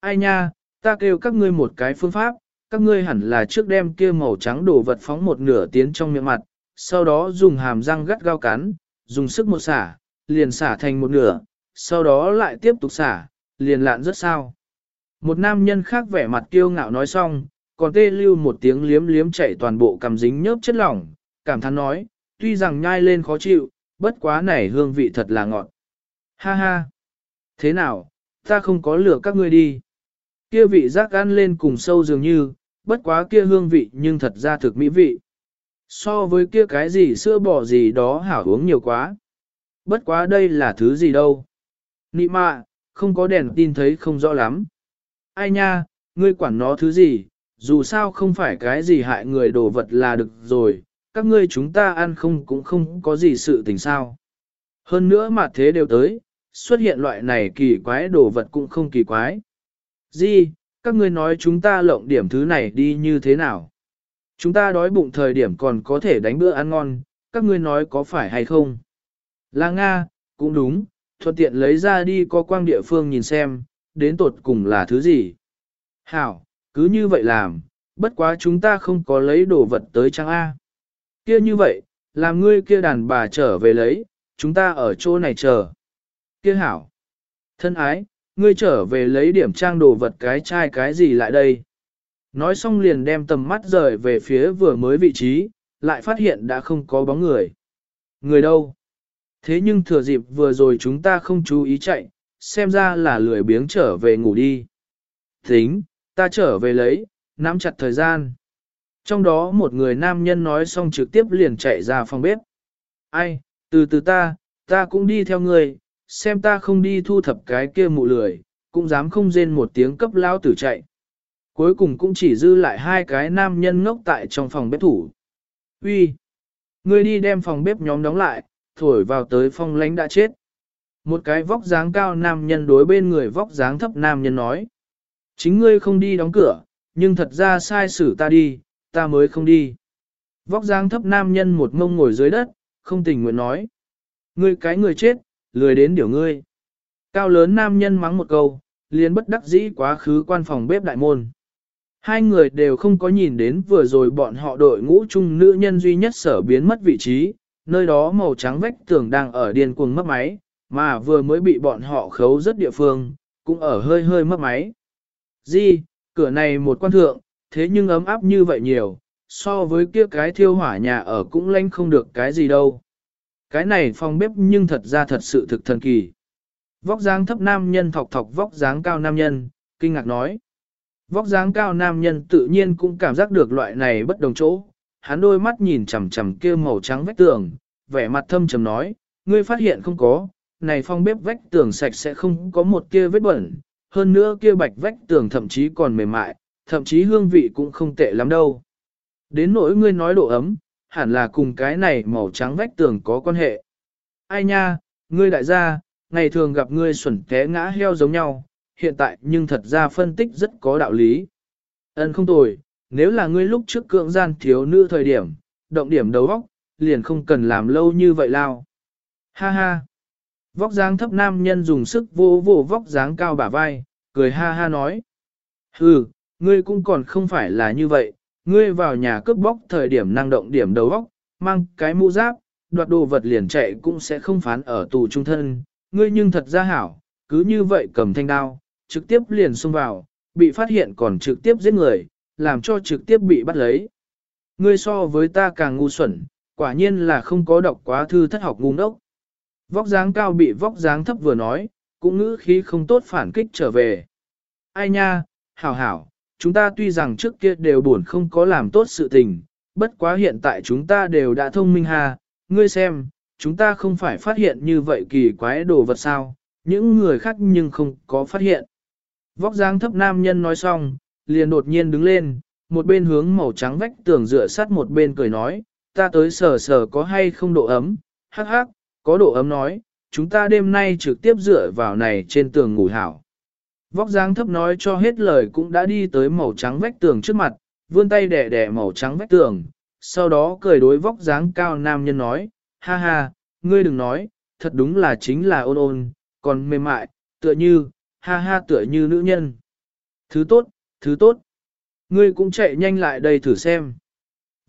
Ai nha, ta kêu các ngươi một cái phương pháp, các ngươi hẳn là trước đem kia màu trắng đồ vật phóng một nửa tiến trong miệng mặt, sau đó dùng hàm răng gắt gao cắn, dùng sức một xả, liền xả thành một nửa, sau đó lại tiếp tục xả, liền lạn rất sao. Một nam nhân khác vẻ mặt kiêu ngạo nói xong, còn tê lưu một tiếng liếm liếm chạy toàn bộ cằm dính nhớp chất lỏng, cảm thán nói, tuy rằng nhai lên khó chịu, bất quá này hương vị thật là ngọt. Ha ha! Thế nào, ta không có lửa các ngươi đi. Kia vị giác ăn lên cùng sâu dường như, bất quá kia hương vị nhưng thật ra thực mỹ vị. So với kia cái gì sữa bò gì đó hảo uống nhiều quá. Bất quá đây là thứ gì đâu. Nị mạ, không có đèn tin thấy không rõ lắm. Ai nha, ngươi quản nó thứ gì, dù sao không phải cái gì hại người đồ vật là được rồi, các ngươi chúng ta ăn không cũng không có gì sự tình sao. Hơn nữa mà thế đều tới, xuất hiện loại này kỳ quái đồ vật cũng không kỳ quái. Di, các ngươi nói chúng ta lộng điểm thứ này đi như thế nào? Chúng ta đói bụng thời điểm còn có thể đánh bữa ăn ngon, các ngươi nói có phải hay không? Là Nga, cũng đúng, thuận tiện lấy ra đi có quang địa phương nhìn xem, đến tột cùng là thứ gì. Hảo, cứ như vậy làm, bất quá chúng ta không có lấy đồ vật tới trang A. Kia như vậy, làm ngươi kia đàn bà trở về lấy, chúng ta ở chỗ này chờ. Kia hảo. Thân ái, ngươi trở về lấy điểm trang đồ vật cái chai cái gì lại đây. Nói xong liền đem tầm mắt rời về phía vừa mới vị trí, lại phát hiện đã không có bóng người. Người đâu? Thế nhưng thừa dịp vừa rồi chúng ta không chú ý chạy, xem ra là lười biếng trở về ngủ đi. Tính, ta trở về lấy, nắm chặt thời gian. Trong đó một người nam nhân nói xong trực tiếp liền chạy ra phòng bếp. Ai, từ từ ta, ta cũng đi theo người, xem ta không đi thu thập cái kia mụ lười, cũng dám không rên một tiếng cấp lao tử chạy. Cuối cùng cũng chỉ dư lại hai cái nam nhân ngốc tại trong phòng bếp thủ. Uy, Ngươi đi đem phòng bếp nhóm đóng lại, thổi vào tới phong lánh đã chết. Một cái vóc dáng cao nam nhân đối bên người vóc dáng thấp nam nhân nói. Chính ngươi không đi đóng cửa, nhưng thật ra sai xử ta đi, ta mới không đi. Vóc dáng thấp nam nhân một mông ngồi dưới đất, không tình nguyện nói. Ngươi cái người chết, lười đến điều ngươi. Cao lớn nam nhân mắng một câu, liền bất đắc dĩ quá khứ quan phòng bếp đại môn. Hai người đều không có nhìn đến vừa rồi bọn họ đội ngũ chung nữ nhân duy nhất sở biến mất vị trí, nơi đó màu trắng vách tường đang ở điên cuồng mất máy, mà vừa mới bị bọn họ khấu rất địa phương, cũng ở hơi hơi mất máy. Di, cửa này một quan thượng, thế nhưng ấm áp như vậy nhiều, so với kia cái thiêu hỏa nhà ở cũng lanh không được cái gì đâu. Cái này phòng bếp nhưng thật ra thật sự thực thần kỳ. Vóc dáng thấp nam nhân thọc thọc vóc dáng cao nam nhân, kinh ngạc nói. Vóc dáng cao nam nhân tự nhiên cũng cảm giác được loại này bất đồng chỗ. Hắn đôi mắt nhìn chằm chằm kia màu trắng vách tường, vẻ mặt thâm trầm nói, ngươi phát hiện không có, này phong bếp vách tường sạch sẽ không có một kia vết bẩn, hơn nữa kia bạch vách tường thậm chí còn mềm mại, thậm chí hương vị cũng không tệ lắm đâu. Đến nỗi ngươi nói độ ấm, hẳn là cùng cái này màu trắng vách tường có quan hệ. Ai nha, ngươi đại gia, ngày thường gặp ngươi xuẩn té ngã heo giống nhau, hiện tại nhưng thật ra phân tích rất có đạo lý. Ân không tồi, nếu là ngươi lúc trước cưỡng gian thiếu nữ thời điểm, động điểm đầu óc, liền không cần làm lâu như vậy lao. Ha ha. Vóc dáng thấp nam nhân dùng sức vô vô vóc dáng cao bả vai, cười ha ha nói. Hừ, ngươi cũng còn không phải là như vậy, ngươi vào nhà cướp bóc thời điểm năng động điểm đầu óc, mang cái mũ giáp, đoạt đồ vật liền chạy cũng sẽ không phán ở tù trung thân, ngươi nhưng thật ra hảo, cứ như vậy cầm thanh đao, trực tiếp liền xông vào, bị phát hiện còn trực tiếp giết người, làm cho trực tiếp bị bắt lấy. Ngươi so với ta càng ngu xuẩn, quả nhiên là không có đọc quá thư thất học ngu ngốc. Vóc dáng cao bị vóc dáng thấp vừa nói, cũng ngữ khí không tốt phản kích trở về. Ai nha, hảo hảo, chúng ta tuy rằng trước kia đều buồn không có làm tốt sự tình, bất quá hiện tại chúng ta đều đã thông minh ha, ngươi xem, chúng ta không phải phát hiện như vậy kỳ quái đồ vật sao, những người khác nhưng không có phát hiện. Vóc dáng thấp nam nhân nói xong, liền đột nhiên đứng lên, một bên hướng màu trắng vách tường dựa sát một bên cười nói, ta tới sờ sờ có hay không độ ấm, hắc hắc, có độ ấm nói, chúng ta đêm nay trực tiếp dựa vào này trên tường ngủ hảo. Vóc dáng thấp nói cho hết lời cũng đã đi tới màu trắng vách tường trước mặt, vươn tay đẻ đẻ màu trắng vách tường, sau đó cười đối vóc dáng cao nam nhân nói, ha ha, ngươi đừng nói, thật đúng là chính là ôn ôn, còn mềm mại, tựa như, ha ha tựa như nữ nhân. Thứ tốt, thứ tốt. Ngươi cũng chạy nhanh lại đây thử xem.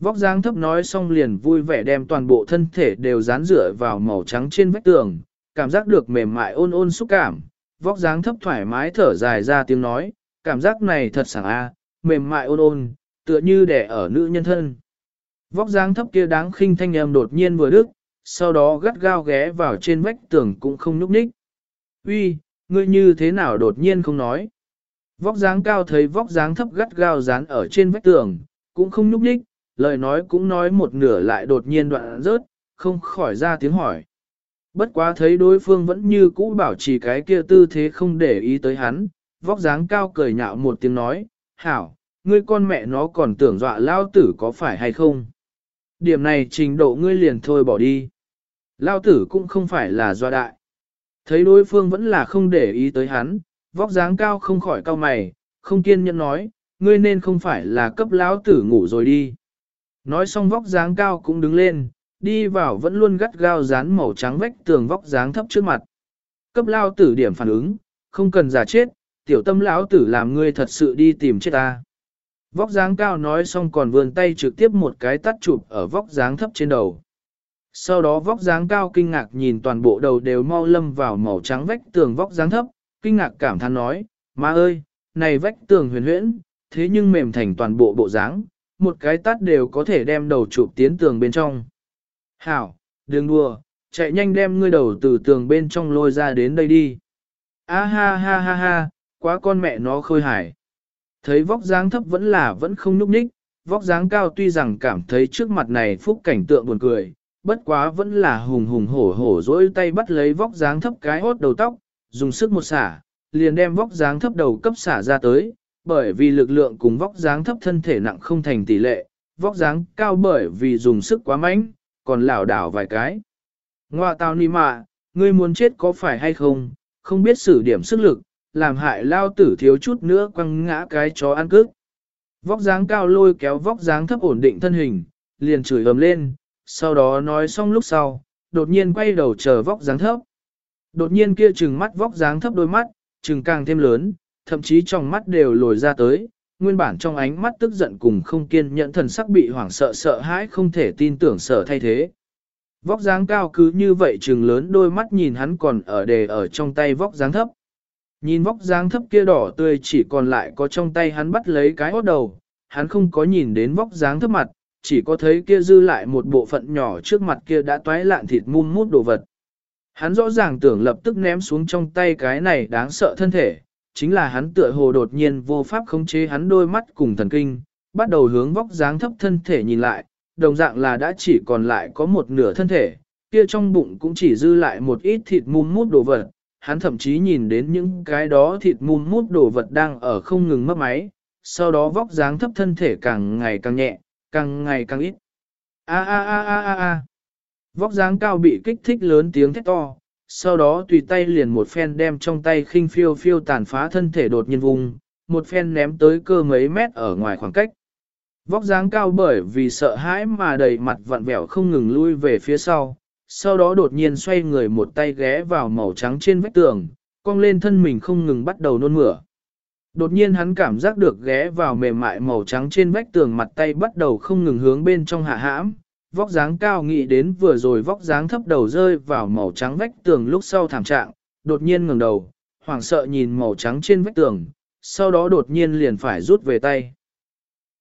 Vóc dáng thấp nói xong liền vui vẻ đem toàn bộ thân thể đều dán rửa vào màu trắng trên vách tường, cảm giác được mềm mại ôn ôn xúc cảm. Vóc dáng thấp thoải mái thở dài ra tiếng nói, cảm giác này thật sảng a, mềm mại ôn ôn, tựa như đẻ ở nữ nhân thân. Vóc dáng thấp kia đáng khinh thanh âm đột nhiên vừa đức, sau đó gắt gao ghé vào trên vách tường cũng không nhúc nhích. Uy, ngươi như thế nào đột nhiên không nói? Vóc dáng cao thấy vóc dáng thấp gắt gao dán ở trên vách tường, cũng không nhúc nhích, lời nói cũng nói một nửa lại đột nhiên đoạn rớt, không khỏi ra tiếng hỏi. Bất quá thấy đối phương vẫn như cũ bảo trì cái kia tư thế không để ý tới hắn, vóc dáng cao cười nhạo một tiếng nói, hảo, ngươi con mẹ nó còn tưởng dọa lao tử có phải hay không? Điểm này trình độ ngươi liền thôi bỏ đi. Lao tử cũng không phải là dọa đại. Thấy đối phương vẫn là không để ý tới hắn, vóc dáng cao không khỏi cao mày, không kiên nhẫn nói, ngươi nên không phải là cấp lão tử ngủ rồi đi. Nói xong vóc dáng cao cũng đứng lên, đi vào vẫn luôn gắt gao dán màu trắng vách tường vóc dáng thấp trước mặt. Cấp lao tử điểm phản ứng, không cần giả chết, tiểu tâm lão tử làm ngươi thật sự đi tìm chết ta. Vóc dáng cao nói xong còn vươn tay trực tiếp một cái tắt chụp ở vóc dáng thấp trên đầu. Sau đó vóc dáng cao kinh ngạc nhìn toàn bộ đầu đều mau lâm vào màu trắng vách tường vóc dáng thấp, kinh ngạc cảm thán nói, má ơi, này vách tường huyền huyễn, thế nhưng mềm thành toàn bộ bộ dáng, một cái tắt đều có thể đem đầu chụp tiến tường bên trong. Hảo, đừng đùa, chạy nhanh đem ngươi đầu từ tường bên trong lôi ra đến đây đi. A ha ha ha ha, quá con mẹ nó khôi hài. Thấy vóc dáng thấp vẫn là vẫn không núp ních, vóc dáng cao tuy rằng cảm thấy trước mặt này phúc cảnh tượng buồn cười, bất quá vẫn là hùng hùng hổ hổ dỗi tay bắt lấy vóc dáng thấp cái hốt đầu tóc, dùng sức một xả, liền đem vóc dáng thấp đầu cấp xả ra tới, bởi vì lực lượng cùng vóc dáng thấp thân thể nặng không thành tỷ lệ, vóc dáng cao bởi vì dùng sức quá mạnh, còn lảo đảo vài cái. Ngoà tao ni mạ, ngươi muốn chết có phải hay không, không biết sử điểm sức lực, làm hại lao tử thiếu chút nữa quăng ngã cái chó ăn cước. Vóc dáng cao lôi kéo vóc dáng thấp ổn định thân hình, liền chửi ầm lên, sau đó nói xong lúc sau, đột nhiên quay đầu chờ vóc dáng thấp. Đột nhiên kia trừng mắt vóc dáng thấp đôi mắt, trừng càng thêm lớn, thậm chí trong mắt đều lồi ra tới, nguyên bản trong ánh mắt tức giận cùng không kiên nhẫn thần sắc bị hoảng sợ sợ hãi không thể tin tưởng sợ thay thế. Vóc dáng cao cứ như vậy trừng lớn đôi mắt nhìn hắn còn ở đề ở trong tay vóc dáng thấp. Nhìn vóc dáng thấp kia đỏ tươi chỉ còn lại có trong tay hắn bắt lấy cái hốt đầu, hắn không có nhìn đến vóc dáng thấp mặt, chỉ có thấy kia dư lại một bộ phận nhỏ trước mặt kia đã toái lạn thịt mum mút đồ vật. Hắn rõ ràng tưởng lập tức ném xuống trong tay cái này đáng sợ thân thể, chính là hắn tựa hồ đột nhiên vô pháp khống chế hắn đôi mắt cùng thần kinh, bắt đầu hướng vóc dáng thấp thân thể nhìn lại, đồng dạng là đã chỉ còn lại có một nửa thân thể, kia trong bụng cũng chỉ dư lại một ít thịt mum mút đồ vật, hắn thậm chí nhìn đến những cái đó thịt mum mút đồ vật đang ở không ngừng mất máy, sau đó vóc dáng thấp thân thể càng ngày càng nhẹ, càng ngày càng ít. A a a a a a. Vóc dáng cao bị kích thích lớn tiếng thét to, sau đó tùy tay liền một phen đem trong tay khinh phiêu phiêu tàn phá thân thể đột nhiên vùng, một phen ném tới cơ mấy mét ở ngoài khoảng cách. Vóc dáng cao bởi vì sợ hãi mà đầy mặt vặn vẹo không ngừng lui về phía sau, sau đó đột nhiên xoay người một tay ghé vào màu trắng trên vách tường, cong lên thân mình không ngừng bắt đầu nôn mửa. Đột nhiên hắn cảm giác được ghé vào mềm mại màu trắng trên vách tường mặt tay bắt đầu không ngừng hướng bên trong hạ hãm, vóc dáng cao nghĩ đến vừa rồi vóc dáng thấp đầu rơi vào màu trắng vách tường lúc sau thảm trạng, đột nhiên ngẩng đầu, hoảng sợ nhìn màu trắng trên vách tường, sau đó đột nhiên liền phải rút về tay.